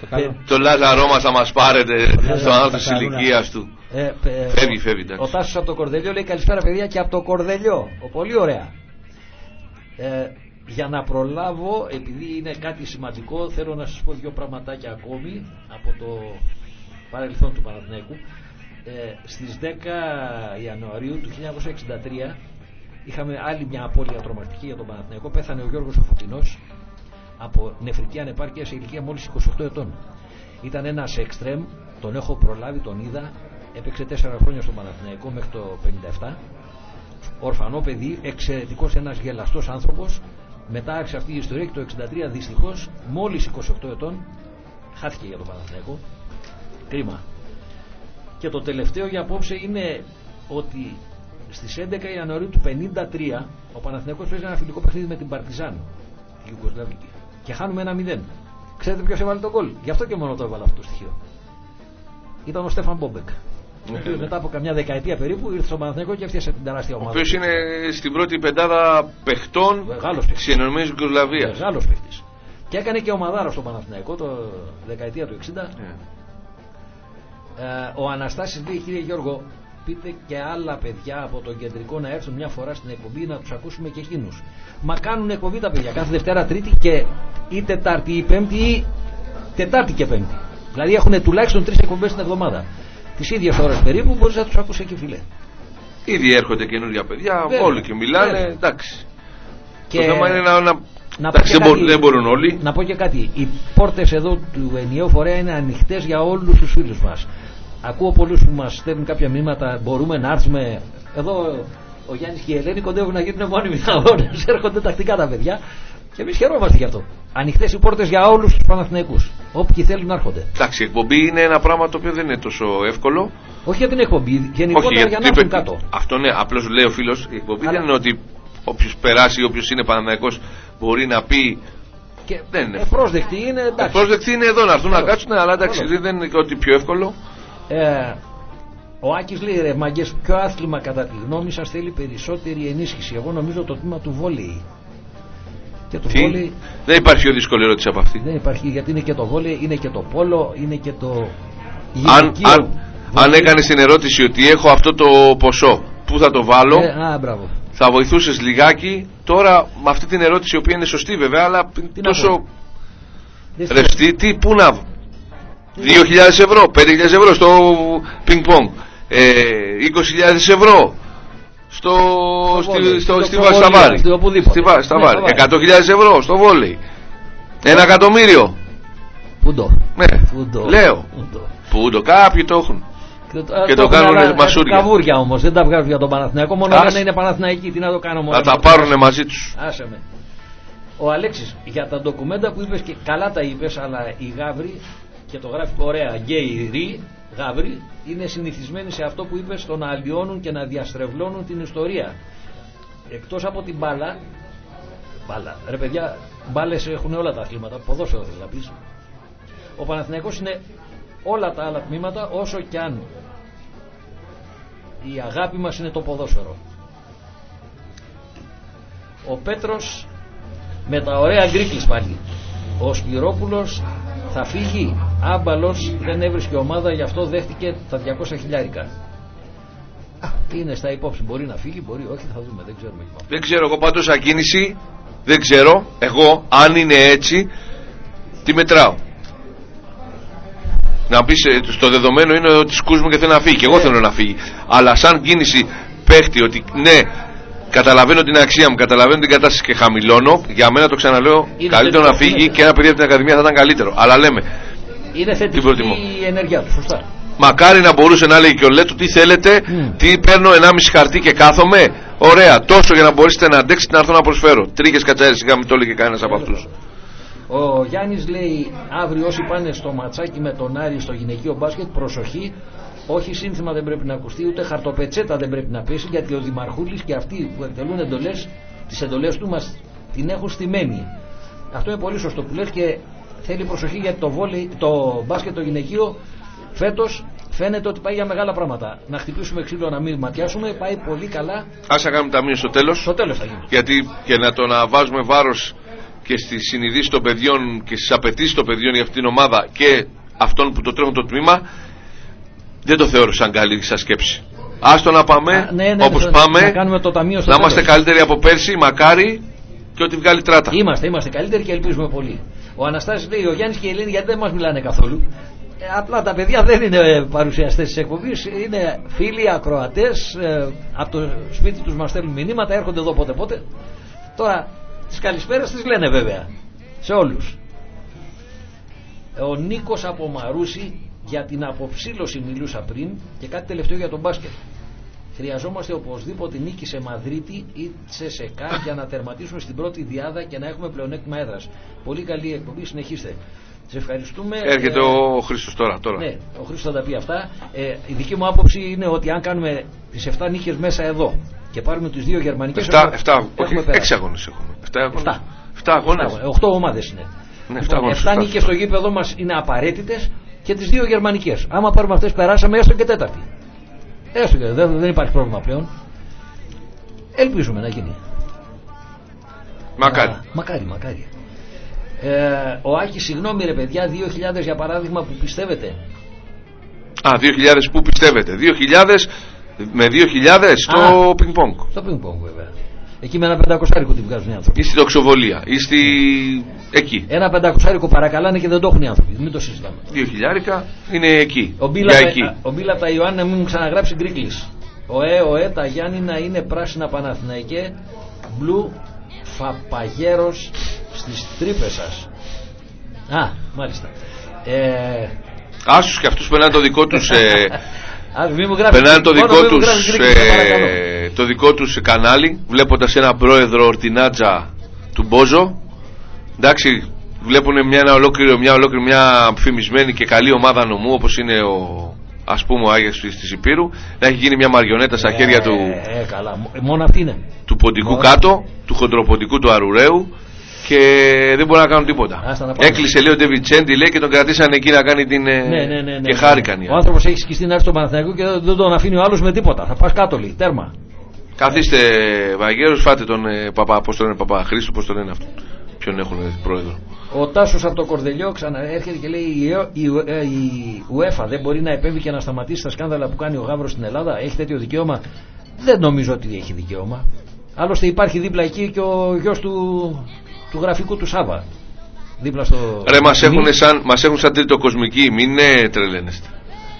Το καλό. πε- Το Λάζαρό μα θα μας πάρετε στον Λάζαρο, άνθρωπο της τα καλούνα. ηλικίας του. ε, πε- Φεύγει, φεύγει, εντάξει. Ο Τάσος από το Κορδελιό λέει καλησπέρα παιδιά και από το Κορδελιό. Ο, πολύ ωραία. Ε, για να προλάβω, επειδή είναι κάτι σημαντικό, θέλω να σας πω δύο πραγματάκια ακόμη από το παρελθόν του Παναθηναϊκού. Ε, στις 10 Ιανουαρίου του 1963 είχαμε άλλη μια απώλεια τρομακτική για τον Παναθηναϊκό. Πέθανε ο Γιώργος Αφωτινός από νεφρική ανεπάρκεια σε ηλικία μόλις 28 ετών. Ήταν ένας εξτρέμ, τον έχω προλάβει, τον είδα, έπαιξε 4 χρόνια στον Παναθηναϊκό μέχρι το 57. Ορφανό παιδί, εξαιρετικός ένας γελαστός άνθρωπος. Μετά άρχισε αυτή η ιστορία και το 63 δυστυχώς, μόλις 28 ετών, χάθηκε για τον Παναθηναϊκό. Κρίμα. Και το τελευταίο για απόψε είναι ότι στις 11 Ιανουαρίου του 53 ο Παναθηναϊκός παίζει ένα φιλικό παιχνίδι με την Παρτιζάν η Ιουγκοσλαβική και χάνουμε ένα 0. Ξέρετε ποιος έβαλε τον γκολ; Γι' αυτό και μόνο το έβαλε αυτό το στοιχείο. Ήταν ο Στέφαν Μπόμπεκ. Ο οποίος μετά από καμιά δεκαετία περίπου ήρθε στο Παναθηναϊκό και έφτιασε την τεράστια Ο ομάδα. οποίος είναι στην πρώτη πεντάδα παιχτών Μεγάλος παίκτης. της Ενωμένης Γιουγκοσλαβία. Μεγάλος παίχτη. Και έκανε και ομαδάρα στο Παναθηναϊκό το δεκαετία του 60. Ναι. Ε, ο Αναστάσης λέει κύριε Γιώργο πείτε και άλλα παιδιά από το κεντρικό να έρθουν μια φορά στην εκπομπή να τους ακούσουμε και εκείνους μα κάνουν εκπομπή τα παιδιά κάθε Δευτέρα Τρίτη και ή Τετάρτη ή Πέμπτη ή Τετάρτη και Πέμπτη δηλαδή έχουν τουλάχιστον τρεις εκπομπές την εβδομάδα τις ίδιες ώρες περίπου μπορείς να τους ακούσει εκεί φίλε Ήδη έρχονται καινούργια παιδιά, Βέβαια. όλοι και μιλάνε. Βέβαια. Εντάξει. και Το θέμα είναι να. να... να πω Εντάξει, και δεν, μπορούν, κάτι- δεν μπορούν όλοι. Να πω και κάτι. Οι πόρτες εδώ του ενιαίου φορέα είναι ανοιχτές για όλους τους φίλους μας. Ακούω πολλούς που μας στέλνουν κάποια μηνύματα. Μπορούμε να έρθουμε; Εδώ ο Γιάννης και η Ελένη κοντεύουν να γίνουν μόνιμοι αγώνες. Έρχονται τακτικά τα παιδιά. Και εμείς χαιρόμαστε γι' αυτό. Ανοιχτές οι πόρτες για όλους τους Παναθηναϊκούς. Όποιοι θέλουν να έρχονται. Εντάξει, η εκπομπή είναι ένα πράγμα το οποίο δεν είναι τόσο εύκολο. Όχι για την εκπομπή, γενικότερα για να είπε- έρθουν κάτω. Αυτό ναι, απλώς λέει ο φίλος. Η εκπομπή Αλλά- δεν είναι ότι όποιος περάσει, όποιος είναι Παναναναϊκό μπορεί να πει. Και Δεν είναι. ευπρόσδεκτοι είναι εντάξει. Πρόσδεκτοι είναι εδώ να έρθουν να Καλό. κάτσουν, αλλά εντάξει, Καλό. δεν είναι και ότι πιο εύκολο. Ε, ο Άκης λέει ρε μαγκές ποιο άθλημα κατά τη γνώμη σας θέλει περισσότερη ενίσχυση; Εγώ νομίζω το τμήμα του βόλεϊ και το Τι; βόλεϊ Δεν υπάρχει πιο δύσκολη ερώτηση από αυτή. δεν υπάρχει γιατί είναι και το βόλεϊ είναι και το πόλο είναι και το Αν, γυναικείο αν, αν βόλεϊ. έκανε την ερώτηση ότι έχω αυτό το ποσό, πού θα το βάλω, ε, α μπράβο θα βοηθούσες λιγάκι. Τώρα με αυτή την ερώτηση, η οποία είναι σωστή βέβαια, αλλά Τι να τόσο πω. Δεν ρευστή, τι, πού να. 2.000 ευρώ, 5.000 ευρώ στο πινκ πονγκ, ε, 20.000 ευρώ στο, Στο στη, βόλεϊ, στο, στο στη, βόλεϊ, στα βάρη. στη οπουδήποτε. Στη, βά- στα Ναι, βάρη. στα βάρη. 100.000 ευρώ στο βόλεϊ. Ένα εκατομμύριο. Φουντό. Ναι, Φουντό. λέω. Φουντό. Πού το κάποιοι το έχουν. Και το, Και το κάνουνε κάνουν μασούρια. Καβούρια όμως, δεν τα βγάζουν για τον Παναθηναϊκό. Μόνο Ας. για να είναι Παναθηναϊκοί. Τι να το κάνω μόνο. Θα τα πάρουν μαζί τους. Άσε με. Ο Αλέξης για τα ντοκουμέντα που είπες και καλά τα είπες αλλά οι γάβροι και το γράφει ωραία γκέι ρι γάβροι είναι συνηθισμένοι σε αυτό που είπες το να αλλοιώνουν και να διαστρεβλώνουν την ιστορία εκτός από την μπάλα μπάλα ρε παιδιά μπάλες έχουν όλα τα αθλήματα ποδόσφαιρο θες να πεις ο Παναθηναϊκός είναι όλα τα άλλα τμήματα όσο κι αν η αγάπη μας είναι το ποδόσφαιρο ο Πέτρος με τα ωραία γκρίκλεις πάλι. Ο Σπυρόπουλος θα φύγει. Άμπαλος δεν έβρισκε ομάδα γι' αυτό δέχτηκε τα 200 χιλιάρικα. Α, Είναι στα υπόψη. Μπορεί να φύγει, μπορεί όχι, θα δούμε. Δεν ξέρουμε. Δεν ξέρω εγώ πάντως ακίνηση Δεν ξέρω εγώ αν είναι έτσι Τι μετράω Να πεις ε, στο δεδομένο είναι ότι σκούσμου και θέλει να φύγει Και εγώ Ναι. θέλω να φύγει Αλλά σαν κίνηση παίχτη ότι ναι Καταλαβαίνω την αξία μου, καταλαβαίνω την κατάσταση και χαμηλώνω. Για μένα το ξαναλέω, Είναι καλύτερο να θετικό, φύγει είναι. και ένα παιδί από την Ακαδημία θα ήταν καλύτερο. Αλλά λέμε, Είναι θετική προτιμώ. η ενέργειά του, σωστά. Μακάρι να μπορούσε να λέει και ο Λέτου τι θέλετε, Μμ. τι παίρνω 1,5 χαρτί και κάθομαι. Ωραία, τόσο για να μπορέσετε να αντέξετε να έρθω να προσφέρω. Τρίχε κατσάρες, σιγά μην το έλεγε κανένας από αυτούς. Ο Γιάννης λέει αύριο όσοι πάνε στο ματσάκι με τον Άρη στο γυναικείο μπάσκετ προσοχή όχι σύνθημα δεν πρέπει να ακουστεί ούτε χαρτοπετσέτα δεν πρέπει να πέσει γιατί ο Δημαρχούλης και αυτοί που εκτελούν εντολές τις εντολές του μας την έχουν στημένη αυτό είναι πολύ σωστό που λες και θέλει προσοχή γιατί το, βόλεϊ, το μπάσκετ το γυναικείο φέτος φαίνεται ότι πάει για μεγάλα πράγματα. Να χτυπήσουμε ξύλο να μην ματιάσουμε πάει πολύ καλά. Α κάνουμε ταμείο στο τέλος. στο τέλος θα γίνει. Γιατί και να το να βάζουμε βάρος και στις συνειδήσεις των παιδιών και στις απαιτήσεις των παιδιών για αυτήν την ομάδα και αυτών που το τρέχουν το τμήμα, δεν το θεωρώ σαν καλή σα σκέψη. Άστο να πάμε Α, ναι, ναι, όπως ναι, πάμε. να κάνουμε το ταμείο στο να είμαστε τέλος. καλύτεροι από πέρσι, μακάρι. Και ό,τι βγάλει τράτα. Είμαστε, είμαστε καλύτεροι και ελπίζουμε πολύ. Ο Αναστάσης λέει: Ο Γιάννης και η Ελένη γιατί δεν μας μιλάνε καθόλου. Ε, απλά τα παιδιά δεν είναι παρουσιαστές της εκπομπής, είναι φίλοι, ακροατές. Ε, από το σπίτι τους μας στέλνουν μηνύματα, έρχονται εδώ πότε πότε. Τώρα τι καλησπέρε τι λένε βέβαια σε όλους. Ο Νίκος από Μαρούση για την αποψήλωση μιλούσα πριν και κάτι τελευταίο για τον μπάσκετ. Χρειαζόμαστε οπωσδήποτε νίκη σε Μαδρίτη ή σε ΣΕΚΑ για να τερματίσουμε στην πρώτη διάδα και να έχουμε πλεονέκτημα έδρας. Πολύ καλή εκπομπή, συνεχίστε. Σε ευχαριστούμε. Έρχεται Ε, ο Χρήστος τώρα. τώρα. ναι, ο Χρήστος θα τα πει αυτά. Ε, η δική μου άποψη είναι ότι αν κάνουμε τις 7 νίκες μέσα εδώ και πάρουμε τις δύο γερμανικές 7, έχουμε- 7, έχουμε όχι, περάσει. 6 αγώνες έχουμε. 7 αγώνες. 7. 7 αγώνες. 8 ομάδες είναι. Ναι, 7 Λοιπόν, αγώνες. 7 σωστά, νίκες σωστά. στο γήπεδο μας είναι απαραίτητες και τις δύο γερμανικές. Άμα πάρουμε αυτές περάσαμε έστω και τέταρτη. Έστω και δεν, δεν υπάρχει πρόβλημα πλέον. Ελπίζουμε να γίνει. Μακάρι. Α, μακάρι, μακάρι. Ε, ο Άκης, συγγνώμη ρε παιδιά, 2.000 για παράδειγμα που πιστεύετε. Α, 2.000 που πιστεύετε. 2.000 με 2.000 στο Α. πινκ πονγκ. Στο πινκ πονγκ βέβαια. Εκεί με ένα πεντακοσάρικο τη βγάζουν οι άνθρωποι. Ή στη τοξοβολία. Ή στη. εκεί. Ένα πεντακοσάρικο παρακαλάνε και δεν το έχουν οι άνθρωποι. Μην το συζητάμε. 2.000 είναι εκεί. Ο Για Μπίλα, εκεί. ο Μπίλα τα Ιωάννη να μην μου ξαναγράψει γκρίκλις. Ο Ε, ο Ε, τα Γιάννη να είναι πράσινα Παναθηναϊκέ. Μπλου φαπαγέρος στις τρύπες σας. Α, μάλιστα. Ε, Άσους και αυτούς περνάνε το δικό τους. Ε, α, μην μου γράφεις- περνάνε το μόνο δικό μην μου τους, γράφεις γκρίκλις, σε παρακαλώ. ε, το δικό τους κανάλι βλέποντας ένα πρόεδρο ορτινάτζα του Μπόζο εντάξει βλέπουν μια, ένα ολόκληρο, μια ολόκληρη μια φημισμένη και καλή ομάδα νομού όπως είναι ο ας πούμε ο Άγιος της της Υπήρου να έχει γίνει μια μαριονέτα στα χέρια του, Ε, ε, καλά. Μ- Μόνο αυτή είναι. του ποντικού Μόνο. κάτω του χοντροποντικού του Αρουραίου και δεν μπορούν να κάνουν τίποτα Άστα να πάμε. έκλεισε λέει ο Ντεβιτσέντη λέει και τον κρατήσανε εκεί να κάνει την ε, Ναι, ναι, ναι, ναι, και ναι. χάρηκαν οι Ο άνθρωπος έχει σκιστεί να έρθει στο Παναθηναϊκό και δεν, δεν τον αφήνει ο άλλος με τίποτα. Θα πας κάτω λέει. Τέρμα. Καθίστε Βαγγέλος, φάτε τον ε, παπά, πώς τον λένε παπά; Χρήστο, πώς τον λένε αυτό. Ποιον έχουν ε, πρόεδρο; Ο Τάσος από το Κορδελιό ξαναέρχεται και λέει η, ΕΟ- η, ΟΕ- ε, η UEFA δεν μπορεί να επέμβει και να σταματήσει τα σκάνδαλα που κάνει ο Γάβρος στην Ελλάδα. Έχει τέτοιο δικαίωμα; Δεν νομίζω ότι έχει δικαίωμα. Άλλωστε υπάρχει δίπλα εκεί και ο γιος του, του γραφικού του Σάβα. Δίπλα στο. Ρε, μας Μη- έχουν, σαν, μας έχουν σαν τρίτο κοσμική, μην ε, τρελαίνεστε.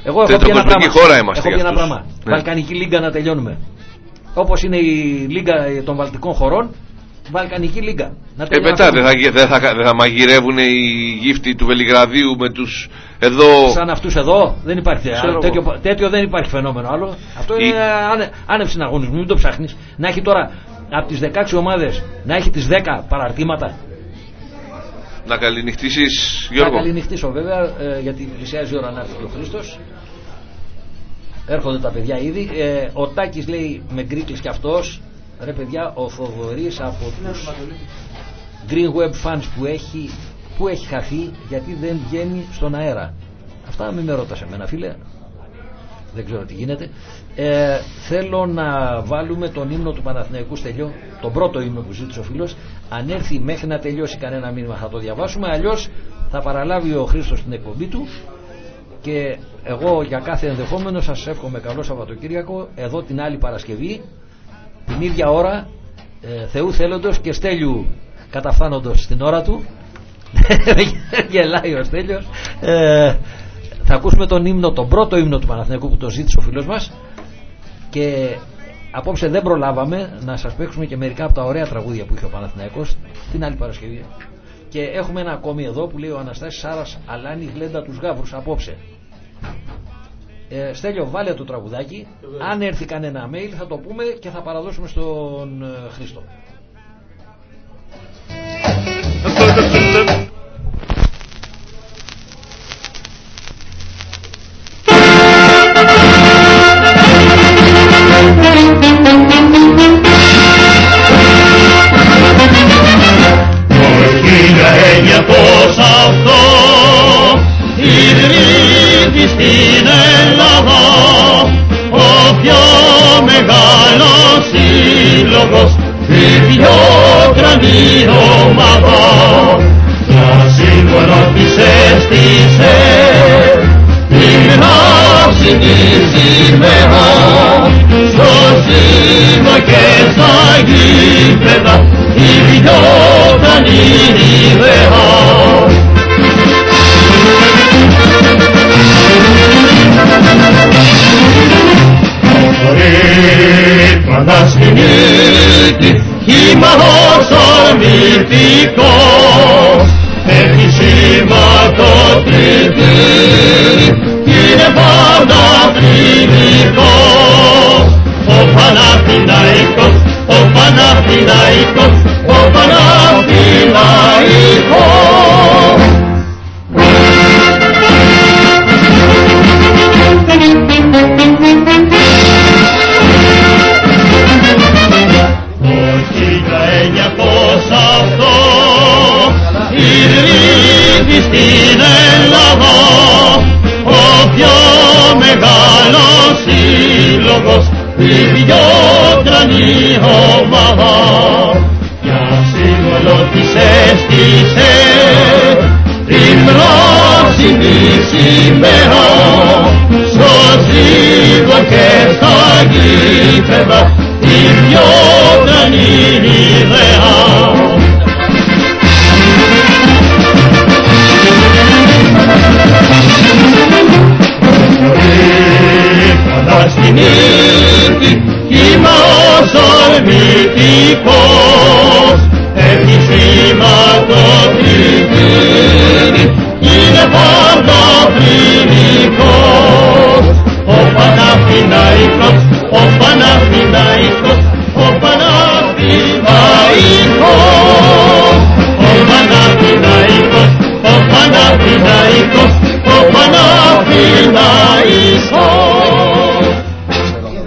Εγώ έχω πει ένα Τριτοκοσμική πράγμα. χώρα είμαστε έχω πει για ένα αυτούς. πράγμα. Ναι. Βαλκανική Λίγκα να τελειώνουμε. Όπως είναι η Λίγκα των Βαλτικών χωρών, Βαλκανική Λίγκα. Να Ε, τελειώνουμε. μετά δεν θα, γι- δεν θα, δεν θα μαγειρεύουν οι γύφτοι του Βελιγραδίου με τους εδώ... Σαν αυτούς εδώ δεν υπάρχει. Ξέρω εγώ. Τέτοιο, τέτοιο δεν υπάρχει φαινόμενο άλλο. Αυτό Η- είναι άνε, άνευ συναγωνισμού, μην το ψάχνεις. Να έχει τώρα από τις 16 ομάδες να έχει τις 10 παραρτήματα. Να καληνυχτήσεις Θα Γιώργο. καληνυχτήσω βέβαια ε, γιατί πλησιάζει η ώρα να έρθει και ο Χρήστος. Έρχονται τα παιδιά ήδη. Ε, ο Τάκης λέει με γκρίκλι κι αυτός. Ρε παιδιά, ο Θοδωρή από τους Green Web Fans που έχει, που έχει χαθεί γιατί δεν βγαίνει στον αέρα. Αυτά μην με ρώτα εμένα φίλε. Δεν ξέρω τι γίνεται. Ε, θέλω να βάλουμε τον ύμνο του Παναθηναϊκού Στελιό, τον πρώτο ύμνο που ζήτησε ο φίλος. Αν έρθει μέχρι να τελειώσει κανένα μήνυμα θα το διαβάσουμε, αλλιώς θα παραλάβει ο Χρήστος την εκπομπή του. Και εγώ για κάθε ενδεχόμενο σας εύχομαι καλό Σαββατοκύριακο. Εδώ την άλλη Παρασκευή την ίδια ώρα ε, Θεού θέλοντος και Στέλιου καταφθάνοντος στην ώρα του. Γελάει ο Στέλιος. Ε, θα ακούσουμε τον ύμνο, τον πρώτο ύμνο του Παναθηναϊκού που το ζήτησε ο φίλος μας και απόψε δεν προλάβαμε να σας παίξουμε και μερικά από τα ωραία τραγούδια που είχε ο Παναθηναϊκός την άλλη Παρασκευή. Και έχουμε ένα ακόμη εδώ που λέει ο Αναστάσης Σάρας Αλάνη Γλέντα τους Γάβρους απόψε. Ε, Στέλιο βάλε το τραγουδάκι. Αν έρθει κανένα mail θα το πούμε και θα παραδώσουμε στον ε, Χρήστο έστησε την άψινη σημαία στο σήμα και στα γήπεδα η ιδιόταν ιδεά. Μπορεί πάντα στη νύχτη κύμα ως ορμητικός έχει σήμα το τριτήρι είναι πάντα θρηνικός ο Παναθηναϊκός, ο Παναθηναϊκός, ο Παναθηναϊκός ομάδα για σύμβολο της έστησε την πράσινη σημαία στο ζύγο και στα γήπεδα ιδιόταν ιδέα. Πάντα στη νύχτη κύμα μυθικός έχει σήματο κρυφτήρι είναι παντοπληνικός ο Παναθηναϊκός ο Παναθηναϊκός ο Παναθηναϊκός. Ο Παναθηναϊκός ο Παναθηναϊκός ο Παναθηναϊκός.